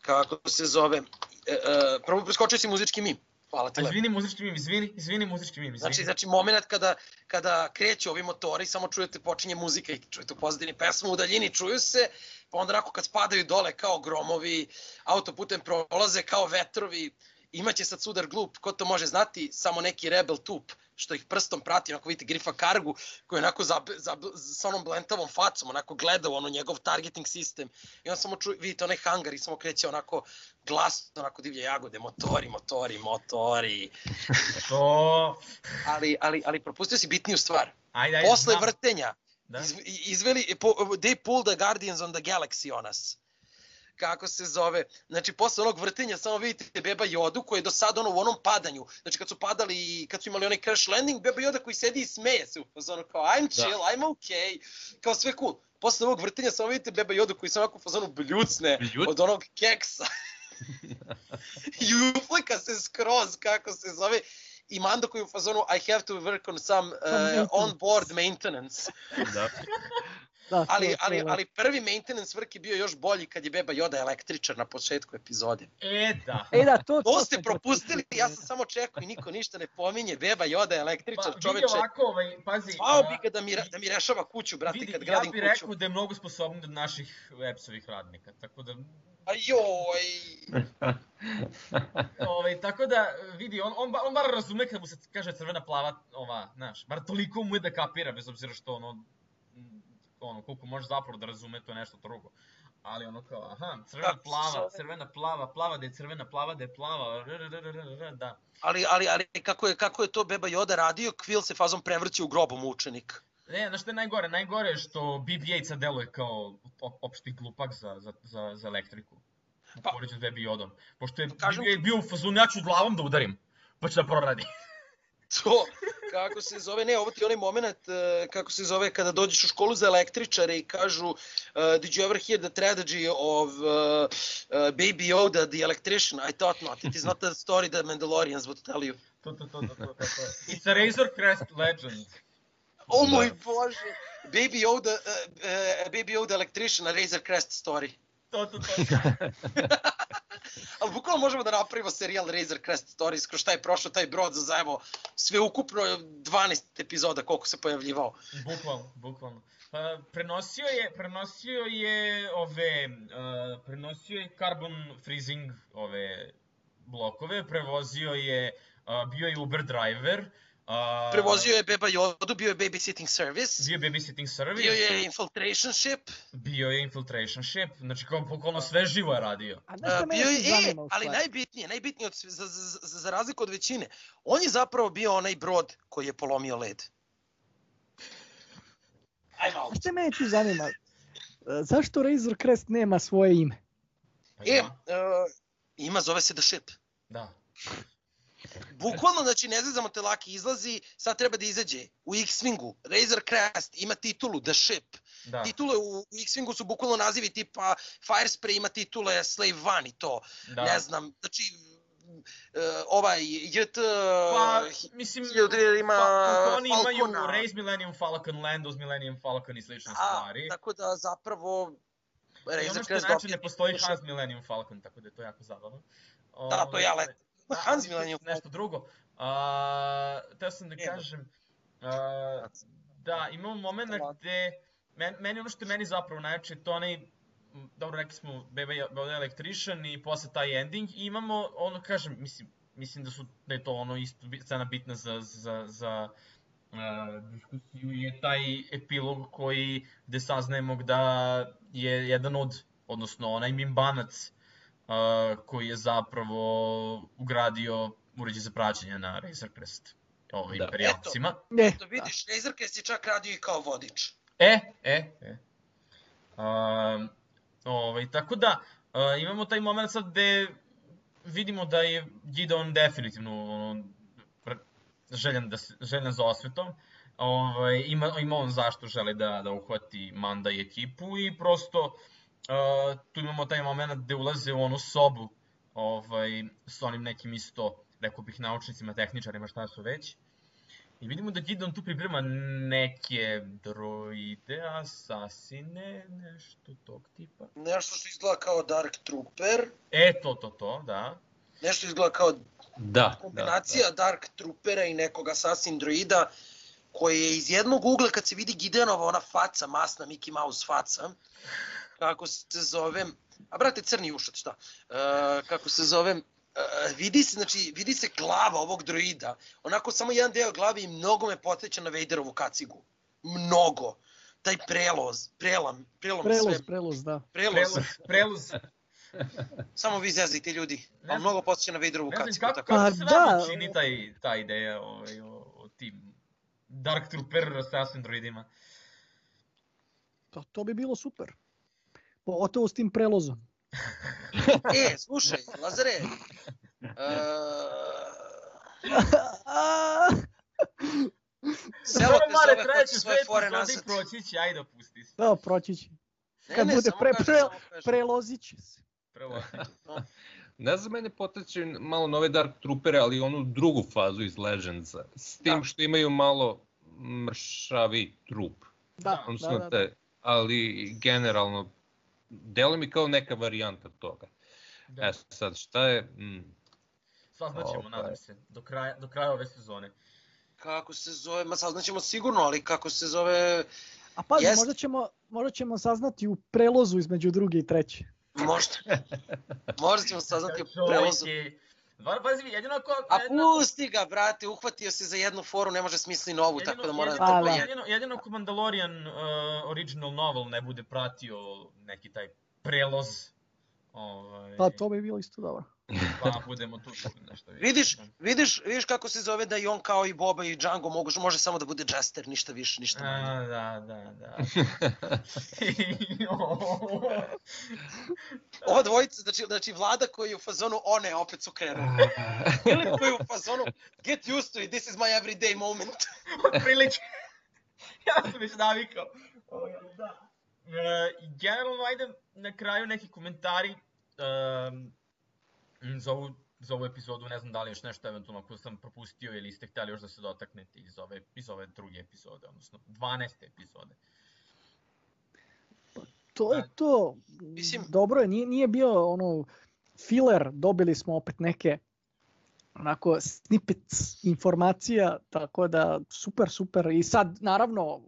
Kako se zove? E, e, prvo preskočio si muzički mim. Hvala ti izvini muzički mim, izvini, izvini muzički mim, izvini. Znači, znači moment kada, kada kreću ovi motori, samo čujete, počinje muzika i čujete u pozadini pesmu, u daljini čuju se, pa onda onako kad spadaju dole kao gromovi, autoputem prolaze kao vetrovi, imaće sad sudar glup, ko to može znati, samo neki rebel tup, što ih prstom prati, onako vidite Grifa Kargu, koji je onako zab, zab, sa onom blentavom facom, onako gleda u ono njegov targeting sistem, i on samo čuje, vidite onaj hangar i samo kreće onako glas, onako divlje jagode, motori, motori, motori, To... ali, ali, ali propustio si bitniju stvar. Ajde, ajde, Posle znam. vrtenja, Da. iz, izveli, po, they pulled the Guardians on the Galaxy on us. Kako se zove? Znači, posle onog vrtenja samo vidite Beba Jodu koji je do sada ono u onom padanju. Znači, kad su padali i kad su imali onaj crash landing, Beba Joda koji sedi i smeje se u fazonu kao I'm chill, I'm okay, kao sve cool. Posle ovog vrtenja samo vidite Beba Jodu koji se onako u fazonu bljucne Bljut? od onog keksa. I uflika se skroz, kako se zove. I Mando koji je u fazonu I have to work on some uh, on-board maintenance. Da. Da, Ali, to- to ali, lepo. ali prvi maintenance work je bio još bolji kad je Beba Yoda električar na početku epizode. E, da. E da, to, To ste sam propustili, ja sam samo čekao i niko ništa ne pominje. Beba Yoda električar, Pa, vidi čoveče. ovako, ovaj, pazi. Zvao bi ga da mi, da mi rešava kuću, brate, vidi, kad ja gradim bih kuću. rekao da je mnogo sposobniji od naših EPS-ovih radnika, tako da A joj, Ovaj, tako da, vidi, on, on, on bar razume kad mu se kaže crvena plava, ova, znaš, bar toliko mu je da kapira, bez obzira što ono, m, ono, koliko može zapravo da razume, to nešto drugo. Ali ono kao, aha, crvena se plava, crvena plava, plava da je crvena, plava da je plava, r, r, r, da. ali, ali, ali kako je, kako je to Beba Yoda radio, Quill se fazom prevrće u grobom učenik. Ne, znaš što je najgore? Najgore je što BB-8 sad deluje kao op- opšti glupak za, za, za, za elektriku. U Pa- poređenju s Baby Yodom. Pošto je Kažem- BB-8 bio u fazonu, ja ću glavom da udarim, pa će da proradi. To, kako se zove, ne, ovo ti je onaj moment, uh, kako se zove, kada dođeš u školu za električare i kažu uh, Did you ever hear the tragedy of uh, uh, Baby Yoda, the electrician? I thought not. It is not the story that Mandalorians would tell you. To, to, to, to, to, to, to. It's a Razor Crest legend. O Da. moj bože! Baby Yoda, uh, uh, Baby Yoda electrician, a Razor Crest story. To, to, to. Ali bukvalno možemo da napravimo serijal Razor Crest Stories kroz šta je prošao taj brod za zajedno sve ukupno 12 epizoda koliko se pojavljivao. Bukvalno, bukvalno. Pa, prenosio je, prenosio je ove, uh, prenosio je carbon freezing ove blokove, prevozio je, uh, bio je Uber driver, uh, Prevozio je Beba Yodu, bio je babysitting service, bio je babysitting service, bio je infiltration ship, bio je infiltration ship, znači kao bukvalno sve živo je radio. A Uh, bio je, e, zanima ali najbitnije, najbitnije od, za, za, za, razliku od većine, on je zapravo bio onaj brod koji je polomio led. Ajmo šta mene tu zanima? E, Zašto Razor Crest nema svoje ime? Pa E, uh, ima, zove se The Ship. da. Bukvalno, znači, ne zezamo te laki izlazi, sad treba da izađe u X-Wingu. Razor Crest ima titulu The Ship. da. Titule u X-Wingu su bukvalno nazivi tipa Firespray ima titule Slave One i to. da. Ne znam, znači, uh, ovaj JT... Pa, mislim, ima fa- oni imaju Falcona. Raise Millennium Falcon, Landos Millennium Falcon i slične A, stvari. tako da zapravo Razor Crest ne postoji Hans Millennium Falcon, tako da je to jako zabavno. Da, to ja Ovaj, letim. Da, ali Millennium Nešto drugo. A, teo sam da Nema. kažem, a, da, imamo moment gde, men, meni ono što je meni zapravo najjače, to onaj, dobro rekli smo, je je Electrician i posle taj ending, i imamo, ono kažem, mislim, mislim da su, da je to ono isto scena bitna za, za, za uh, diskusiju je taj epilog koji, gde saznajemo da je jedan od, odnosno onaj Mimbanac, uh, koji je zapravo ugradio uređaj za praćenje na Razor Crest ovaj, Da. imperijalcima. Ne, To vidiš, Razor Crest je čak radio i kao vodič. E, e, e. Um, ovaj, tako da, uh, imamo taj moment sad gde vidimo da je Gideon definitivno ono, željan, da, željan za osvetom. Ovaj, ima, ima on zašto želi da, da uhvati Manda i ekipu i prosto uh, tu imamo taj moment gde ulaze u onu sobu ovaj, s onim nekim isto, rekao bih, naučnicima, tehničarima, šta su već. I vidimo da Gideon tu priprema neke droide, asasine, nešto tog tipa. Nešto što izgleda kao Dark Trooper, E, to, to, to, da. nešto izgleda kao Da, kombinacija Dark Troopera i nekog Assassin droida, koji je iz jednog ugla kad se vidi Gideonova ona faca, masna Mickey Mouse faca, kako se zove, a brate crni ušat, šta, e, kako se zove, e, vidi se, znači, vidi se glava ovog droida, onako samo jedan deo glave i mnogo me podsjeća na Vaderovu kacigu. Mnogo. Taj preloz, prelam, prelom preloz, sve, preloz, da. preloz. Preluz. Samo vi zezajte ljudi, ali mnogo podsjeća na Vaderovu Ne znam kacigu. kako, tako kako Pa se da. vama čini taj, ta ideja ovaj, o, o tim Dark Trooper assassin droidima. To, to bi bilo super. Pogotovo s tim prelozom. E, slušaj, Lazare, uh, selo te zove, hoće sve svoje fore nazad. proći će, ajde opusti se. Da, proći će. Kad ne, bude pre- kažem, pre- samo kažem. Prelozit će se. Prvo. Ne znam, mene poteče malo nove Dark Troopere, ali onu drugu fazu iz Legendsa. S tim Da. što imaju malo mršavi trup. Da, Odnosno da, da. te ali generalno, delo mi kao neka varijanta toga. Da. E sad, šta je... Mm, Saznaćemo, Ovaj. nadam se, do kraja, do kraja ove sezone. Kako se zove, ma saznaćemo sigurno, ali kako se zove, A pazi, Jest. možda ćemo, možda ćemo saznati u prelozu između druge i treće. možda. možda ćemo saznati u Čovjek prelozu. je- Stvarno, pazi, jedino ako... A jedino- pusti ga, brate, uhvatio se za jednu foru, ne može smisli novu, jedino- tako da mora jedino, da te da. poje. jedino, jedino ako Mandalorian uh, original novel ne bude pratio neki taj preloz, ovaj, Pa to bi bilo isto dobro. pa budemo tu nešto više. Vidiš, vidiš, vidiš kako se zove da i on kao i Boba i Django mogu, može samo da bude jester, ništa više, ništa manje. A, da, da, da. Ova dvojica, znači, znači vlada koji je u fazonu, one opet su krenuli. Ili koji je u fazonu, get used to it, this is my everyday moment. Otprilike. ja sam već navikao. Ovaj, ali da. E, generalno, ajde na kraju neki komentari um, za, ovu, za ovu epizodu, ne znam da li još nešto eventualno ako sam propustio ili ste htjeli još da se dotaknete iz ove, iz ove druge epizode, odnosno 12. epizode. To je Da. to. Mislim- Dobro je, nije, nije bio ono filler, dobili smo opet neke onako snippets informacija, tako da super, super. I sad naravno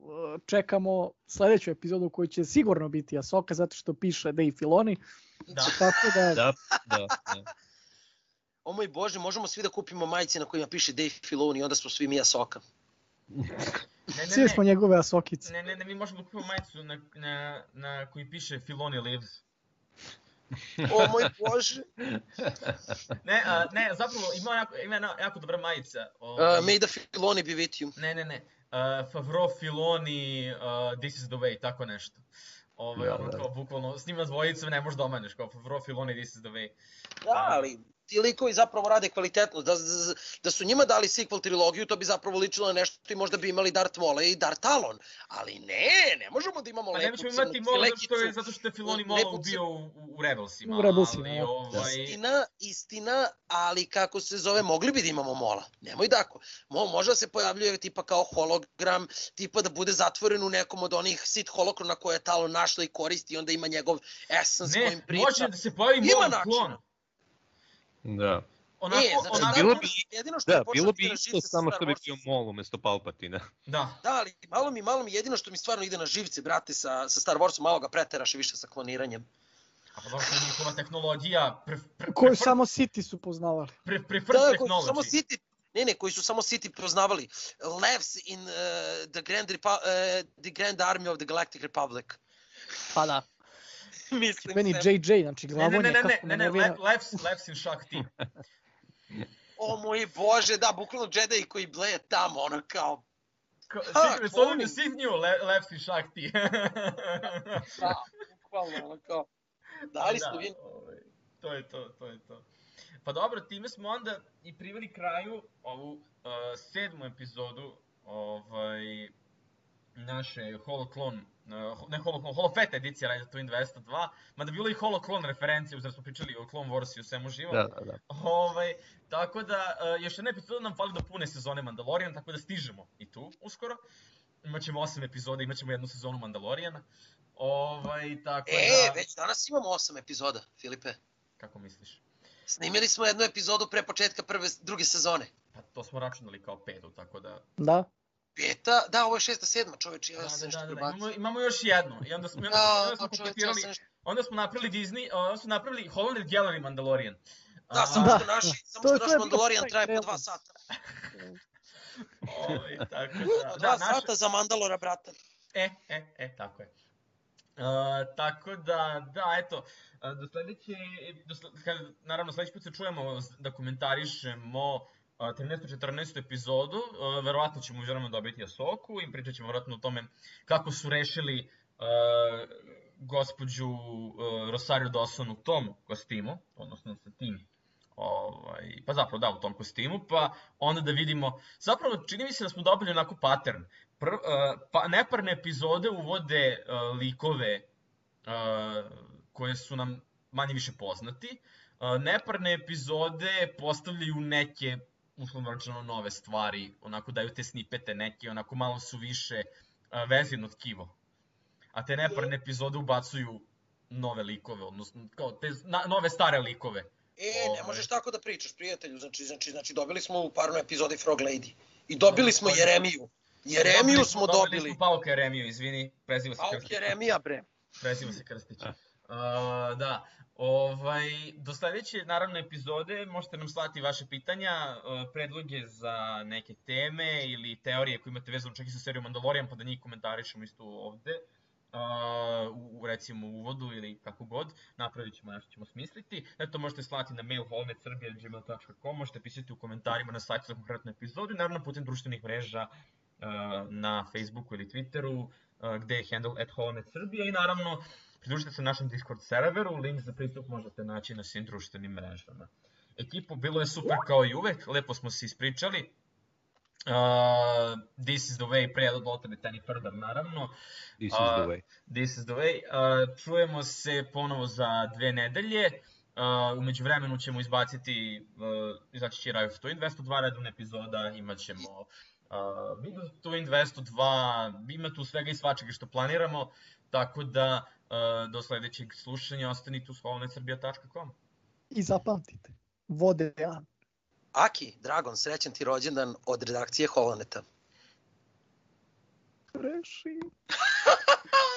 čekamo sledeću epizodu koju će sigurno biti Asoka zato što piše Dave Filoni. Da. Tako da, da, da, da. O moj bože, možemo svi da kupimo majice na kojima piše Dave Filoni i onda smo svi mi Asoka. Ne, ne, svi smo ne, njegove Asokice. ne, ne, ne, mi možemo da kupimo majicu na, na, na koji piše Filoni lives. O moj bože. Ne, a, ne, zapravo ima, jako, ima jako dobra majica. Uh, ovaj, may the Filoni you. Ne, ne, ne. Uh, Favro Filoni, uh, This is the way, tako nešto. Ovaj, Da, ono da. kao bukvalno, s njima dvojicom ne možeš da omaneš, kao Favro Filoni, This is the way. Da, ali ti likovi zapravo rade kvalitetno. Da, da, da su njima dali sequel trilogiju, to bi zapravo ličilo na nešto i možda bi imali Darth Maul i Darth Talon. Ali ne, ne možemo da imamo Pa ne lepu crnu imati Mola zato što je, zato što je Filoni crnu- ubio u, u Rebelsima. U Rebelsima, ali, da. ovaj, Istina, istina, ali kako se zove, mogli bi da imamo Mola. Nemoj tako. Mol može da se pojavljuje tipa kao hologram, tipa da bude zatvoren u nekom od onih sit holokrona koje je Talon našla i koristi i onda ima njegov essence kojim Ne, priča. može da se pojavi načina. klon. Da. Onako, E, znači, onako, bilo bi- jedino što je Da, počelo bilo da bi ide na isto samo što bi bio Mol umesto Palpatina. da. Da, ali malo mi, malo mi jedino što mi stvarno ide na živce, brate, sa, sa Star Warsom, malo ga preteraše više sa kloniranjem. A pa zašto je njihova tehnologija, pre, pre, Koju prefer- samo City su poznavali. pre, pre, Da, koji su technology. samo City, ne, ne, koji su samo City poznavali. Lives in uh, the, Grand Repu- uh, the Grand Army of the Galactic Republic. Pa da. Mislim Meni se. JJ, znači Ne, glavon ne, ne, ne, kako ne, ne, ne, le- Lefs, Lefs in Shakti. O moj bože, da, bukvalno Jedi koji bleje tamo, ono kao, Ha, Secret Soldier Sith knew Le, Lefs in Shakti. da, bukvalno, ono kao, da li ste vi ovaj, to je to, to je to. Pa dobro, time smo onda i priveli kraju ovu uh, sedmu epizodu ovaj, naše Holoklon, uh, ne Holoklon, Holofet edicija Rise of Twin 202, mada bilo i Holoklon referencije, uzor smo pričali o Clone Wars i o svemu živom. Da, da, da. Ovaj, tako da, uh, još jedna epizoda nam fali do pune sezone Mandalorian, tako da stižemo i tu uskoro. Imaćemo osam epizoda, imaćemo jednu sezonu Mandaloriana. Ovaj, tako E, da... već danas imamo osam epizoda, Filipe. Kako misliš? Snimili smo jednu epizodu pre početka prve, druge sezone. Pa to smo računali kao petu, tako da... Da. Peta, da, ovo je šesta, sedma, čoveč, ja Da, sam da, nešto da, da, imamo, imamo još jednu. I onda smo, i onda, Da, onda smo čoveč, ja kompletirali, sam nešto... onda smo napravili Disney, onda smo napravili Hollywood Gallery Mandalorian. Da, samo Da, što naš, da. samo To što naš Mandalorian traje po dva sata. Ovaj, tako da, da, dva naša, sata za Mandalora, brate. E, e, e, tako je. Uh, tako da, da, eto, do sledeće, do kad, naravno sledeći put se čujemo da komentarišemo a, 13. 14. epizodu, verovatno ćemo želimo dobiti Asoku i pričat ćemo verovatno o tome kako su rešili a, gospođu a, Rosario Dawson u tom kostimu, odnosno sa tim ovaj, pa zapravo da, u tom kostimu, pa onda da vidimo, zapravo čini mi se da smo dobili onako pattern. Pr, uh, pa neparne epizode uvode uh, likove uh, koje su nam manje više poznati. Uh, neparne epizode postavljaju neke uslovno rečeno nove stvari, onako daju te snipete neke, onako malo su više uh, vezino tkivo. a te neparne epizode ubacuju nove likove, odnosno kao te na, nove stare likove. E, ne Ovaj. možeš tako da pričaš, prijatelju. Znači, znači, znači dobili smo u parnoj epizodi Frog Lady. I dobili smo Jeremiju. Jeremiju smo Dobili dobili. smo Pauka Jeremiju, izvini, preziva se Pauk. Jeremija, bre. Preziva se Krstić. Uh, da, ovaj, do sledeće, naravno, epizode možete nam slati vaše pitanja, uh, predloge za neke teme ili teorije koje imate vezano čak i sa serijom Mandalorian, pa da njih komentarišemo isto ovde. Uh, u, recimo u uvodu ili kako god, napravit ćemo nešto ćemo smisliti. Eto, možete slati na mail holnetsrbija.gmail.com, možete pisati u komentarima na sajtu za konkretnu epizodu i naravno putem društvenih mreža uh, na Facebooku ili Twitteru, uh, gde je handle at holnetsrbija i naravno pridružite se našem Discord serveru, link za pristup možete naći na svim društvenim mrežama. Ekipo, bilo je super kao i uvek, lepo smo se ispričali. Uh, this is the way, pre od Ultimate Any Further, naravno. This is the way. This is the way. Uh, čujemo se ponovo za dve nedelje. Uh, umeđu vremenu ćemo izbaciti, uh, izaći će Rise of Twin 202 redovna epizoda, imat ćemo uh, Big of Twin 202, ima tu svega i svačega što planiramo, tako da uh, do sledećeg slušanja ostanite u slovenecrbija.com. I zapamtite, vode ja. Aki, Dragon, srećan ti rođendan od redakcije Holoneta. Reši.